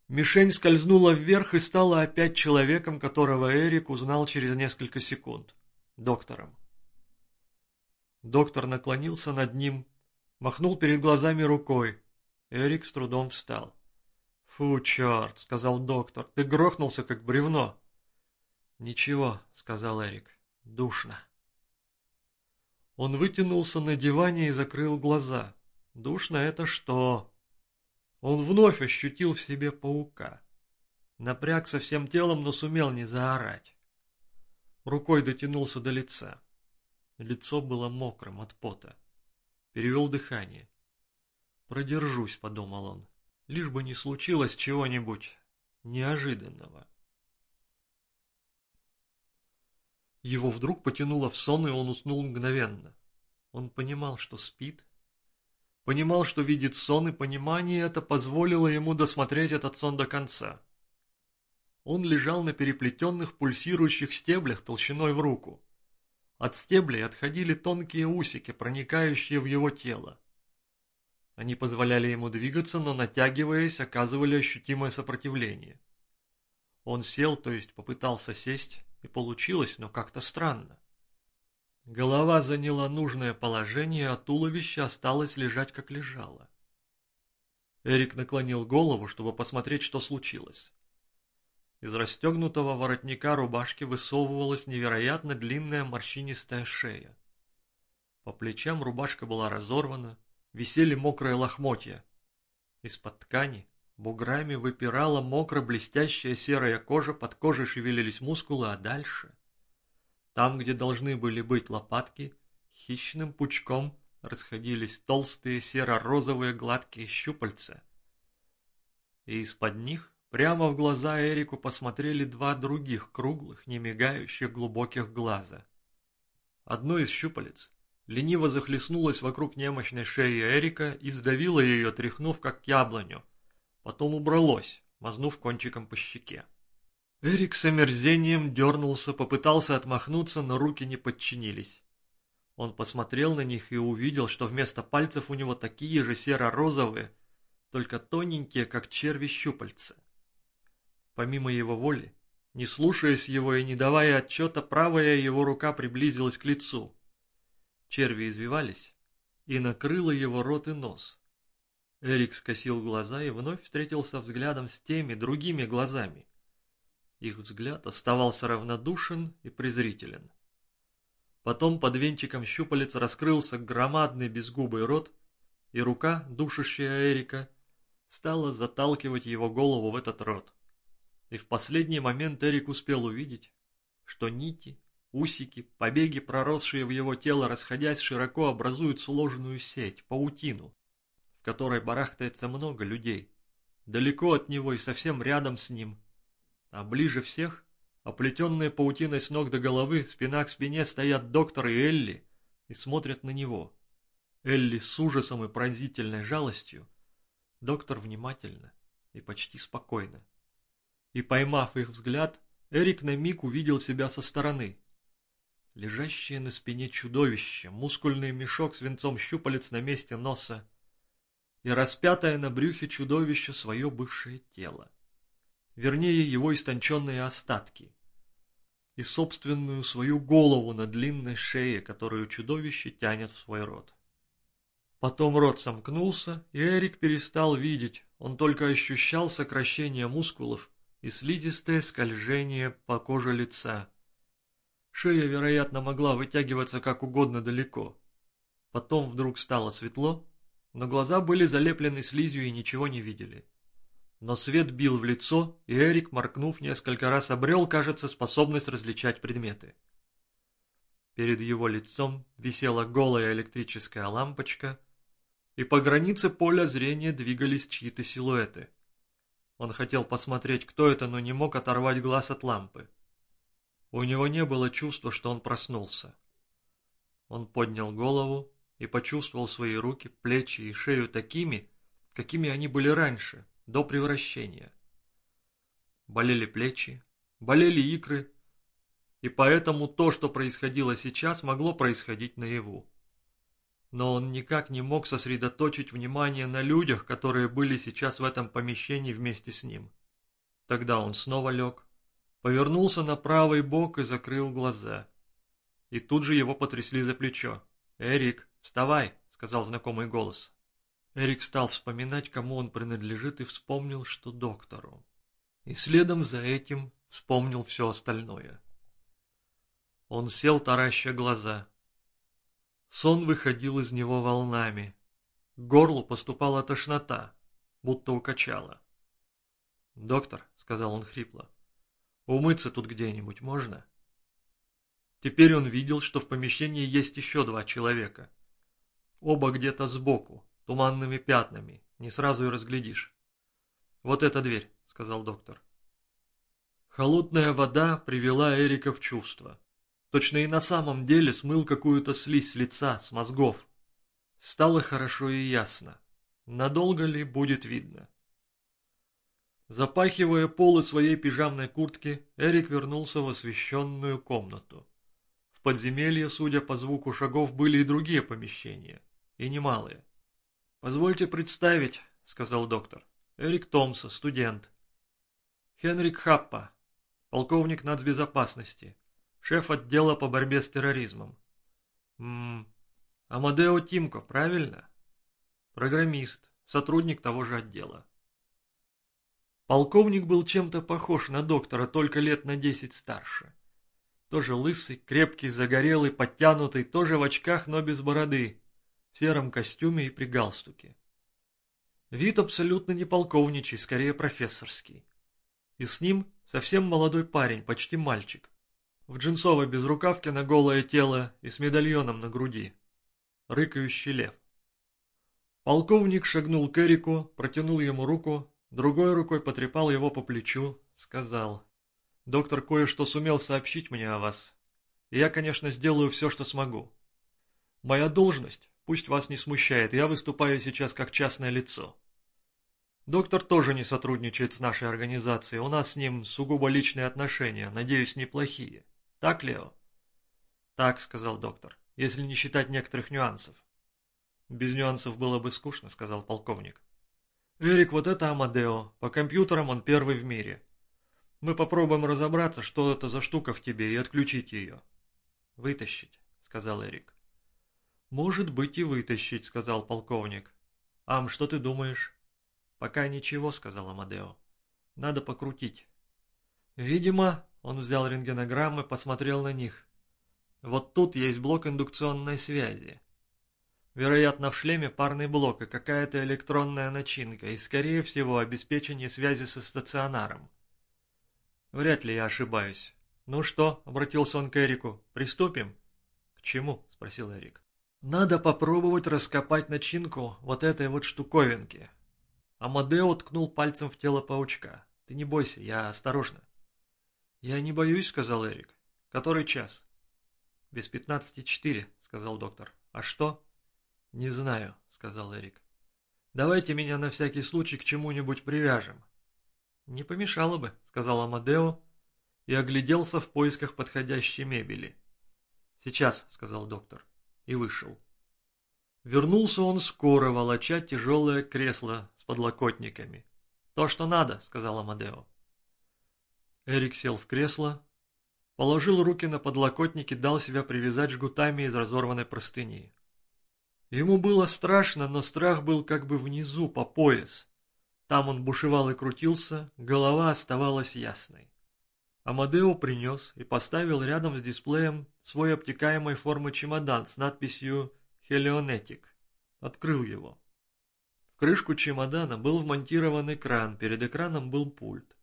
Мишень скользнула вверх и стала опять человеком, которого Эрик узнал через несколько секунд. Доктором. Доктор наклонился над ним, махнул перед глазами рукой. Эрик с трудом встал. «Фу, черт!» — сказал доктор. «Ты грохнулся, как бревно!» «Ничего», — сказал Эрик. «Душно». Он вытянулся на диване и закрыл глаза. «Душно это что?» Он вновь ощутил в себе паука. Напрягся всем телом, но сумел не заорать. Рукой дотянулся до лица. Лицо было мокрым от пота. Перевел дыхание. «Продержусь», — подумал он, — «лишь бы не случилось чего-нибудь неожиданного». Его вдруг потянуло в сон, и он уснул мгновенно. Он понимал, что спит, понимал, что видит сон, и понимание это позволило ему досмотреть этот сон до конца. Он лежал на переплетенных пульсирующих стеблях толщиной в руку. От стеблей отходили тонкие усики, проникающие в его тело. Они позволяли ему двигаться, но, натягиваясь, оказывали ощутимое сопротивление. Он сел, то есть попытался сесть, и получилось, но как-то странно. Голова заняла нужное положение, а туловище осталось лежать, как лежало. Эрик наклонил голову, чтобы посмотреть, что случилось. Из расстегнутого воротника рубашки высовывалась невероятно длинная морщинистая шея. По плечам рубашка была разорвана, висели мокрые лохмотья. Из-под ткани буграми выпирала мокро-блестящая серая кожа, под кожей шевелились мускулы, а дальше... Там, где должны были быть лопатки, хищным пучком расходились толстые серо-розовые гладкие щупальца. И из-под них Прямо в глаза Эрику посмотрели два других круглых, не мигающих глубоких глаза. Одно из щупалец лениво захлестнулось вокруг немощной шеи Эрика и сдавило ее, тряхнув как яблоню. Потом убралось, мазнув кончиком по щеке. Эрик с омерзением дернулся, попытался отмахнуться, но руки не подчинились. Он посмотрел на них и увидел, что вместо пальцев у него такие же серо-розовые, только тоненькие, как черви щупальца. Помимо его воли, не слушаясь его и не давая отчета, правая его рука приблизилась к лицу. Черви извивались, и накрыла его рот и нос. Эрик скосил глаза и вновь встретился взглядом с теми другими глазами. Их взгляд оставался равнодушен и презрителен. Потом под венчиком щупалец раскрылся громадный безгубый рот, и рука, душащая Эрика, стала заталкивать его голову в этот рот и в последний момент Эрик успел увидеть, что нити, усики, побеги, проросшие в его тело, расходясь широко, образуют сложную сеть, паутину, в которой барахтается много людей, далеко от него и совсем рядом с ним, а ближе всех, оплетенные паутиной с ног до головы, спина к спине стоят доктор и Элли и смотрят на него. Элли с ужасом и пронзительной жалостью, доктор внимательно и почти спокойно и, поймав их взгляд, Эрик на миг увидел себя со стороны. Лежащее на спине чудовище, мускульный мешок с венцом щупалец на месте носа и распятое на брюхе чудовище свое бывшее тело. Вернее, его истонченные остатки. И собственную свою голову на длинной шее, которую чудовище тянет в свой рот. Потом рот сомкнулся, и Эрик перестал видеть, он только ощущал сокращение мускулов и слизистое скольжение по коже лица. Шея, вероятно, могла вытягиваться как угодно далеко. Потом вдруг стало светло, но глаза были залеплены слизью и ничего не видели. Но свет бил в лицо, и Эрик, моркнув несколько раз, обрел, кажется, способность различать предметы. Перед его лицом висела голая электрическая лампочка, и по границе поля зрения двигались чьи-то силуэты. Он хотел посмотреть, кто это, но не мог оторвать глаз от лампы. У него не было чувства, что он проснулся. Он поднял голову и почувствовал свои руки, плечи и шею такими, какими они были раньше, до превращения. Болели плечи, болели икры, и поэтому то, что происходило сейчас, могло происходить наяву но он никак не мог сосредоточить внимание на людях, которые были сейчас в этом помещении вместе с ним. Тогда он снова лег, повернулся на правый бок и закрыл глаза. И тут же его потрясли за плечо. «Эрик, вставай!» — сказал знакомый голос. Эрик стал вспоминать, кому он принадлежит, и вспомнил, что доктору. И следом за этим вспомнил все остальное. Он сел, тараща глаза — Сон выходил из него волнами. К горлу поступала тошнота, будто укачала. «Доктор», — сказал он хрипло, — «умыться тут где-нибудь можно?» Теперь он видел, что в помещении есть еще два человека. Оба где-то сбоку, туманными пятнами, не сразу и разглядишь. «Вот эта дверь», — сказал доктор. Холодная вода привела Эрика в чувство. Точно и на самом деле смыл какую-то слизь с лица, с мозгов. Стало хорошо и ясно. Надолго ли будет видно? Запахивая полы своей пижамной куртки, Эрик вернулся в освещенную комнату. В подземелье, судя по звуку шагов, были и другие помещения, и немалые. «Позвольте представить», — сказал доктор. «Эрик Томса, студент. Хенрик Хаппа, полковник нацбезопасности шеф отдела по борьбе с терроризмом. Ммм, Амадео Тимко, правильно? Программист, сотрудник того же отдела. Полковник был чем-то похож на доктора, только лет на десять старше. Тоже лысый, крепкий, загорелый, подтянутый, тоже в очках, но без бороды, в сером костюме и при галстуке. Вид абсолютно не полковничий, скорее профессорский. И с ним совсем молодой парень, почти мальчик в джинсовой безрукавке на голое тело и с медальоном на груди. Рыкающий лев. Полковник шагнул к Эрику, протянул ему руку, другой рукой потрепал его по плечу, сказал. «Доктор кое-что сумел сообщить мне о вас. И я, конечно, сделаю все, что смогу. Моя должность, пусть вас не смущает, я выступаю сейчас как частное лицо. Доктор тоже не сотрудничает с нашей организацией, у нас с ним сугубо личные отношения, надеюсь, неплохие. Так, Лео? Так, сказал доктор, если не считать некоторых нюансов. Без нюансов было бы скучно, сказал полковник. Эрик, вот это Амадео. По компьютерам он первый в мире. Мы попробуем разобраться, что это за штука в тебе, и отключить ее. Вытащить, сказал Эрик. Может быть и вытащить, сказал полковник. Ам, что ты думаешь? Пока ничего, сказал Амадео. Надо покрутить. Видимо, он взял рентгенограммы, посмотрел на них. Вот тут есть блок индукционной связи. Вероятно, в шлеме парный блок и какая-то электронная начинка, и, скорее всего, обеспечение связи со стационаром. Вряд ли я ошибаюсь. «Ну что?» — обратился он к Эрику. «Приступим?» «К чему?» — спросил Эрик. «Надо попробовать раскопать начинку вот этой вот штуковинки». Амадео ткнул пальцем в тело паучка. «Ты не бойся, я осторожно». «Я не боюсь», — сказал Эрик. «Который час?» «Без пятнадцати четыре», — сказал доктор. «А что?» «Не знаю», — сказал Эрик. «Давайте меня на всякий случай к чему-нибудь привяжем». «Не помешало бы», — сказал Амадео, и огляделся в поисках подходящей мебели. «Сейчас», — сказал доктор, и вышел. Вернулся он скоро, волоча тяжелое кресло с подлокотниками. «То, что надо», — сказал Амадео. Эрик сел в кресло, положил руки на подлокотники, дал себя привязать жгутами из разорванной простыни. Ему было страшно, но страх был как бы внизу, по пояс. Там он бушевал и крутился, голова оставалась ясной. Амадео принес и поставил рядом с дисплеем свой обтекаемой формы чемодан с надписью «Хелионетик». Открыл его. В крышку чемодана был вмонтирован экран, перед экраном был пульт.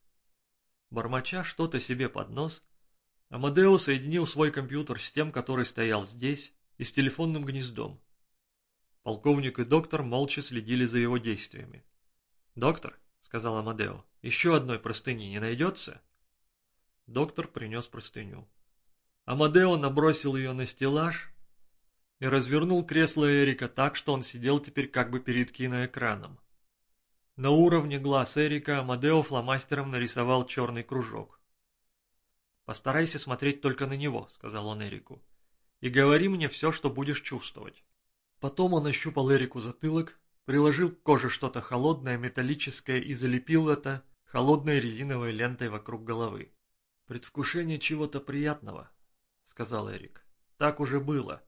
Бормоча что-то себе под нос, Амадео соединил свой компьютер с тем, который стоял здесь, и с телефонным гнездом. Полковник и доктор молча следили за его действиями. «Доктор», — сказал Амадео, — «еще одной простыни не найдется?» Доктор принес простыню. Амадео набросил ее на стеллаж и развернул кресло Эрика так, что он сидел теперь как бы перед киноэкраном. На уровне глаз Эрика Амадео фломастером нарисовал черный кружок. «Постарайся смотреть только на него», — сказал он Эрику, — «и говори мне все, что будешь чувствовать». Потом он ощупал Эрику затылок, приложил к коже что-то холодное, металлическое и залепил это холодной резиновой лентой вокруг головы. «Предвкушение чего-то приятного», — сказал Эрик. «Так уже было».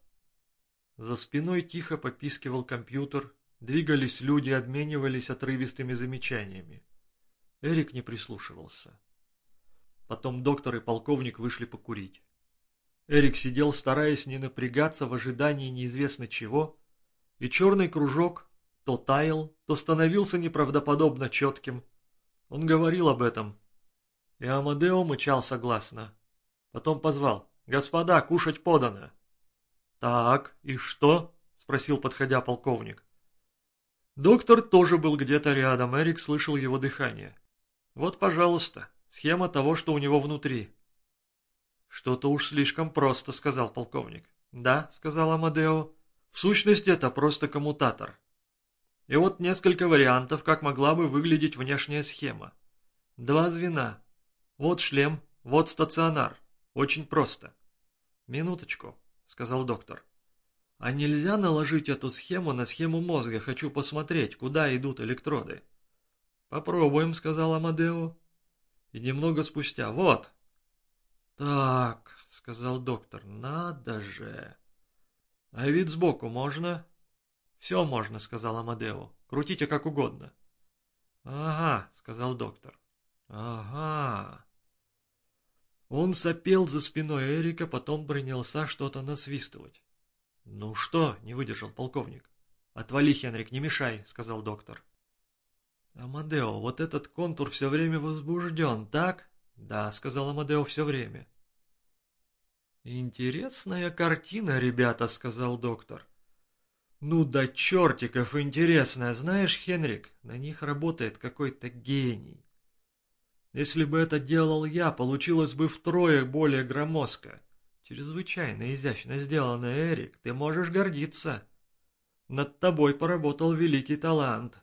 За спиной тихо попискивал компьютер, двигались люди, обменивались отрывистыми замечаниями. Эрик не прислушивался. Потом доктор и полковник вышли покурить. Эрик сидел, стараясь не напрягаться в ожидании неизвестно чего, и черный кружок то таял, то становился неправдоподобно четким. Он говорил об этом, и Амадео мычал согласно. Потом позвал. «Господа, кушать подано!» «Так, и что?» — спросил, подходя полковник. Доктор тоже был где-то рядом, Эрик слышал его дыхание. «Вот, пожалуйста, схема того, что у него внутри». «Что-то уж слишком просто», — сказал полковник. «Да», — сказал Амадео, — «в сущности это просто коммутатор». И вот несколько вариантов, как могла бы выглядеть внешняя схема. Два звена, вот шлем, вот стационар. Очень просто. Минуточку, сказал доктор. А нельзя наложить эту схему на схему мозга? Хочу посмотреть, куда идут электроды. Попробуем, сказал Амадео. И немного спустя. Вот. Так, сказал доктор, надо же. А вид сбоку можно? Все можно, сказал Амадео. Крутите как угодно. Ага, сказал доктор. Ага. Он сопел за спиной Эрика, потом принялся что-то насвистывать. «Ну что?» — не выдержал полковник. «Отвали, Хенрик, не мешай», — сказал доктор. «Амадео, вот этот контур все время возбужден, так?» «Да», — сказал Амадео, — «все время». «Интересная картина, ребята», — сказал доктор. «Ну да чертиков интересная, знаешь, Хенрик, на них работает какой-то гений». Если бы это делал я, получилось бы втрое более громоздко. Чрезвычайно изящно сделано, Эрик, ты можешь гордиться. Над тобой поработал великий талант.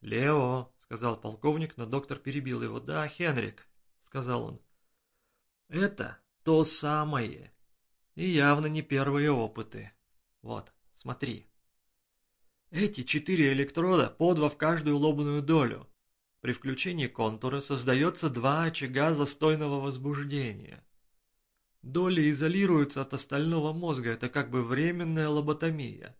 Лео, сказал полковник, но доктор перебил его. Да, Хенрик, сказал он. Это то самое. И явно не первые опыты. Вот, смотри. Эти четыре электрода по два в каждую лобную долю. При включении контура создается два очага застойного возбуждения. Доли изолируются от остального мозга, это как бы временная лоботомия.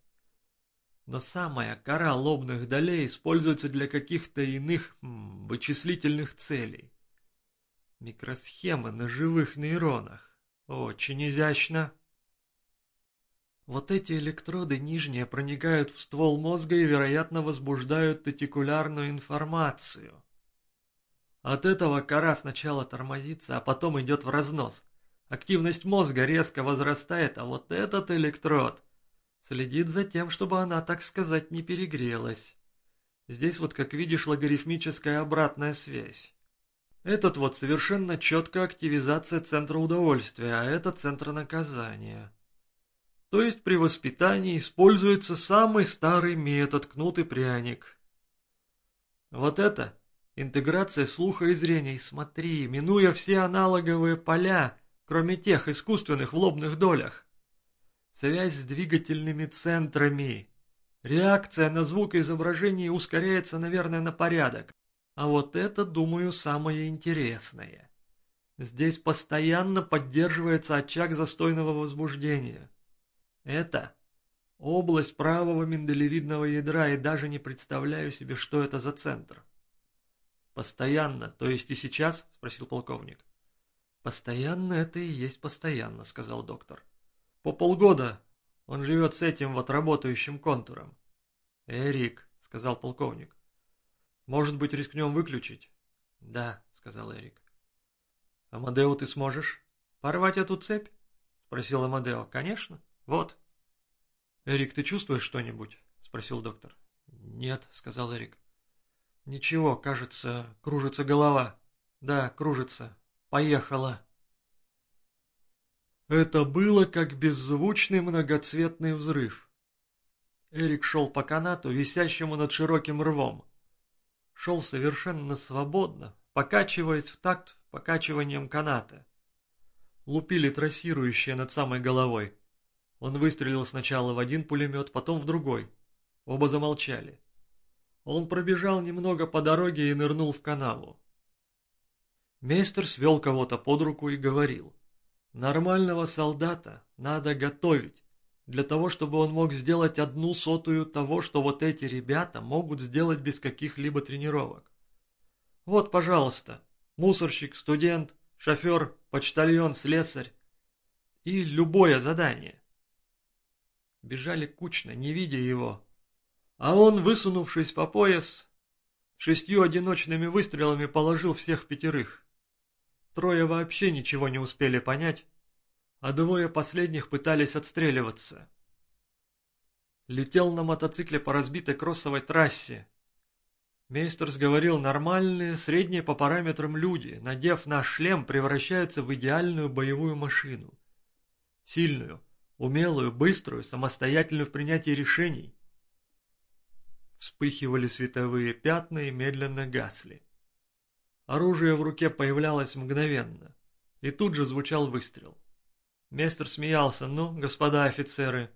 Но самая кора лобных долей используется для каких-то иных м, вычислительных целей. Микросхемы на живых нейронах. Очень изящно. Вот эти электроды нижние проникают в ствол мозга и, вероятно, возбуждают ретикулярную информацию. От этого кора сначала тормозится, а потом идет в разнос. Активность мозга резко возрастает, а вот этот электрод следит за тем, чтобы она, так сказать, не перегрелась. Здесь вот, как видишь, логарифмическая обратная связь. Этот вот совершенно четкая активизация центра удовольствия, а это центр наказания. То есть при воспитании используется самый старый метод кнут и пряник. Вот это Интеграция слуха и зрения. смотри, минуя все аналоговые поля, кроме тех искусственных в лобных долях. Связь с двигательными центрами. Реакция на звук и ускоряется, наверное, на порядок. А вот это, думаю, самое интересное. Здесь постоянно поддерживается очаг застойного возбуждения. Это область правого миндалевидного ядра, и даже не представляю себе, что это за центр. «Постоянно, то есть и сейчас?» – спросил полковник. «Постоянно это и есть постоянно», – сказал доктор. «По полгода он живет с этим вот работающим контуром». «Эрик», – сказал полковник. «Может быть, рискнем выключить?» «Да», – сказал Эрик. «Амадео, ты сможешь порвать эту цепь?» – спросил Амадео. «Конечно. Вот». «Эрик, ты чувствуешь что-нибудь?» – спросил доктор. «Нет», – сказал Эрик. Ничего, кажется, кружится голова. Да, кружится. Поехала. Это было как беззвучный многоцветный взрыв. Эрик шел по канату, висящему над широким рвом. Шел совершенно свободно, покачиваясь в такт покачиванием каната. Лупили трассирующие над самой головой. Он выстрелил сначала в один пулемет, потом в другой. Оба замолчали. Он пробежал немного по дороге и нырнул в канаву. Мейстер свел кого-то под руку и говорил. Нормального солдата надо готовить, для того, чтобы он мог сделать одну сотую того, что вот эти ребята могут сделать без каких-либо тренировок. Вот, пожалуйста, мусорщик, студент, шофер, почтальон, слесарь и любое задание. Бежали кучно, не видя его, а он, высунувшись по пояс, шестью одиночными выстрелами положил всех пятерых. Трое вообще ничего не успели понять, а двое последних пытались отстреливаться. Летел на мотоцикле по разбитой кроссовой трассе. Мейстерс говорил, нормальные, средние по параметрам люди, надев наш шлем, превращаются в идеальную боевую машину. Сильную, умелую, быструю, самостоятельную в принятии решений. Вспыхивали световые пятна и медленно гасли. Оружие в руке появлялось мгновенно, и тут же звучал выстрел. Мистер смеялся. «Ну, господа офицеры,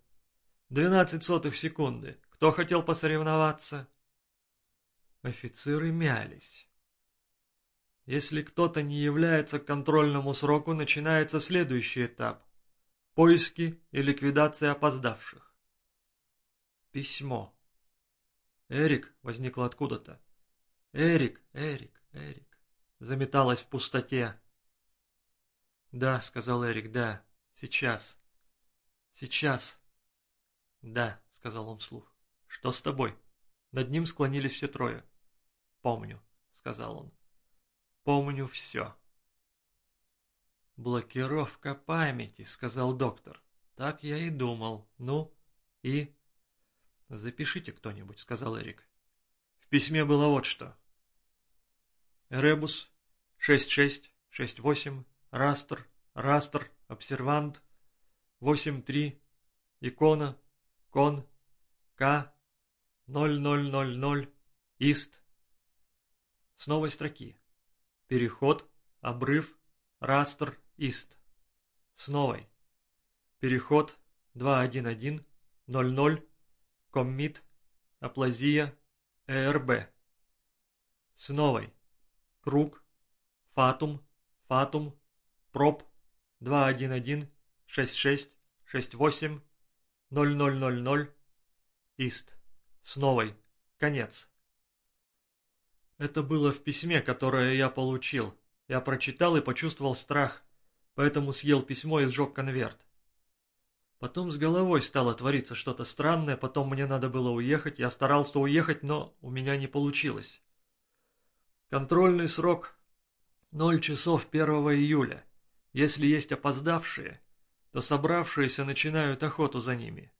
двенадцать сотых секунды. Кто хотел посоревноваться?» Офицеры мялись. Если кто-то не является к контрольному сроку, начинается следующий этап – поиски и ликвидация опоздавших. Письмо. «Эрик!» — возникло откуда-то. «Эрик! Эрик! Эрик!» — заметалась в пустоте. «Да», — сказал Эрик, — «да, сейчас. Сейчас». «Да», — сказал он вслух. «Что с тобой?» Над ним склонились все трое. «Помню», — сказал он. «Помню все». «Блокировка памяти», — сказал доктор. «Так я и думал. Ну, и...» «Запишите кто-нибудь», — сказал Эрик. В письме было вот что. Ребус, 6668, Растер, Растер, Обсервант, 83, Икона, Кон, К, 0000, Ист. С новой строки. Переход, обрыв, Растер, Ист. С новой. Переход, 211, 00, Коммит, Аплазия, ЭРБ. С новой. Круг, Фатум, Фатум, Проб, 211, 66, 68, 0000, Ист. С новой. Конец. Это было в письме, которое я получил. Я прочитал и почувствовал страх, поэтому съел письмо и сжег конверт. Потом с головой стало твориться что-то странное, потом мне надо было уехать, я старался уехать, но у меня не получилось. Контрольный срок 0 часов 1 июля. Если есть опоздавшие, то собравшиеся начинают охоту за ними.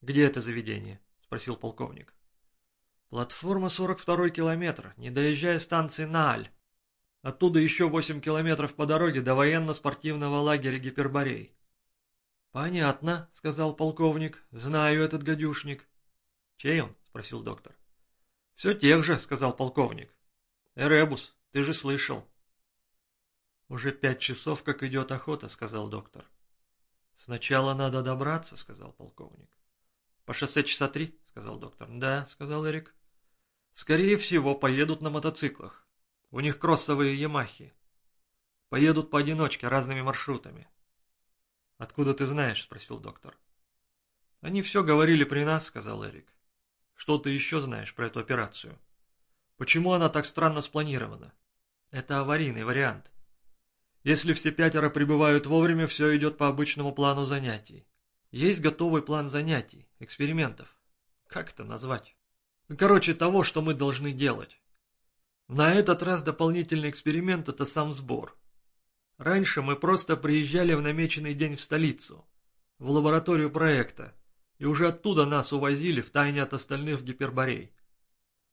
«Где это заведение?» – спросил полковник. «Платформа 42 километр, не доезжая станции Нааль. Оттуда еще 8 километров по дороге до военно-спортивного лагеря Гиперборей. «Понятно», — сказал полковник. «Знаю этот гадюшник». «Чей он?» — спросил доктор. «Все тех же», — сказал полковник. Эребус, ты же слышал. Уже пять часов, как идет охота, сказал доктор. Сначала надо добраться, сказал полковник. По шоссе часа три, сказал доктор. Да, сказал Эрик. Скорее всего, поедут на мотоциклах. У них кроссовые Ямахи. Поедут поодиночке, разными маршрутами. «Откуда ты знаешь?» – спросил доктор. «Они все говорили при нас», – сказал Эрик. «Что ты еще знаешь про эту операцию? Почему она так странно спланирована? Это аварийный вариант. Если все пятеро прибывают вовремя, все идет по обычному плану занятий. Есть готовый план занятий, экспериментов. Как это назвать? Короче, того, что мы должны делать. На этот раз дополнительный эксперимент – это сам сбор. Раньше мы просто приезжали в намеченный день в столицу, в лабораторию проекта, и уже оттуда нас увозили в тайне от остальных Гиперборей.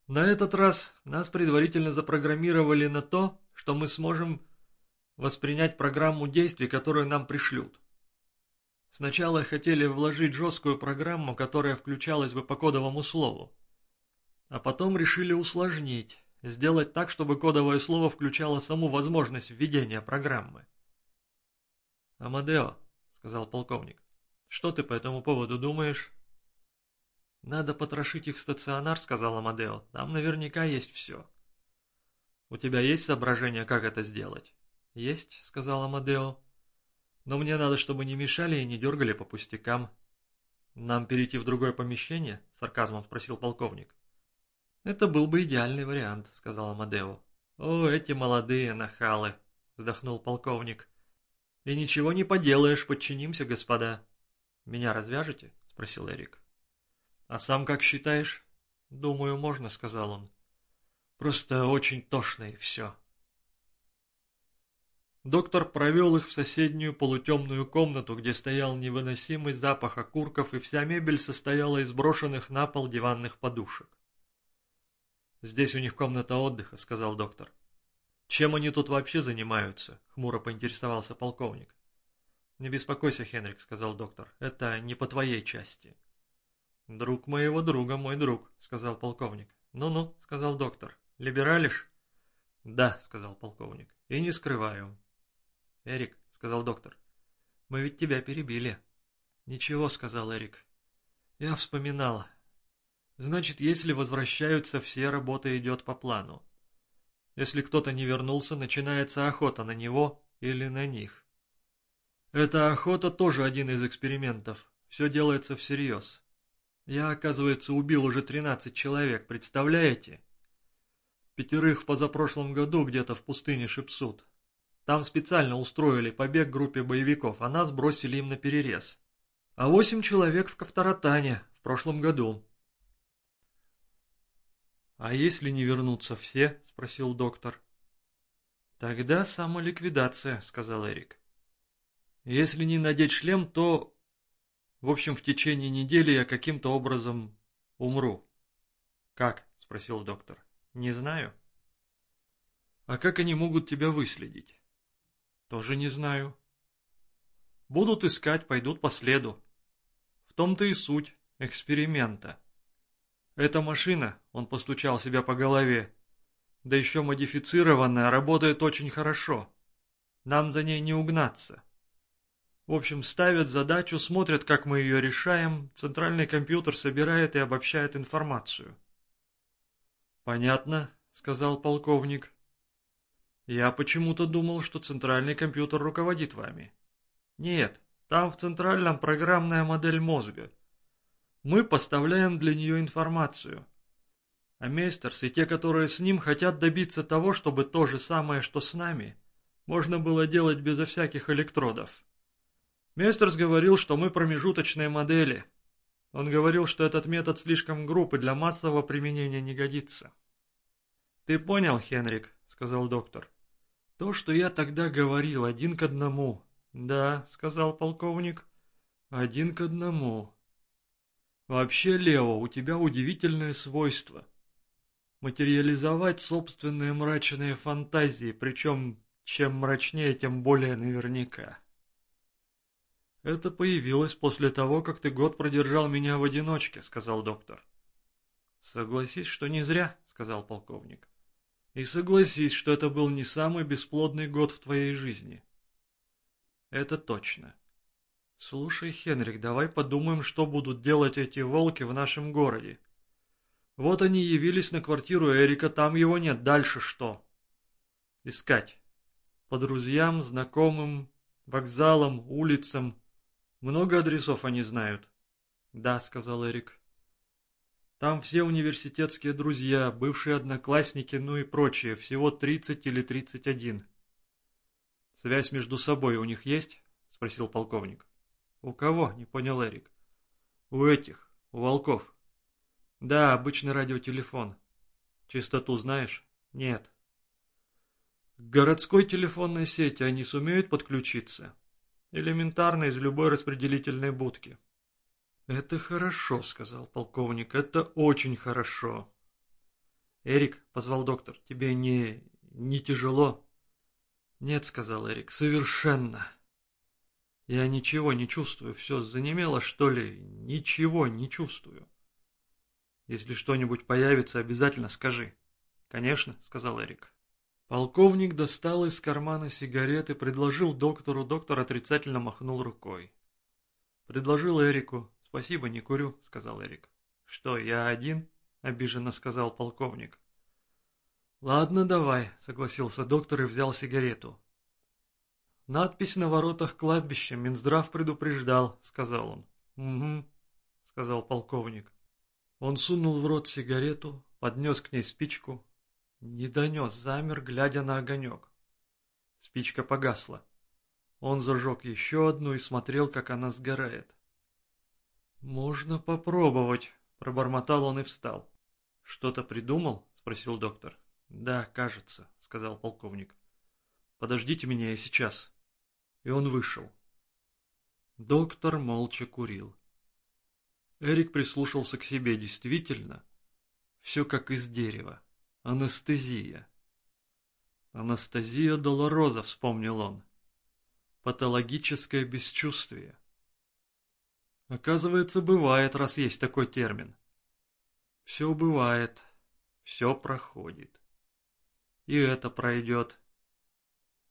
На этот раз нас предварительно запрограммировали на то, что мы сможем воспринять программу действий, которую нам пришлют. Сначала хотели вложить жесткую программу, которая включалась бы по кодовому слову. А потом решили усложнить, Сделать так, чтобы кодовое слово включало саму возможность введения программы. «Амадео», — сказал полковник, — «что ты по этому поводу думаешь?» «Надо потрошить их стационар», — сказал Амадео. «Там наверняка есть все». «У тебя есть соображение, как это сделать?» «Есть», — сказал Амадео. «Но мне надо, чтобы не мешали и не дергали по пустякам». «Нам перейти в другое помещение?» — сарказмом спросил полковник. «Это был бы идеальный вариант», — сказал Амадео. «О, эти молодые нахалы», — вздохнул полковник. «И ничего не поделаешь, подчинимся, господа». «Меня развяжете?» — спросил Эрик. «А сам как считаешь?» «Думаю, можно», — сказал он. «Просто очень тошно и все». Доктор провел их в соседнюю полутемную комнату, где стоял невыносимый запах окурков, и вся мебель состояла из брошенных на пол диванных подушек. «Здесь у них комната отдыха», — сказал доктор. «Чем они тут вообще занимаются?» — хмуро поинтересовался полковник. «Не беспокойся, Хенрик», — сказал доктор. «Это не по твоей части». «Друг моего друга, мой друг», — сказал полковник. «Ну-ну», — сказал доктор. «Либералишь?» «Да», — сказал полковник. «И не скрываю». «Эрик», — сказал доктор, — «мы ведь тебя перебили». «Ничего», — сказал Эрик. «Я вспоминал. Значит, если возвращаются все, работа идет по плану. Если кто-то не вернулся, начинается охота на него или на них. Эта охота тоже один из экспериментов. Все делается всерьез. Я, оказывается, убил уже 13 человек, представляете? Пятерых в позапрошлом году где-то в пустыне Шипсут. Там специально устроили побег группе боевиков, а нас бросили им на перерез. А восемь человек в Кавторотане в прошлом году. «А если не вернутся все?» – спросил доктор. «Тогда самоликвидация», – сказал Эрик. «Если не надеть шлем, то... В общем, в течение недели я каким-то образом умру». «Как?» – спросил доктор. «Не знаю». «А как они могут тебя выследить?» «Тоже не знаю». «Будут искать, пойдут по следу. В том-то и суть эксперимента». Эта машина, он постучал себя по голове, да еще модифицированная, работает очень хорошо. Нам за ней не угнаться. В общем, ставят задачу, смотрят, как мы ее решаем, центральный компьютер собирает и обобщает информацию. «Понятно», — сказал полковник. «Я почему-то думал, что центральный компьютер руководит вами». «Нет, там в центральном программная модель мозга. Мы поставляем для нее информацию. А Мейстерс и те, которые с ним, хотят добиться того, чтобы то же самое, что с нами, можно было делать безо всяких электродов. Мейстерс говорил, что мы промежуточные модели. Он говорил, что этот метод слишком груб и для массового применения не годится. «Ты понял, Хенрик?» — сказал доктор. «То, что я тогда говорил, один к одному». «Да», — сказал полковник, — «один к одному». Вообще, Лео, у тебя удивительное свойство. Материализовать собственные мрачные фантазии, причем чем мрачнее, тем более наверняка. Это появилось после того, как ты год продержал меня в одиночке, сказал доктор. Согласись, что не зря, сказал полковник. И согласись, что это был не самый бесплодный год в твоей жизни. Это точно. Слушай, Хенрик, давай подумаем, что будут делать эти волки в нашем городе. Вот они явились на квартиру Эрика, там его нет. Дальше что? Искать. По друзьям, знакомым, вокзалам, улицам. Много адресов они знают. Да, сказал Эрик. Там все университетские друзья, бывшие одноклассники, ну и прочие, всего 30 или 31. Связь между собой у них есть? Спросил полковник. У кого? Не понял Эрик. У этих, у волков. Да, обычный радиотелефон. Частоту знаешь? Нет. К городской телефонной сети они сумеют подключиться? Элементарно из любой распределительной будки. «Это хорошо», — сказал полковник, — «это очень хорошо». «Эрик», — позвал доктор, — «тебе не... не тяжело?» «Нет», — сказал Эрик, — «совершенно». «Я ничего не чувствую, все занемело, что ли? Ничего не чувствую». «Если что-нибудь появится, обязательно скажи». «Конечно», — сказал Эрик. Полковник достал из кармана сигареты, предложил доктору, доктор отрицательно махнул рукой. Предложил Эрику, «Спасибо, не курю», — сказал Эрик. «Что, я один?» — обиженно сказал полковник. «Ладно, давай», — согласился доктор и взял сигарету. «Надпись на воротах кладбища Минздрав предупреждал», — сказал он. «Угу», — сказал полковник. Он сунул в рот сигарету, поднес к ней спичку. Не донес, замер, глядя на огонек. Спичка погасла. Он зажег еще одну и смотрел, как она сгорает. «Можно попробовать», — пробормотал он и встал. «Что-то придумал?» — спросил доктор. «Да, кажется», — сказал полковник. «Подождите меня, я сейчас». И он вышел. Доктор молча курил. Эрик прислушался к себе. Действительно, все как из дерева. Анестезия. Анастазия Долороза, вспомнил он. Патологическое бесчувствие. Оказывается, бывает, раз есть такой термин. Все бывает, все проходит. И это пройдет.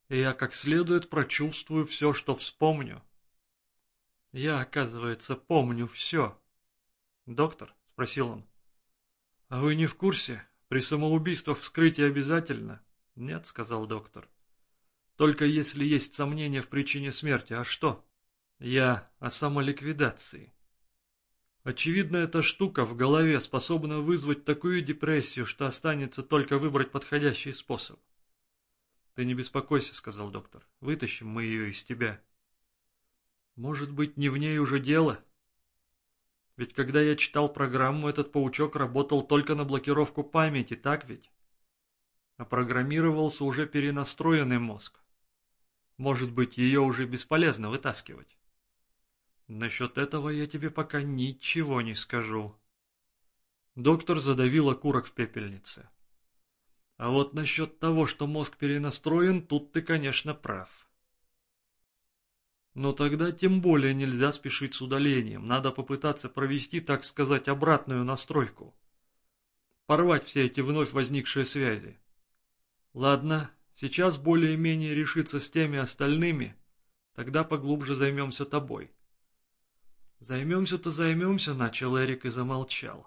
И я как следует прочувствую все, что вспомню. Я, оказывается, помню все. Доктор, спросил он, а вы не в курсе? При самоубийствах вскрытие обязательно? Нет, сказал доктор. Только если есть сомнения в причине смерти, а что? Я о самоликвидации. Очевидно, эта штука в голове способна вызвать такую депрессию, что останется только выбрать подходящий способ. «Ты не беспокойся», — сказал доктор. «Вытащим мы ее из тебя». «Может быть, не в ней уже дело?» Ведь когда я читал программу, этот паучок работал только на блокировку памяти, так ведь? А программировался уже перенастроенный мозг. Может быть, ее уже бесполезно вытаскивать. Насчет этого я тебе пока ничего не скажу. Доктор задавил окурок в пепельнице. А вот насчет того, что мозг перенастроен, тут ты, конечно, прав. Но тогда тем более нельзя спешить с удалением. Надо попытаться провести, так сказать, обратную настройку. Порвать все эти вновь возникшие связи. Ладно, сейчас более-менее решиться с теми остальными, тогда поглубже займемся тобой. «Займемся-то займемся», — начал Эрик и замолчал.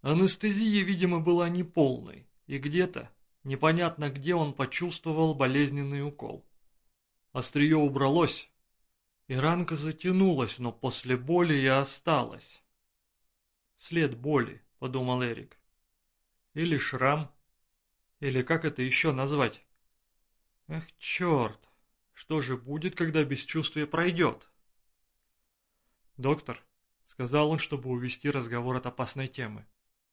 Анестезия, видимо, была неполной, и где-то, непонятно где, он почувствовал болезненный укол. Острие убралось, и ранка затянулась, но после боли и осталась. «След боли», — подумал Эрик. «Или шрам, или как это еще назвать?» «Эх, черт, что же будет, когда бесчувствие пройдет?» «Доктор», — сказал он, чтобы увести разговор от опасной темы,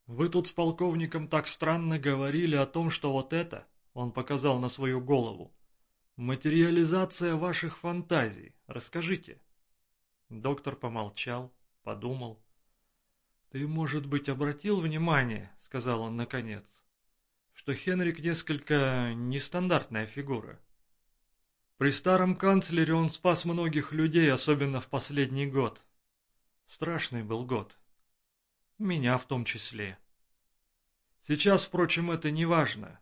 «вы тут с полковником так странно говорили о том, что вот это, — он показал на свою голову, — материализация ваших фантазий. Расскажите». Доктор помолчал, подумал. «Ты, может быть, обратил внимание, — сказал он наконец, — что Хенрик несколько нестандартная фигура. При старом канцлере он спас многих людей, особенно в последний год. Страшный был год. Меня в том числе. Сейчас, впрочем, это не важно.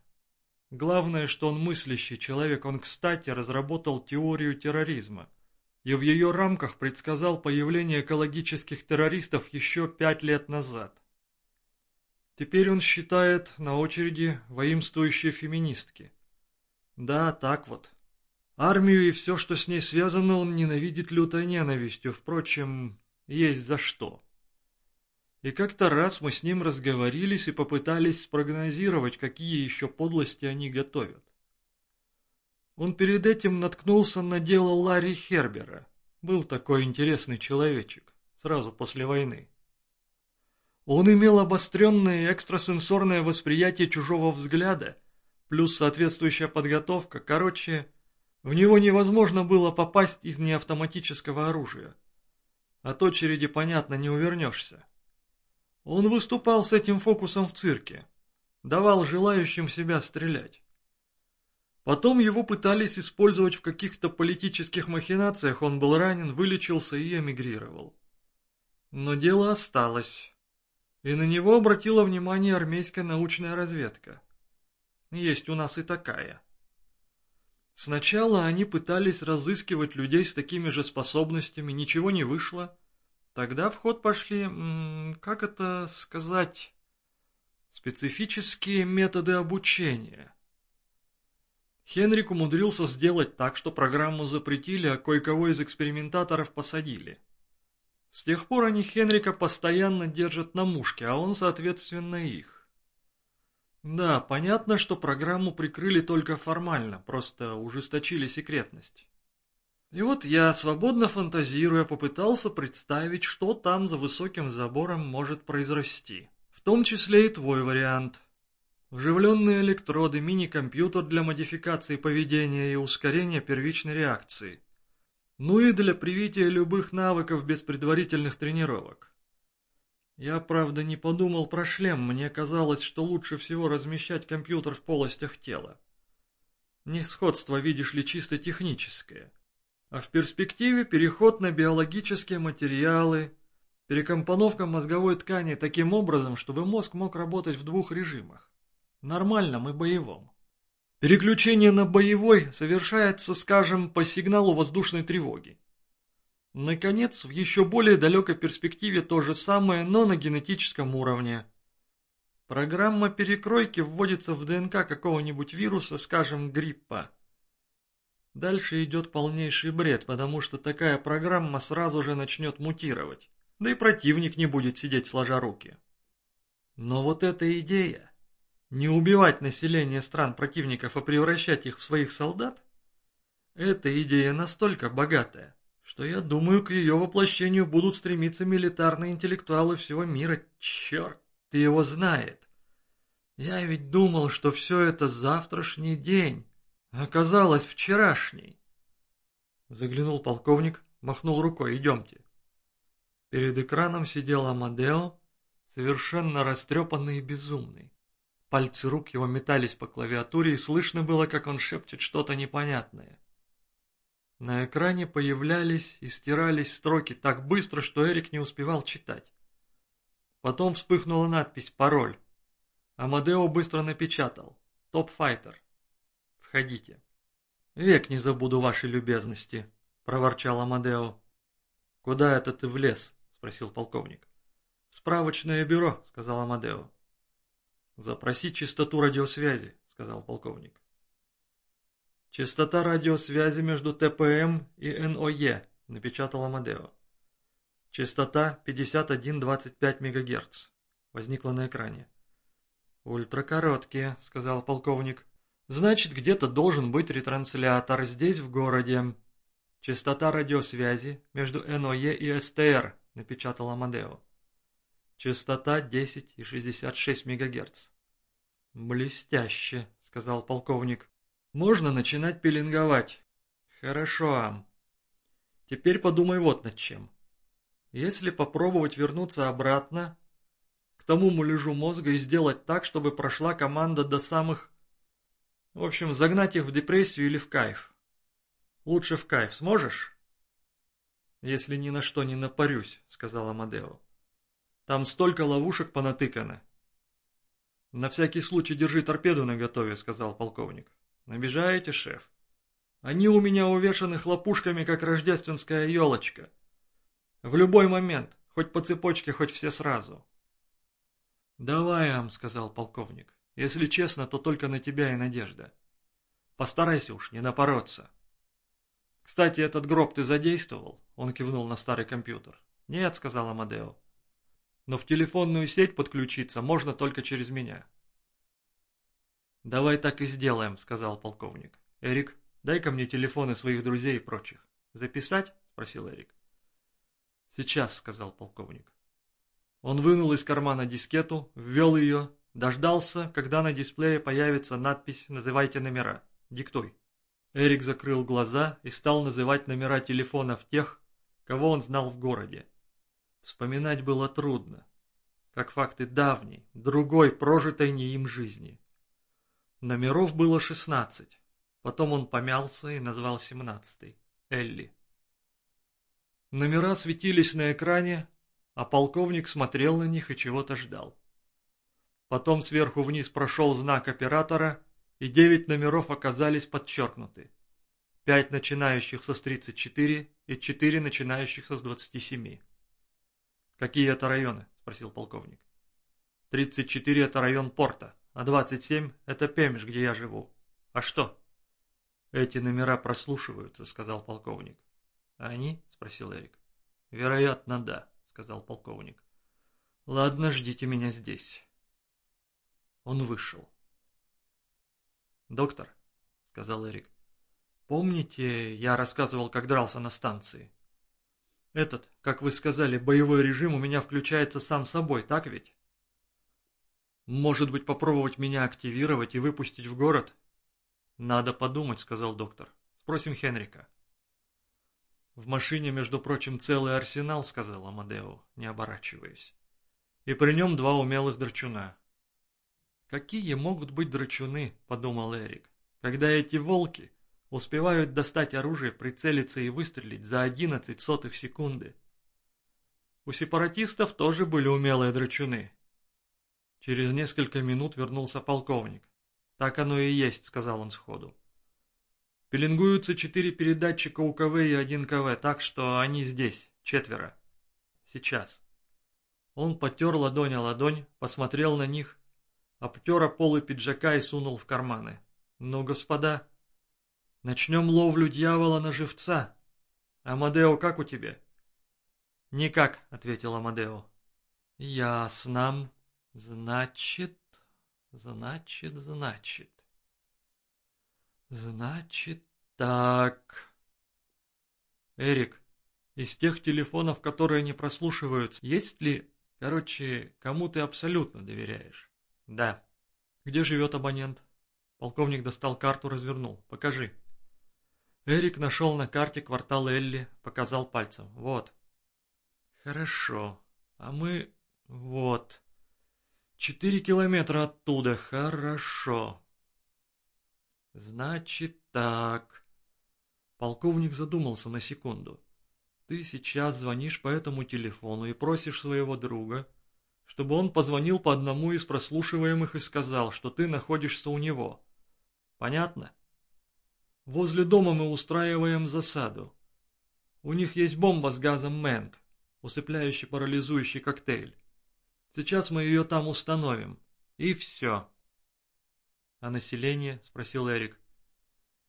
Главное, что он мыслящий человек, он, кстати, разработал теорию терроризма и в ее рамках предсказал появление экологических террористов еще пять лет назад. Теперь он считает на очереди воинствующие феминистки. Да, так вот. Армию и все, что с ней связано, он ненавидит лютой ненавистью, впрочем, есть за что. И как-то раз мы с ним разговорились и попытались спрогнозировать, какие еще подлости они готовят. Он перед этим наткнулся на дело Ларри Хербера. Был такой интересный человечек, сразу после войны. Он имел обостренное экстрасенсорное восприятие чужого взгляда, плюс соответствующая подготовка. Короче, в него невозможно было попасть из неавтоматического оружия. От очереди, понятно, не увернешься. Он выступал с этим фокусом в цирке, давал желающим в себя стрелять. Потом его пытались использовать в каких-то политических махинациях, он был ранен, вылечился и эмигрировал. Но дело осталось, и на него обратила внимание армейская научная разведка. Есть у нас и такая. Сначала они пытались разыскивать людей с такими же способностями, ничего не вышло. Тогда в ход пошли, как это сказать, специфические методы обучения – Хенрик умудрился сделать так, что программу запретили, а кое-кого из экспериментаторов посадили. С тех пор они Хенрика постоянно держат на мушке, а он, соответственно, их. Да, понятно, что программу прикрыли только формально, просто ужесточили секретность. И вот я, свободно фантазируя, попытался представить, что там за высоким забором может произрасти. В том числе и твой вариант – Вживленные электроды, мини-компьютер для модификации поведения и ускорения первичной реакции. Ну и для привития любых навыков без предварительных тренировок. Я, правда, не подумал про шлем, мне казалось, что лучше всего размещать компьютер в полостях тела. Несходство, видишь ли, чисто техническое. А в перспективе переход на биологические материалы, перекомпоновка мозговой ткани таким образом, чтобы мозг мог работать в двух режимах нормальном и боевом. Переключение на боевой совершается, скажем, по сигналу воздушной тревоги. Наконец, в еще более далекой перспективе то же самое, но на генетическом уровне. Программа перекройки вводится в ДНК какого-нибудь вируса, скажем, гриппа. Дальше идет полнейший бред, потому что такая программа сразу же начнет мутировать, да и противник не будет сидеть сложа руки. Но вот эта идея не убивать население стран противников, а превращать их в своих солдат? Эта идея настолько богатая, что я думаю, к ее воплощению будут стремиться милитарные интеллектуалы всего мира. Черт, его знает. Я ведь думал, что все это завтрашний день. Оказалось, вчерашний. Заглянул полковник, махнул рукой, идемте. Перед экраном сидел Амадео, совершенно растрепанный и безумный. Пальцы рук его метались по клавиатуре, и слышно было, как он шепчет что-то непонятное. На экране появлялись и стирались строки так быстро, что Эрик не успевал читать. Потом вспыхнула надпись «Пароль». Амадео быстро напечатал «Топ-файтер». «Входите». «Век не забуду вашей любезности», — проворчал Амадео. «Куда это ты влез?» — спросил полковник. «Справочное бюро», — сказал Амадео. «Запросить частоту радиосвязи», — сказал полковник. «Частота радиосвязи между ТПМ и НОЕ», — напечатал Амадео. «Частота 51,25 МГц», — возникла на экране. «Ультракороткие», — сказал полковник. «Значит, где-то должен быть ретранслятор здесь, в городе». «Частота радиосвязи между НОЕ и СТР», — напечатал Амадео. Частота 10,66 МГц. «Блестяще», — сказал полковник. «Можно начинать пеленговать». «Хорошо, Ам. Теперь подумай вот над чем. Если попробовать вернуться обратно, к тому муляжу мозга и сделать так, чтобы прошла команда до самых... В общем, загнать их в депрессию или в кайф. Лучше в кайф сможешь?» «Если ни на что не напарюсь», — сказал Амадео. Там столько ловушек понатыкано. «На всякий случай держи торпеду наготове», — сказал полковник. «Обижаете, шеф? Они у меня увешаны хлопушками, как рождественская елочка. В любой момент, хоть по цепочке, хоть все сразу». «Давай, Ам», — сказал полковник. «Если честно, то только на тебя и надежда. Постарайся уж не напороться». «Кстати, этот гроб ты задействовал?» Он кивнул на старый компьютер. «Нет», — сказал Амадео. «Но в телефонную сеть подключиться можно только через меня». «Давай так и сделаем», — сказал полковник. «Эрик, дай-ка мне телефоны своих друзей и прочих». «Записать?» — спросил Эрик. «Сейчас», — сказал полковник. Он вынул из кармана дискету, ввел ее, дождался, когда на дисплее появится надпись «Называйте номера». «Диктуй». Эрик закрыл глаза и стал называть номера телефонов тех, кого он знал в городе. Вспоминать было трудно, как факты давней, другой, прожитой не им жизни. Номеров было шестнадцать. Потом он помялся и назвал семнадцатый — Элли. Номера светились на экране, а полковник смотрел на них и чего-то ждал. Потом сверху вниз прошел знак оператора, и девять номеров оказались подчеркнуты. Пять начинающихся с 34 и четыре начинающихся с 27. «Какие это районы?» – спросил полковник. «34 – это район порта, а 27 – это Пемиш, где я живу. А что?» «Эти номера прослушиваются», – сказал полковник. «Они?» – спросил Эрик. «Вероятно, да» сказал полковник. «Ладно, ждите меня здесь». Он вышел. «Доктор», — сказал Эрик, — «помните, я рассказывал, как дрался на станции? Этот, как вы сказали, боевой режим у меня включается сам собой, так ведь? Может быть, попробовать меня активировать и выпустить в город?» «Надо подумать», — сказал доктор. «Спросим Хенрика». «В машине, между прочим, целый арсенал», — сказал Амадео, не оборачиваясь. «И при нем два умелых драчуна». «Какие могут быть драчуны?» — подумал Эрик. «Когда эти волки успевают достать оружие, прицелиться и выстрелить за одиннадцать сотых секунды». У сепаратистов тоже были умелые драчуны. Через несколько минут вернулся полковник. «Так оно и есть», — сказал он сходу. Пеленгуются четыре передатчика УКВ и один КВ, так что они здесь, четверо. Сейчас. Он потер ладонь о ладонь, посмотрел на них, обтер полы пиджака и сунул в карманы. Ну, господа, начнем ловлю дьявола на живца. Амадео, как у тебя? Никак, ответил Амадео. Ясно. Значит, значит, значит. Значит так. Эрик, из тех телефонов, которые не прослушиваются, есть ли, короче, кому ты абсолютно доверяешь? Да. Где живет абонент? Полковник достал карту, развернул. Покажи. Эрик нашел на карте квартал Элли, показал пальцем. Вот. Хорошо. А мы... Вот. Четыре километра оттуда. Хорошо. «Значит так...» Полковник задумался на секунду. «Ты сейчас звонишь по этому телефону и просишь своего друга, чтобы он позвонил по одному из прослушиваемых и сказал, что ты находишься у него. Понятно? Возле дома мы устраиваем засаду. У них есть бомба с газом Мэнг, усыпляющий парализующий коктейль. Сейчас мы ее там установим. И все». «А население?» – спросил Эрик.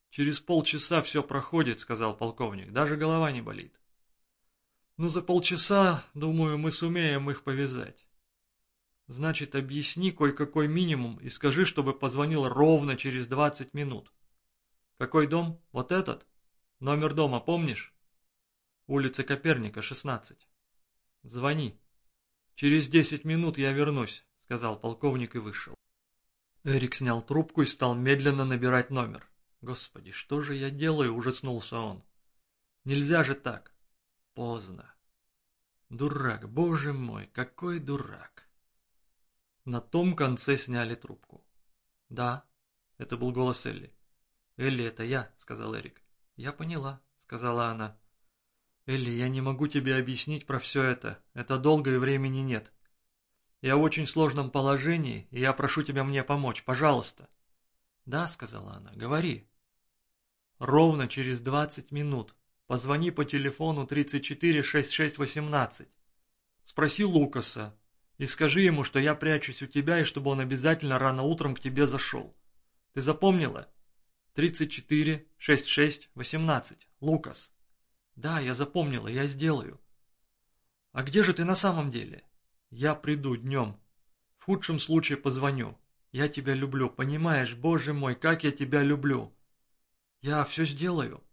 «Через полчаса все проходит», – сказал полковник. «Даже голова не болит». «Ну, за полчаса, думаю, мы сумеем их повязать». «Значит, объясни кое-какой минимум и скажи, чтобы позвонил ровно через двадцать минут». «Какой дом? Вот этот? Номер дома помнишь?» «Улица Коперника, шестнадцать». «Звони. Через десять минут я вернусь», — сказал полковник и вышел. Эрик снял трубку и стал медленно набирать номер. «Господи, что же я делаю?» – ужаснулся он. «Нельзя же так!» «Поздно!» «Дурак, боже мой, какой дурак!» На том конце сняли трубку. «Да», – это был голос Элли. «Элли, это я», – сказал Эрик. «Я поняла», – сказала она. «Элли, я не могу тебе объяснить про все это. Это долго и времени нет. Я в очень сложном положении, и я прошу тебя мне помочь, пожалуйста». «Да», — сказала она, — «говори». «Ровно через двадцать минут. Позвони по телефону 346618. Спроси Лукаса и скажи ему, что я прячусь у тебя и чтобы он обязательно рано утром к тебе зашел. Ты запомнила? 346618. Лукас. Да, я запомнила, я сделаю. А где же ты на самом деле? Я приду днем. В худшем случае позвоню. Я тебя люблю, понимаешь, боже мой, как я тебя люблю. Я все сделаю.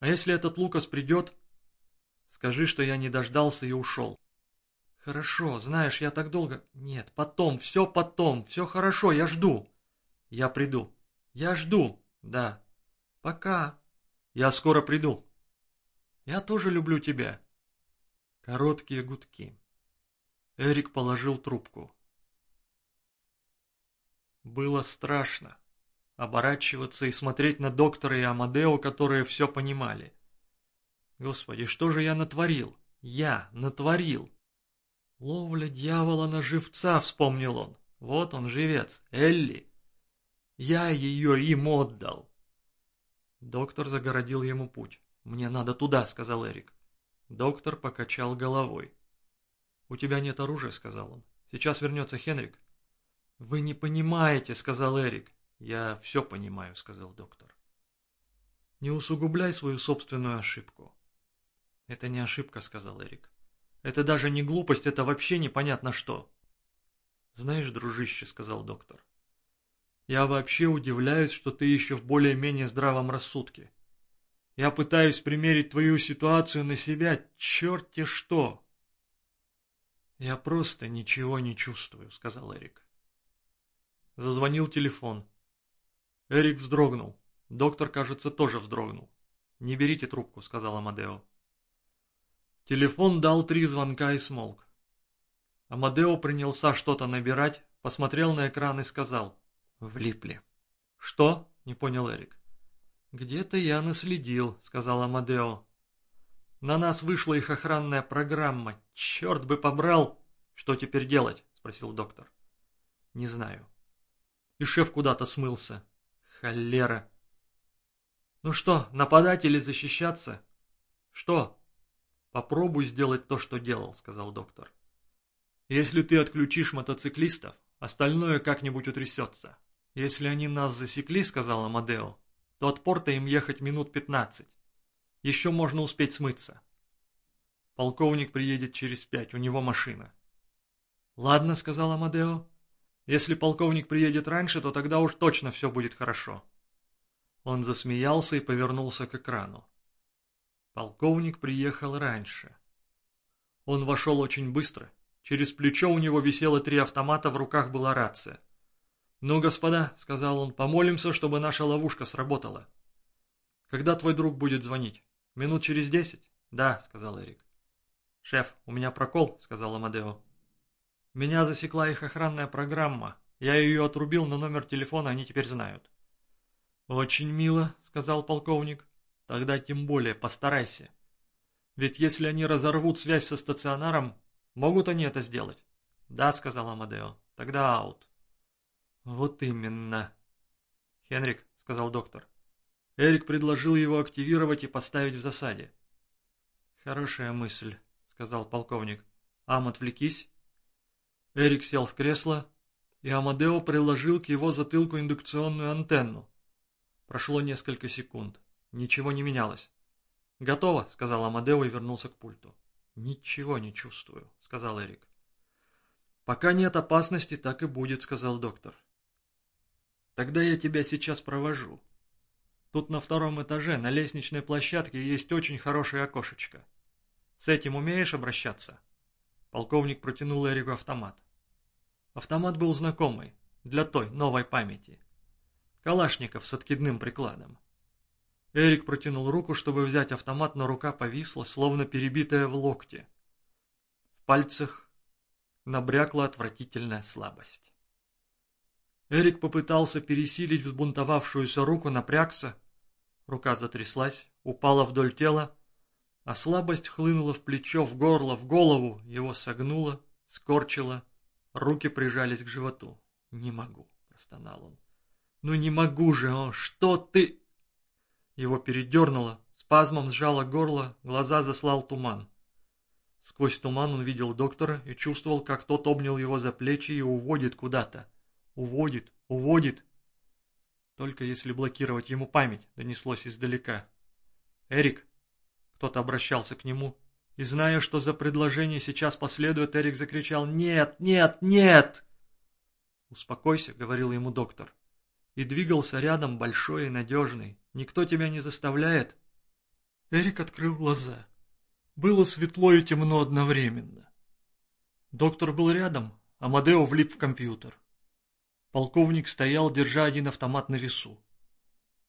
А если этот Лукас придет, скажи, что я не дождался и ушел. Хорошо, знаешь, я так долго... Нет, потом, все потом, все хорошо, я жду. Я приду. Я жду, да. Пока. Я скоро приду. Я тоже люблю тебя. Короткие гудки. Эрик положил трубку. Было страшно. Оборачиваться и смотреть на доктора и Амадео, которые все понимали. Господи, что же я натворил? Я натворил. Ловля дьявола на живца, вспомнил он. Вот он, живец, Элли. Я ее им отдал. Доктор загородил ему путь. «Мне надо туда», — сказал Эрик. Доктор покачал головой. «У тебя нет оружия», — сказал он. «Сейчас вернется Хенрик». «Вы не понимаете», — сказал Эрик. «Я все понимаю», — сказал доктор. «Не усугубляй свою собственную ошибку». «Это не ошибка», — сказал Эрик. «Это даже не глупость, это вообще непонятно что». «Знаешь, дружище», — сказал доктор, — «я вообще удивляюсь, что ты еще в более-менее здравом рассудке. Я пытаюсь примерить твою ситуацию на себя, черти что!» «Я просто ничего не чувствую», — сказал Эрик. Зазвонил телефон. Эрик вздрогнул. Доктор, кажется, тоже вздрогнул. «Не берите трубку», — сказал Амадео. Телефон дал три звонка и смолк. Амадео принялся что-то набирать, посмотрел на экран и сказал «Влипли». «Что?» — не понял Эрик. «Где-то я наследил», — сказал Амадео. «На нас вышла их охранная программа. Черт бы побрал!» «Что теперь делать?» — спросил доктор. «Не знаю». И шеф куда-то смылся. Холера. «Ну что, нападать или защищаться?» «Что?» «Попробуй сделать то, что делал», — сказал доктор. «Если ты отключишь мотоциклистов, остальное как-нибудь утрясется. Если они нас засекли, — сказал Амадео, то от порта им ехать минут пятнадцать. Еще можно успеть смыться. Полковник приедет через пять, у него машина. «Ладно», — сказал Амадео. «Если полковник приедет раньше, то тогда уж точно все будет хорошо». Он засмеялся и повернулся к экрану. Полковник приехал раньше. Он вошел очень быстро. Через плечо у него висело три автомата, в руках была рация. «Ну, господа», — сказал он, — «помолимся, чтобы наша ловушка сработала». «Когда твой друг будет звонить? Минут через десять?» «Да», — сказал Эрик. «Шеф, у меня прокол», — сказал Амадео. «Меня засекла их охранная программа. Я ее отрубил на номер телефона, они теперь знают». «Очень мило», — сказал полковник. «Тогда тем более постарайся. Ведь если они разорвут связь со стационаром, могут они это сделать?» «Да», — сказал Амадео. «Тогда аут». «Вот именно». «Хенрик», — сказал доктор. Эрик предложил его активировать и поставить в засаде. «Хорошая мысль», — сказал полковник. «Ам, отвлекись». Эрик сел в кресло, и Амадео приложил к его затылку индукционную антенну. Прошло несколько секунд. Ничего не менялось. «Готово», — сказал Амадео и вернулся к пульту. «Ничего не чувствую», — сказал Эрик. «Пока нет опасности, так и будет», — сказал доктор. Тогда я тебя сейчас провожу. Тут на втором этаже, на лестничной площадке, есть очень хорошее окошечко. С этим умеешь обращаться?» Полковник протянул Эрику автомат. Автомат был знакомый, для той, новой памяти. Калашников с откидным прикладом. Эрик протянул руку, чтобы взять автомат, но рука повисла, словно перебитая в локте. В пальцах набрякла отвратительная слабость. Эрик попытался пересилить взбунтовавшуюся руку, напрягся. Рука затряслась, упала вдоль тела, а слабость хлынула в плечо, в горло, в голову, его согнуло, скорчило, Руки прижались к животу. «Не могу», — простонал он. «Ну не могу же, о, что ты...» Его передернуло, спазмом сжало горло, глаза заслал туман. Сквозь туман он видел доктора и чувствовал, как тот обнял его за плечи и уводит куда-то. Уводит, уводит. Только если блокировать ему память, донеслось издалека. «Эрик!» Кто-то обращался к нему. И зная, что за предложение сейчас последует, Эрик закричал «Нет, нет, нет!» «Успокойся», — говорил ему доктор. И двигался рядом большой и надежный. «Никто тебя не заставляет?» Эрик открыл глаза. Было светло и темно одновременно. Доктор был рядом, а Мадео влип в компьютер. Полковник стоял, держа один автомат на весу.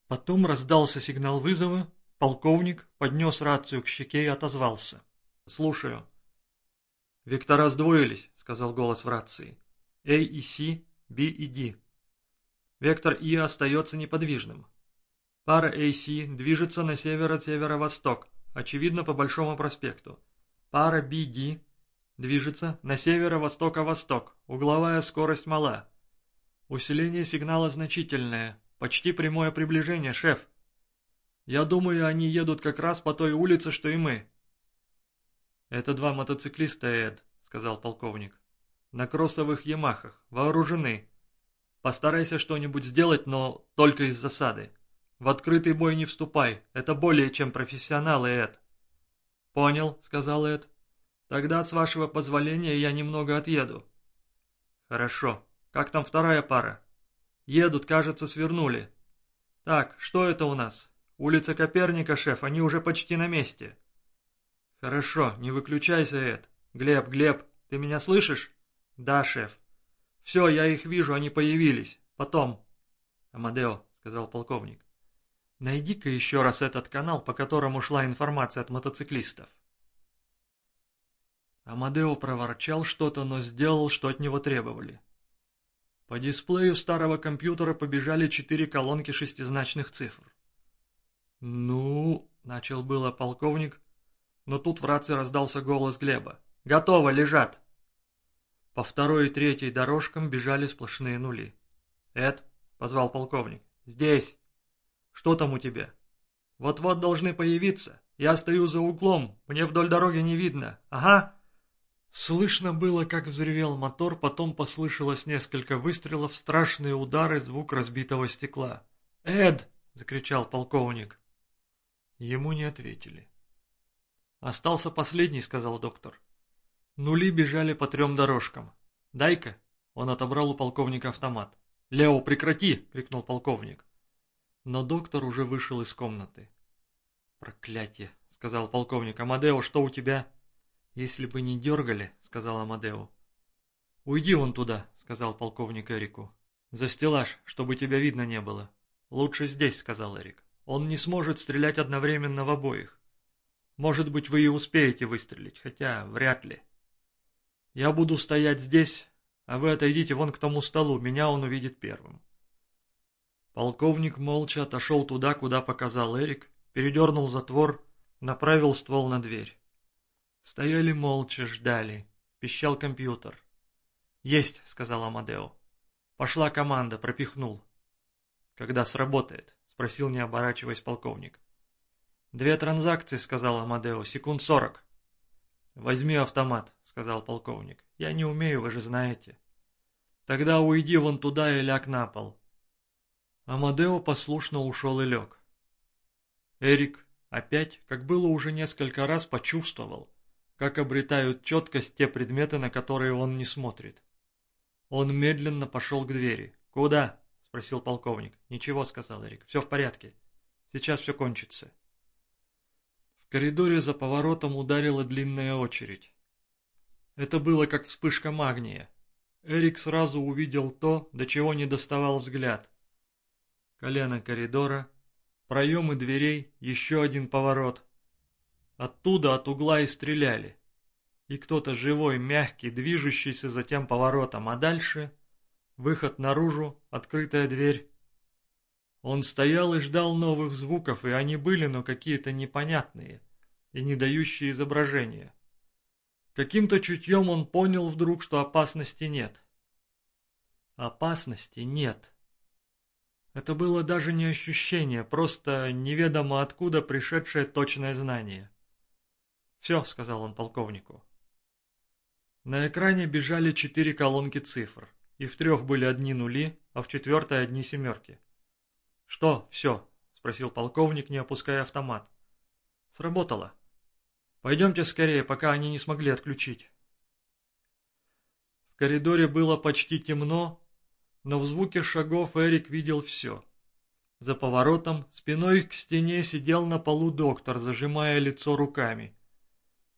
Потом раздался сигнал вызова, полковник поднес рацию к щеке и отозвался. «Слушаю». «Вектора сдвоились», — сказал голос в рации. «А и С, Б и Д». Вектор И остается неподвижным. Пара AC движется на северо-северо-восток, очевидно по Большому проспекту. Пара BD движется на северо-востока-восток, угловая скорость мала. Усиление сигнала значительное, почти прямое приближение, шеф. Я думаю, они едут как раз по той улице, что и мы. Это два мотоциклиста, Эд, сказал полковник. На кроссовых Ямахах, вооружены. Постарайся что-нибудь сделать, но только из засады. В открытый бой не вступай, это более чем профессионалы, Эд. Понял, сказал Эд. Тогда, с вашего позволения, я немного отъеду. Хорошо. Как там вторая пара? Едут, кажется, свернули. Так, что это у нас? Улица Коперника, шеф, они уже почти на месте. Хорошо, не выключайся, Эд. Глеб, Глеб, ты меня слышишь? Да, шеф. Все, я их вижу, они появились. Потом. Амадео, сказал полковник. Найди-ка еще раз этот канал, по которому шла информация от мотоциклистов. Амадео проворчал что-то, но сделал, что от него требовали. По дисплею старого компьютера побежали четыре колонки шестизначных цифр. «Ну...» — начал было полковник, но тут в рации раздался голос Глеба. «Готово, лежат!» По второй и третьей дорожкам бежали сплошные нули. «Эд», — позвал полковник, — «здесь». Что там у тебя? Вот-вот должны появиться. Я стою за углом, мне вдоль дороги не видно. Ага. Слышно было, как взревел мотор, потом послышалось несколько выстрелов, страшные удары, звук разбитого стекла. «Эд!» — закричал полковник. Ему не ответили. «Остался последний», — сказал доктор. Нули бежали по трем дорожкам. «Дай-ка!» — он отобрал у полковника автомат. «Лео, прекрати!» — крикнул полковник. Но доктор уже вышел из комнаты. «Проклятие!» — сказал полковник. «Амадео, что у тебя?» «Если бы не дергали», — сказал Амадео. «Уйди вон туда», — сказал полковник Эрику. «За стеллаж, чтобы тебя видно не было». «Лучше здесь», — сказал Эрик. «Он не сможет стрелять одновременно в обоих. Может быть, вы и успеете выстрелить, хотя вряд ли. Я буду стоять здесь, а вы отойдите вон к тому столу, меня он увидит первым». Полковник молча отошел туда, куда показал Эрик, передернул затвор, направил ствол на дверь. Стояли молча, ждали. Пищал компьютер. «Есть», — сказал Амадео. «Пошла команда, пропихнул». «Когда сработает?» — спросил, не оборачиваясь полковник. «Две транзакции», — сказал Амадео, — «секунд сорок». «Возьми автомат», — сказал полковник. «Я не умею, вы же знаете». «Тогда уйди вон туда и ляг на пол. Амадео послушно ушел и лег. Эрик опять, как было уже несколько раз, почувствовал, как обретают четкость те предметы, на которые он не смотрит. Он медленно пошел к двери. «Куда?» — спросил полковник. «Ничего», — сказал Эрик. «Все в порядке. Сейчас все кончится». В коридоре за поворотом ударила длинная очередь. Это было как вспышка магния. Эрик сразу увидел то, до чего не доставал взгляд — колено коридора, проемы дверей, еще один поворот. Оттуда от угла и стреляли. И кто-то живой, мягкий, движущийся за тем поворотом, а дальше выход наружу, открытая дверь. Он стоял и ждал новых звуков, и они были, но какие-то непонятные и не дающие изображения. Каким-то чутьем он понял вдруг, что опасности нет. Опасности нет. Это было даже не ощущение, просто неведомо откуда пришедшее точное знание. «Все», — сказал он полковнику. На экране бежали четыре колонки цифр, и в трех были одни нули, а в четвертой одни семерки. «Что, все?» — спросил полковник, не опуская автомат. «Сработало. Пойдемте скорее, пока они не смогли отключить». В коридоре было почти темно, но в звуке шагов Эрик видел все. За поворотом, спиной к стене сидел на полу доктор, зажимая лицо руками.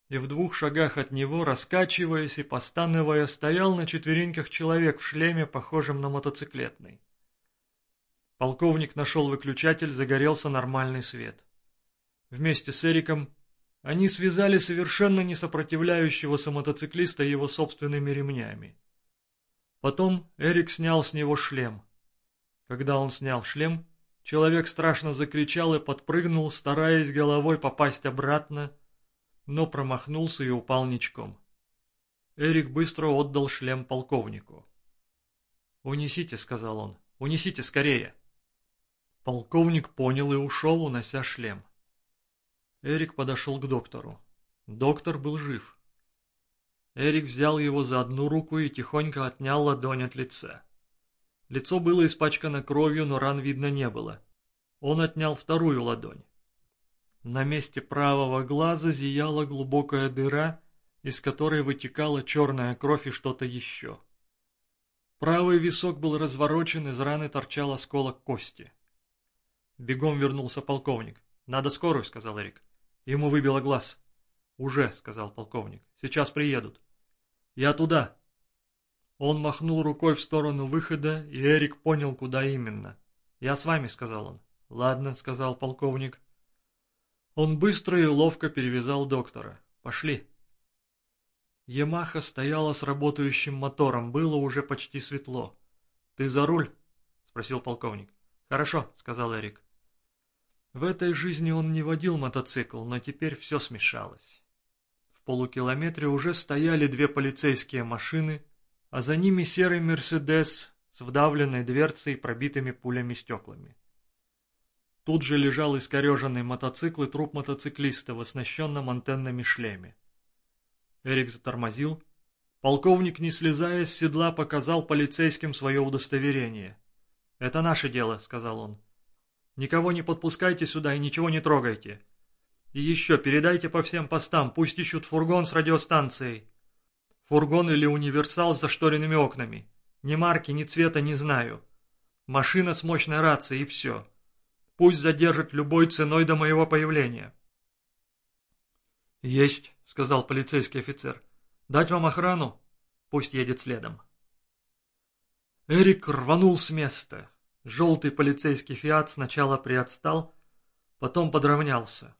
И в двух шагах от него, раскачиваясь и постановая, стоял на четвереньках человек в шлеме, похожем на мотоциклетный. Полковник нашел выключатель, загорелся нормальный свет. Вместе с Эриком они связали совершенно не сопротивляющегося мотоциклиста его собственными ремнями. Потом Эрик снял с него шлем. Когда он снял шлем, человек страшно закричал и подпрыгнул, стараясь головой попасть обратно, но промахнулся и упал ничком. Эрик быстро отдал шлем полковнику. «Унесите», — сказал он, — «унесите скорее». Полковник понял и ушел, унося шлем. Эрик подошел к доктору. Доктор был жив. Эрик взял его за одну руку и тихонько отнял ладонь от лица. Лицо было испачкано кровью, но ран видно не было. Он отнял вторую ладонь. На месте правого глаза зияла глубокая дыра, из которой вытекала черная кровь и что-то еще. Правый висок был разворочен, из раны торчал осколок кости. Бегом вернулся полковник. «Надо скорую», — сказал Эрик. Ему выбило глаз. «Уже», — сказал полковник. «Сейчас приедут». «Я туда!» Он махнул рукой в сторону выхода, и Эрик понял, куда именно. «Я с вами», — сказал он. «Ладно», — сказал полковник. Он быстро и ловко перевязал доктора. «Пошли». Ямаха стояла с работающим мотором, было уже почти светло. «Ты за руль?» — спросил полковник. «Хорошо», — сказал Эрик. В этой жизни он не водил мотоцикл, но теперь все смешалось полукилометре уже стояли две полицейские машины, а за ними серый «Мерседес» с вдавленной дверцей и пробитыми пулями стеклами. Тут же лежал искореженный мотоцикл и труп мотоциклиста в оснащенном антеннами шлеме. Эрик затормозил. Полковник, не слезая с седла, показал полицейским свое удостоверение. «Это наше дело», — сказал он. «Никого не подпускайте сюда и ничего не трогайте. И еще передайте по всем постам, пусть ищут фургон с радиостанцией. Фургон или универсал с зашторенными окнами. Ни марки, ни цвета не знаю. Машина с мощной рацией и все. Пусть задержат любой ценой до моего появления. «Есть», — сказал полицейский офицер. «Дать вам охрану? Пусть едет следом». Эрик рванул с места. Желтый полицейский «Фиат» сначала приотстал, потом подравнялся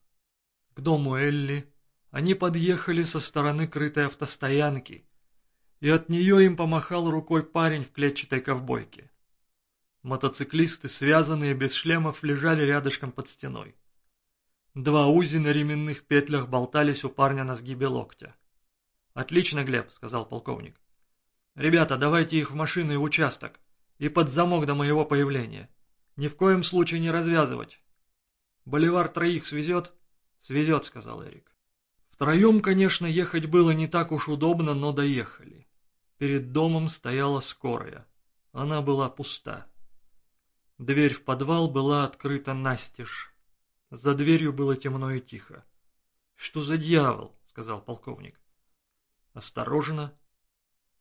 к дому Элли, они подъехали со стороны крытой автостоянки, и от нее им помахал рукой парень в клетчатой ковбойке. Мотоциклисты, связанные без шлемов, лежали рядышком под стеной. Два узи на ременных петлях болтались у парня на сгибе локтя. «Отлично, Глеб», — сказал полковник. «Ребята, давайте их в машину и в участок, и под замок до моего появления. Ни в коем случае не развязывать. Боливар троих свезет?» «Свезет», — сказал Эрик. Втроем, конечно, ехать было не так уж удобно, но доехали. Перед домом стояла скорая. Она была пуста. Дверь в подвал была открыта настежь. За дверью было темно и тихо. «Что за дьявол?» — сказал полковник. «Осторожно!»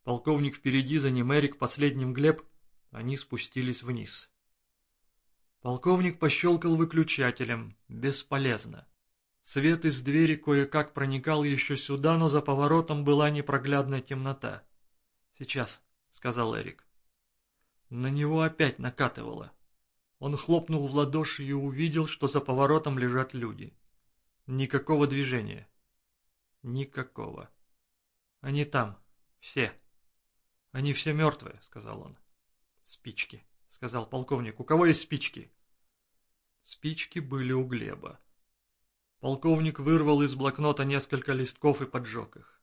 Полковник впереди, за ним Эрик, последним Глеб. Они спустились вниз. Полковник пощелкал выключателем. Бесполезно. Свет из двери кое-как проникал еще сюда, но за поворотом была непроглядная темнота. «Сейчас», — сказал Эрик. На него опять накатывало. Он хлопнул в ладоши и увидел, что за поворотом лежат люди. Никакого движения. Никакого. Они там. Все. Они все мертвые, сказал он. Спички, сказал полковник. У кого есть спички? Спички были у Глеба. Полковник вырвал из блокнота несколько листков и поджег их.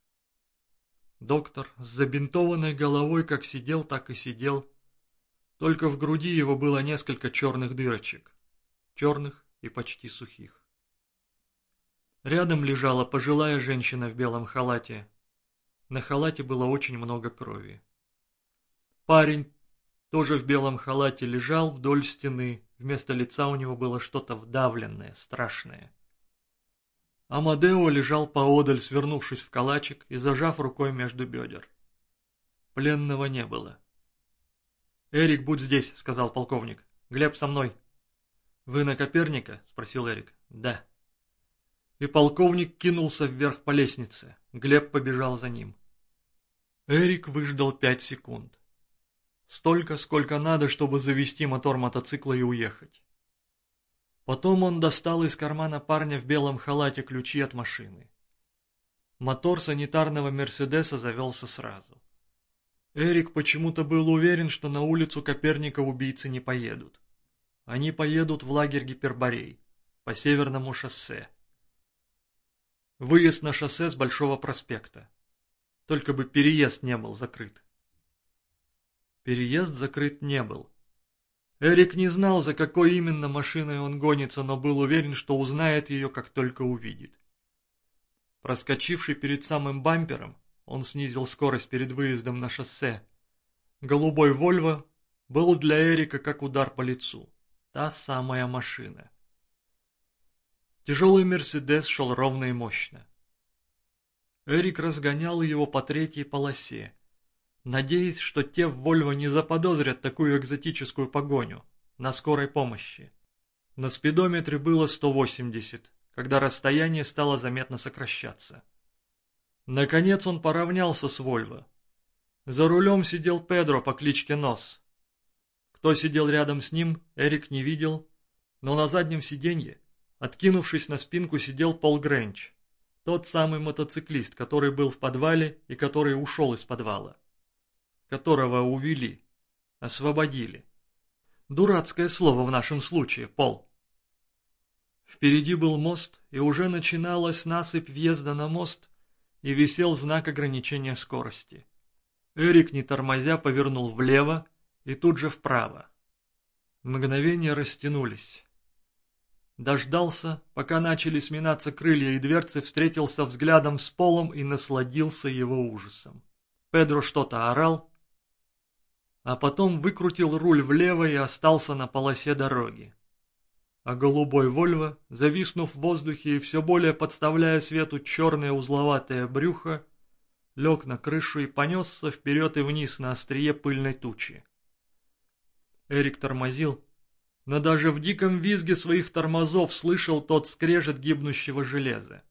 Доктор с забинтованной головой как сидел, так и сидел. Только в груди его было несколько черных дырочек. Черных и почти сухих. Рядом лежала пожилая женщина в белом халате. На халате было очень много крови. Парень, тоже в белом халате, лежал вдоль стены. Вместо лица у него было что-то вдавленное, страшное. Амадео лежал поодаль, свернувшись в калачик и зажав рукой между бедер. Пленного не было. «Эрик, будь здесь», — сказал полковник. «Глеб со мной». «Вы на Коперника?» — спросил Эрик. «Да». И полковник кинулся вверх по лестнице. Глеб побежал за ним. Эрик выждал пять секунд. Столько, сколько надо, чтобы завести мотор мотоцикла и уехать. Потом он достал из кармана парня в белом халате ключи от машины. Мотор санитарного «Мерседеса» завелся сразу. Эрик почему-то был уверен, что на улицу Коперника убийцы не поедут. Они поедут в лагерь Гиперборей, по северному шоссе. Выезд на шоссе с Большого проспекта. Только бы переезд не был закрыт. Переезд закрыт не был. Эрик не знал, за какой именно машиной он гонится, но был уверен, что узнает ее, как только увидит. Проскочивший перед самым бампером, он снизил скорость перед выездом на шоссе. Голубой «Вольво» был для Эрика как удар по лицу. Та самая машина. Тяжелый «Мерседес» шел ровно и мощно. Эрик разгонял его по третьей полосе, надеясь, что те в Вольво не заподозрят такую экзотическую погоню на скорой помощи. На спидометре было 180, когда расстояние стало заметно сокращаться. Наконец он поравнялся с Вольво. За рулем сидел Педро по кличке Нос. Кто сидел рядом с ним, Эрик не видел, но на заднем сиденье, откинувшись на спинку, сидел Пол Гренч, тот самый мотоциклист, который был в подвале и который ушел из подвала которого увели, освободили. Дурацкое слово в нашем случае, Пол. Впереди был мост, и уже начиналась насыпь въезда на мост, и висел знак ограничения скорости. Эрик, не тормозя, повернул влево и тут же вправо. Мгновения растянулись. Дождался, пока начали сминаться крылья и дверцы, встретился взглядом с полом и насладился его ужасом. Педро что-то орал, а потом выкрутил руль влево и остался на полосе дороги. А голубой Вольво, зависнув в воздухе и все более подставляя свету черное узловатое брюхо, лег на крышу и понесся вперед и вниз на острие пыльной тучи. Эрик тормозил, но даже в диком визге своих тормозов слышал тот скрежет гибнущего железа.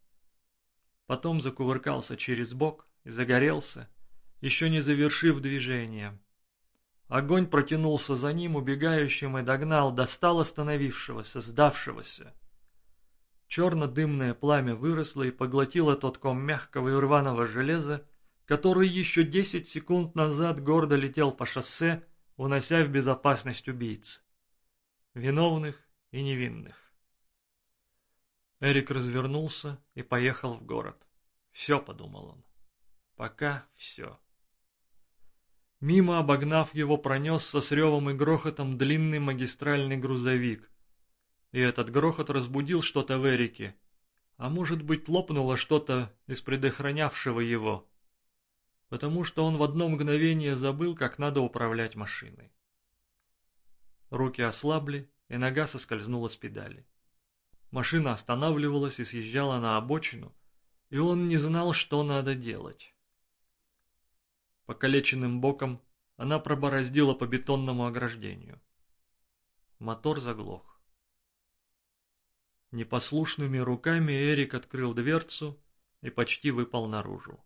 Потом закувыркался через бок и загорелся, еще не завершив движение. Огонь протянулся за ним, убегающим, и догнал, достал остановившегося, сдавшегося. Черно-дымное пламя выросло и поглотило тот ком мягкого и рваного железа, который еще десять секунд назад гордо летел по шоссе, унося в безопасность убийц. Виновных и невинных. Эрик развернулся и поехал в город. «Все», — подумал он. «Пока все». Мимо, обогнав его, пронесся с ревом и грохотом длинный магистральный грузовик. И этот грохот разбудил что-то в Эрике. А может быть, лопнуло что-то из предохранявшего его. Потому что он в одно мгновение забыл, как надо управлять машиной. Руки ослабли, и нога соскользнула с педали. Машина останавливалась и съезжала на обочину, и он не знал, что надо делать. Покалеченным боком она пробороздила по бетонному ограждению. Мотор заглох. Непослушными руками Эрик открыл дверцу и почти выпал наружу.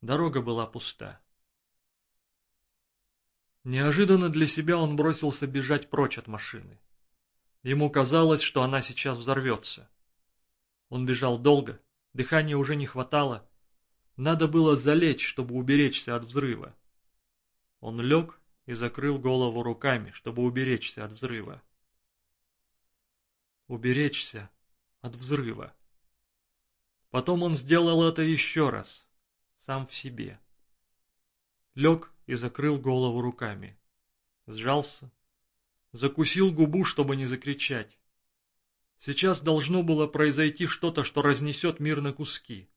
Дорога была пуста. Неожиданно для себя он бросился бежать прочь от машины. Ему казалось, что она сейчас взорвется. Он бежал долго, дыхания уже не хватало, надо было залечь, чтобы уберечься от взрыва. Он лег и закрыл голову руками, чтобы уберечься от взрыва. Уберечься от взрыва. Потом он сделал это еще раз. сам в себе. Лег и закрыл голову руками. Сжался, закусил губу, чтобы не закричать. Сейчас должно было произойти что-то, что разнесет мир на куски.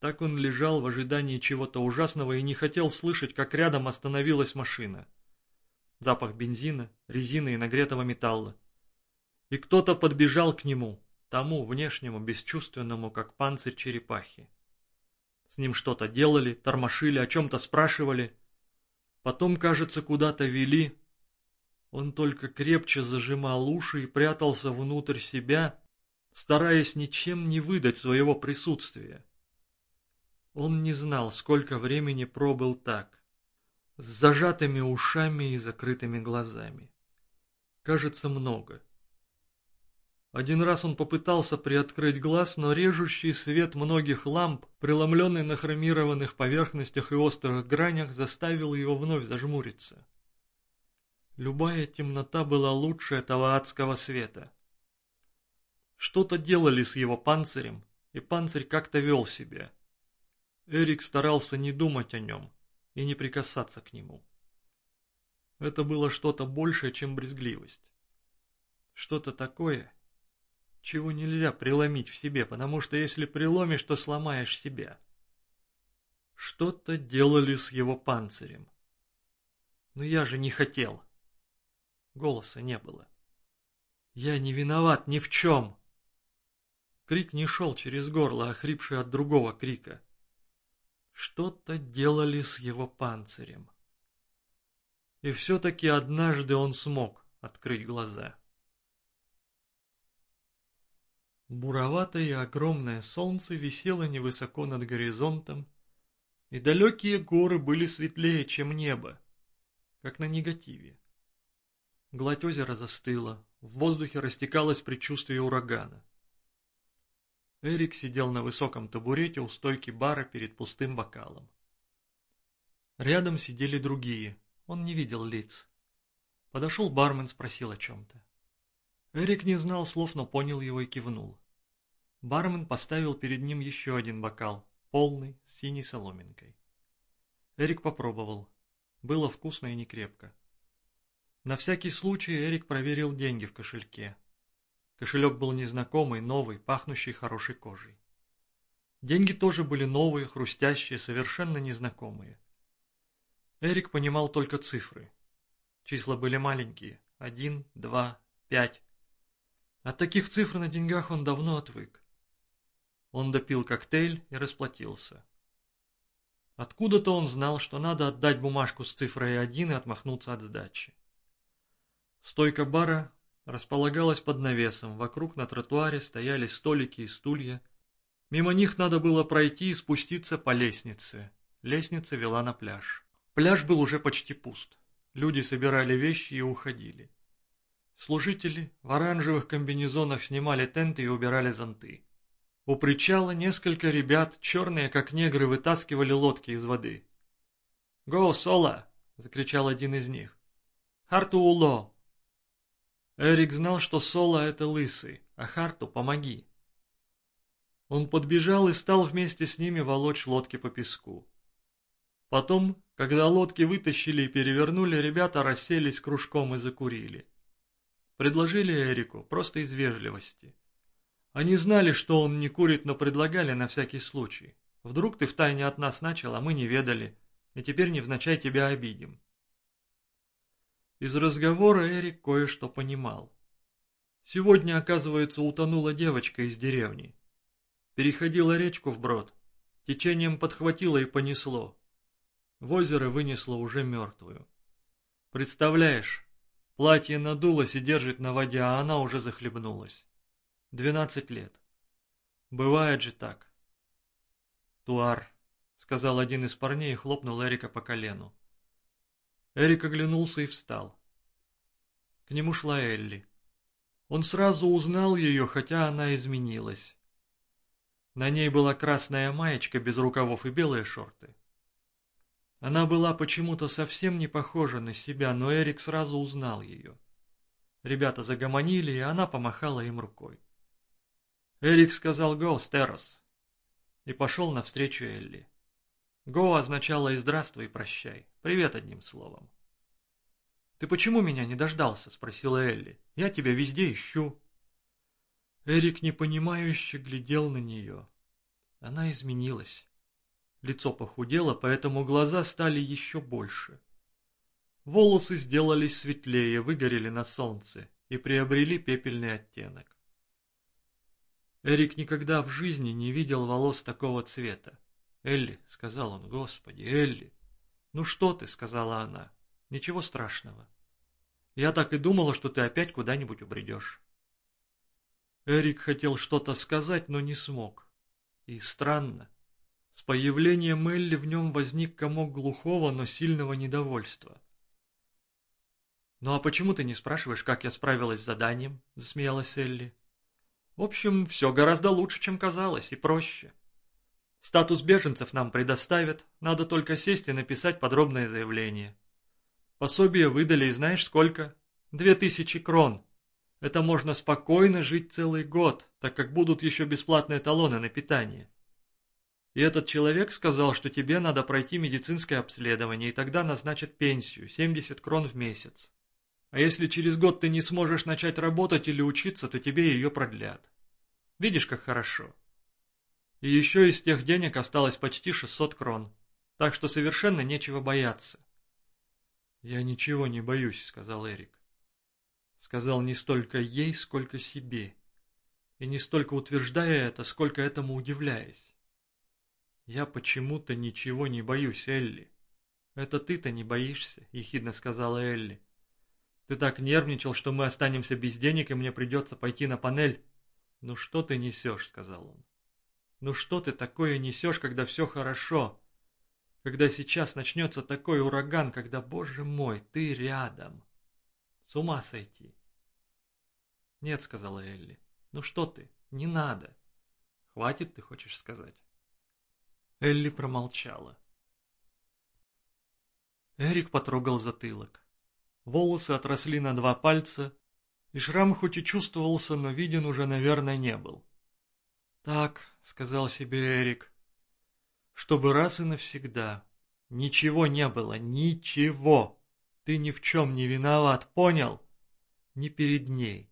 Так он лежал в ожидании чего-то ужасного и не хотел слышать, как рядом остановилась машина. Запах бензина, резины и нагретого металла. И кто-то подбежал к нему, тому внешнему, бесчувственному, как панцирь черепахи. С ним что-то делали, тормошили, о чем-то спрашивали. Потом, кажется, куда-то вели. Он только крепче зажимал уши и прятался внутрь себя, стараясь ничем не выдать своего присутствия. Он не знал, сколько времени пробыл так, с зажатыми ушами и закрытыми глазами. Кажется, много. Один раз он попытался приоткрыть глаз, но режущий свет многих ламп, преломленный на хромированных поверхностях и острых гранях, заставил его вновь зажмуриться. Любая темнота была лучше этого адского света. Что-то делали с его панцирем, и панцирь как-то вел себя. Эрик старался не думать о нем и не прикасаться к нему. Это было что-то большее, чем брезгливость. Что-то такое, чего нельзя преломить в себе, потому что если преломишь, то сломаешь себя. Что-то делали с его панцирем. Но я же не хотел. Голоса не было. Я не виноват ни в чем. Крик не шел через горло, охрипший от другого крика. Что-то делали с его панцирем. И все-таки однажды он смог открыть глаза. Буроватое огромное солнце висело невысоко над горизонтом, и далекие горы были светлее, чем небо, как на негативе. Гладь озера застыла, в воздухе растекалось предчувствие урагана. Эрик сидел на высоком табурете у стойки бара перед пустым бокалом. Рядом сидели другие, он не видел лиц. Подошел бармен, спросил о чем-то. Эрик не знал слов, но понял его и кивнул. Бармен поставил перед ним еще один бокал, полный, с синей соломинкой. Эрик попробовал. Было вкусно и не крепко. На всякий случай Эрик проверил деньги в кошельке. Кошелек был незнакомый, новый, пахнущий хорошей кожей. Деньги тоже были новые, хрустящие, совершенно незнакомые. Эрик понимал только цифры. Числа были маленькие. Один, два, пять. От таких цифр на деньгах он давно отвык. Он допил коктейль и расплатился. Откуда-то он знал, что надо отдать бумажку с цифрой один и отмахнуться от сдачи. Стойка бара располагалась под навесом, вокруг на тротуаре стояли столики и стулья. Мимо них надо было пройти и спуститься по лестнице. Лестница вела на пляж. Пляж был уже почти пуст. Люди собирали вещи и уходили. Служители в оранжевых комбинезонах снимали тенты и убирали зонты. У причала несколько ребят, черные как негры, вытаскивали лодки из воды. «Го, Сола!» — закричал один из них. «Хартууло!» Эрик знал, что Соло — это лысый, а Харту — помоги. Он подбежал и стал вместе с ними волочь лодки по песку. Потом, когда лодки вытащили и перевернули, ребята расселись кружком и закурили. Предложили Эрику, просто из вежливости. Они знали, что он не курит, но предлагали на всякий случай. Вдруг ты втайне от нас начал, а мы не ведали, и теперь невзначай тебя обидим. Из разговора Эрик кое-что понимал. Сегодня, оказывается, утонула девочка из деревни. Переходила речку вброд, течением подхватило и понесло. В озеро вынесло уже мертвую. Представляешь, платье надулось и держит на воде, а она уже захлебнулась. Двенадцать лет. Бывает же так. Туар, сказал один из парней и хлопнул Эрика по колену. Эрик оглянулся и встал. К нему шла Элли. Он сразу узнал ее, хотя она изменилась. На ней была красная маечка без рукавов и белые шорты. Она была почему-то совсем не похожа на себя, но Эрик сразу узнал ее. Ребята загомонили, и она помахала им рукой. Эрик сказал «Го, Стерос». и пошел навстречу Элли. «Го» означало и «здравствуй» «прощай». Привет одним словом. «Ты почему меня не дождался?» — спросила Элли. «Я тебя везде ищу». Эрик непонимающе глядел на нее. Она изменилась. Лицо похудело, поэтому глаза стали еще больше. Волосы сделались светлее, выгорели на солнце и приобрели пепельный оттенок. Эрик никогда в жизни не видел волос такого цвета. «Элли», — сказал он, — «Господи, Элли!» «Ну что ты?» — сказала она. «Ничего страшного. Я так и думала, что ты опять куда-нибудь убредешь». Эрик хотел что-то сказать, но не смог. И странно. С появлением Элли в нем возник комок глухого, но сильного недовольства. «Ну а почему ты не спрашиваешь, как я справилась с заданием?» — засмеялась Элли. «В общем, все гораздо лучше, чем казалось, и проще. Статус беженцев нам предоставят, надо только сесть и написать подробное заявление. Пособие выдали, и знаешь сколько? Две тысячи крон. Это можно спокойно жить целый год, так как будут еще бесплатные талоны на питание. И этот человек сказал, что тебе надо пройти медицинское обследование, и тогда назначат пенсию, 70 крон в месяц. А если через год ты не сможешь начать работать или учиться, то тебе ее продлят. Видишь, как хорошо. И еще из тех денег осталось почти 600 крон. Так что совершенно нечего бояться. «Я ничего не боюсь», — сказал Эрик. Сказал не столько ей, сколько себе. И не столько утверждая это, сколько этому удивляясь. «Я почему-то ничего не боюсь, Элли». «Это ты-то не боишься», — ехидно сказала Элли. Ты так нервничал, что мы останемся без денег, и мне придется пойти на панель. Ну что ты несешь, сказал он. Ну что ты такое несешь, когда все хорошо? Когда сейчас начнется такой ураган, когда, боже мой, ты рядом. С ума сойти. Нет, сказала Элли. Ну что ты, не надо. Хватит, ты хочешь сказать. Элли промолчала. Эрик потрогал затылок. Волосы отросли на два пальца, и шрам хоть и чувствовался, но виден уже, наверное, не был. «Так», — сказал себе Эрик, — «чтобы раз и навсегда. Ничего не было, ничего. Ты ни в чем не виноват, понял? Ни перед ней,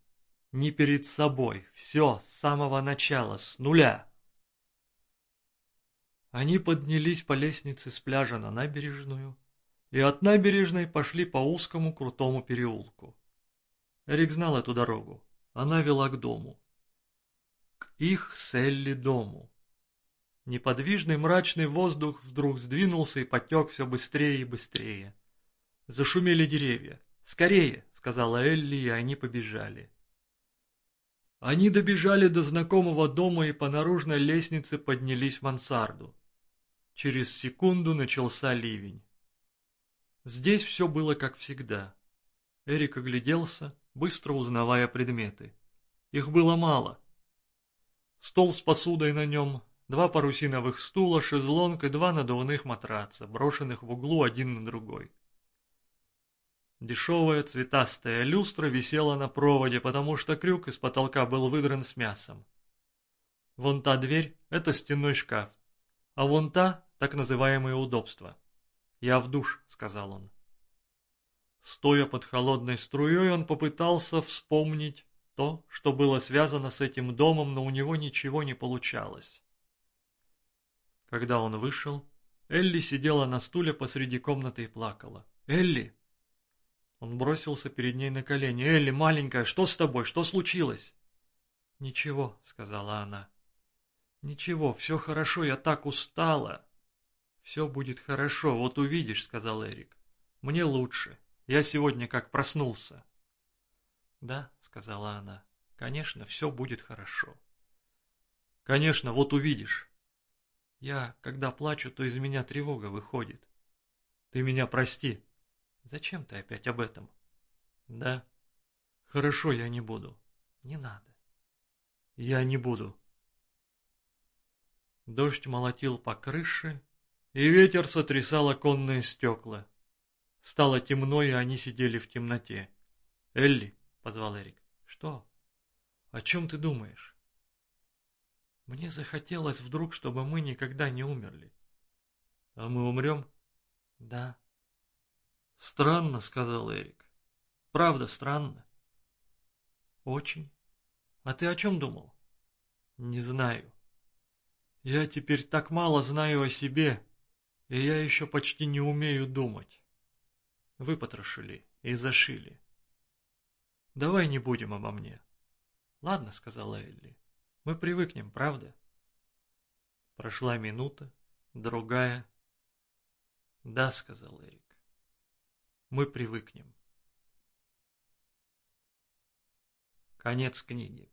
ни перед собой. Все с самого начала, с нуля». Они поднялись по лестнице с пляжа на набережную, и от набережной пошли по узкому крутому переулку. Эрик знал эту дорогу. Она вела к дому. К их с Элли дому. Неподвижный мрачный воздух вдруг сдвинулся и потек все быстрее и быстрее. Зашумели деревья. «Скорее!» — сказала Элли, и они побежали. Они добежали до знакомого дома и по наружной лестнице поднялись в мансарду. Через секунду начался ливень. Здесь все было как всегда. Эрик огляделся, быстро узнавая предметы. Их было мало. Стол с посудой на нем, два парусиновых стула, шезлонг и два надувных матраца, брошенных в углу один на другой. Дешевая цветастая люстра висела на проводе, потому что крюк из потолка был выдран с мясом. Вон та дверь — это стенной шкаф, а вон та — так называемые удобства. «Я в душ», — сказал он. Стоя под холодной струей, он попытался вспомнить то, что было связано с этим домом, но у него ничего не получалось. Когда он вышел, Элли сидела на стуле посреди комнаты и плакала. «Элли!» Он бросился перед ней на колени. «Элли, маленькая, что с тобой? Что случилось?» «Ничего», — сказала она. «Ничего, все хорошо, я так устала». «Все будет хорошо, вот увидишь», — сказал Эрик. «Мне лучше. Я сегодня как проснулся». «Да», — сказала она, — «конечно, все будет хорошо». «Конечно, вот увидишь». «Я, когда плачу, то из меня тревога выходит». «Ты меня прости». «Зачем ты опять об этом?» «Да». «Хорошо, я не буду». «Не надо». «Я не буду». Дождь молотил по крыше, и ветер сотрясал оконные стекла. Стало темно, и они сидели в темноте. «Элли», — позвал Эрик. «Что? О чем ты думаешь?» Мне захотелось вдруг, чтобы мы никогда не умерли. А мы умрем? Да. Странно, сказал Эрик. Правда странно. Очень. А ты о чем думал? Не знаю. Я теперь так мало знаю о себе, и я еще почти не умею думать. Выпотрошили и зашили. Давай не будем обо мне. Ладно, сказала Элли. Мы привыкнем, правда? Прошла минута, другая. Да, сказал Эрик. Мы привыкнем. Конец книги.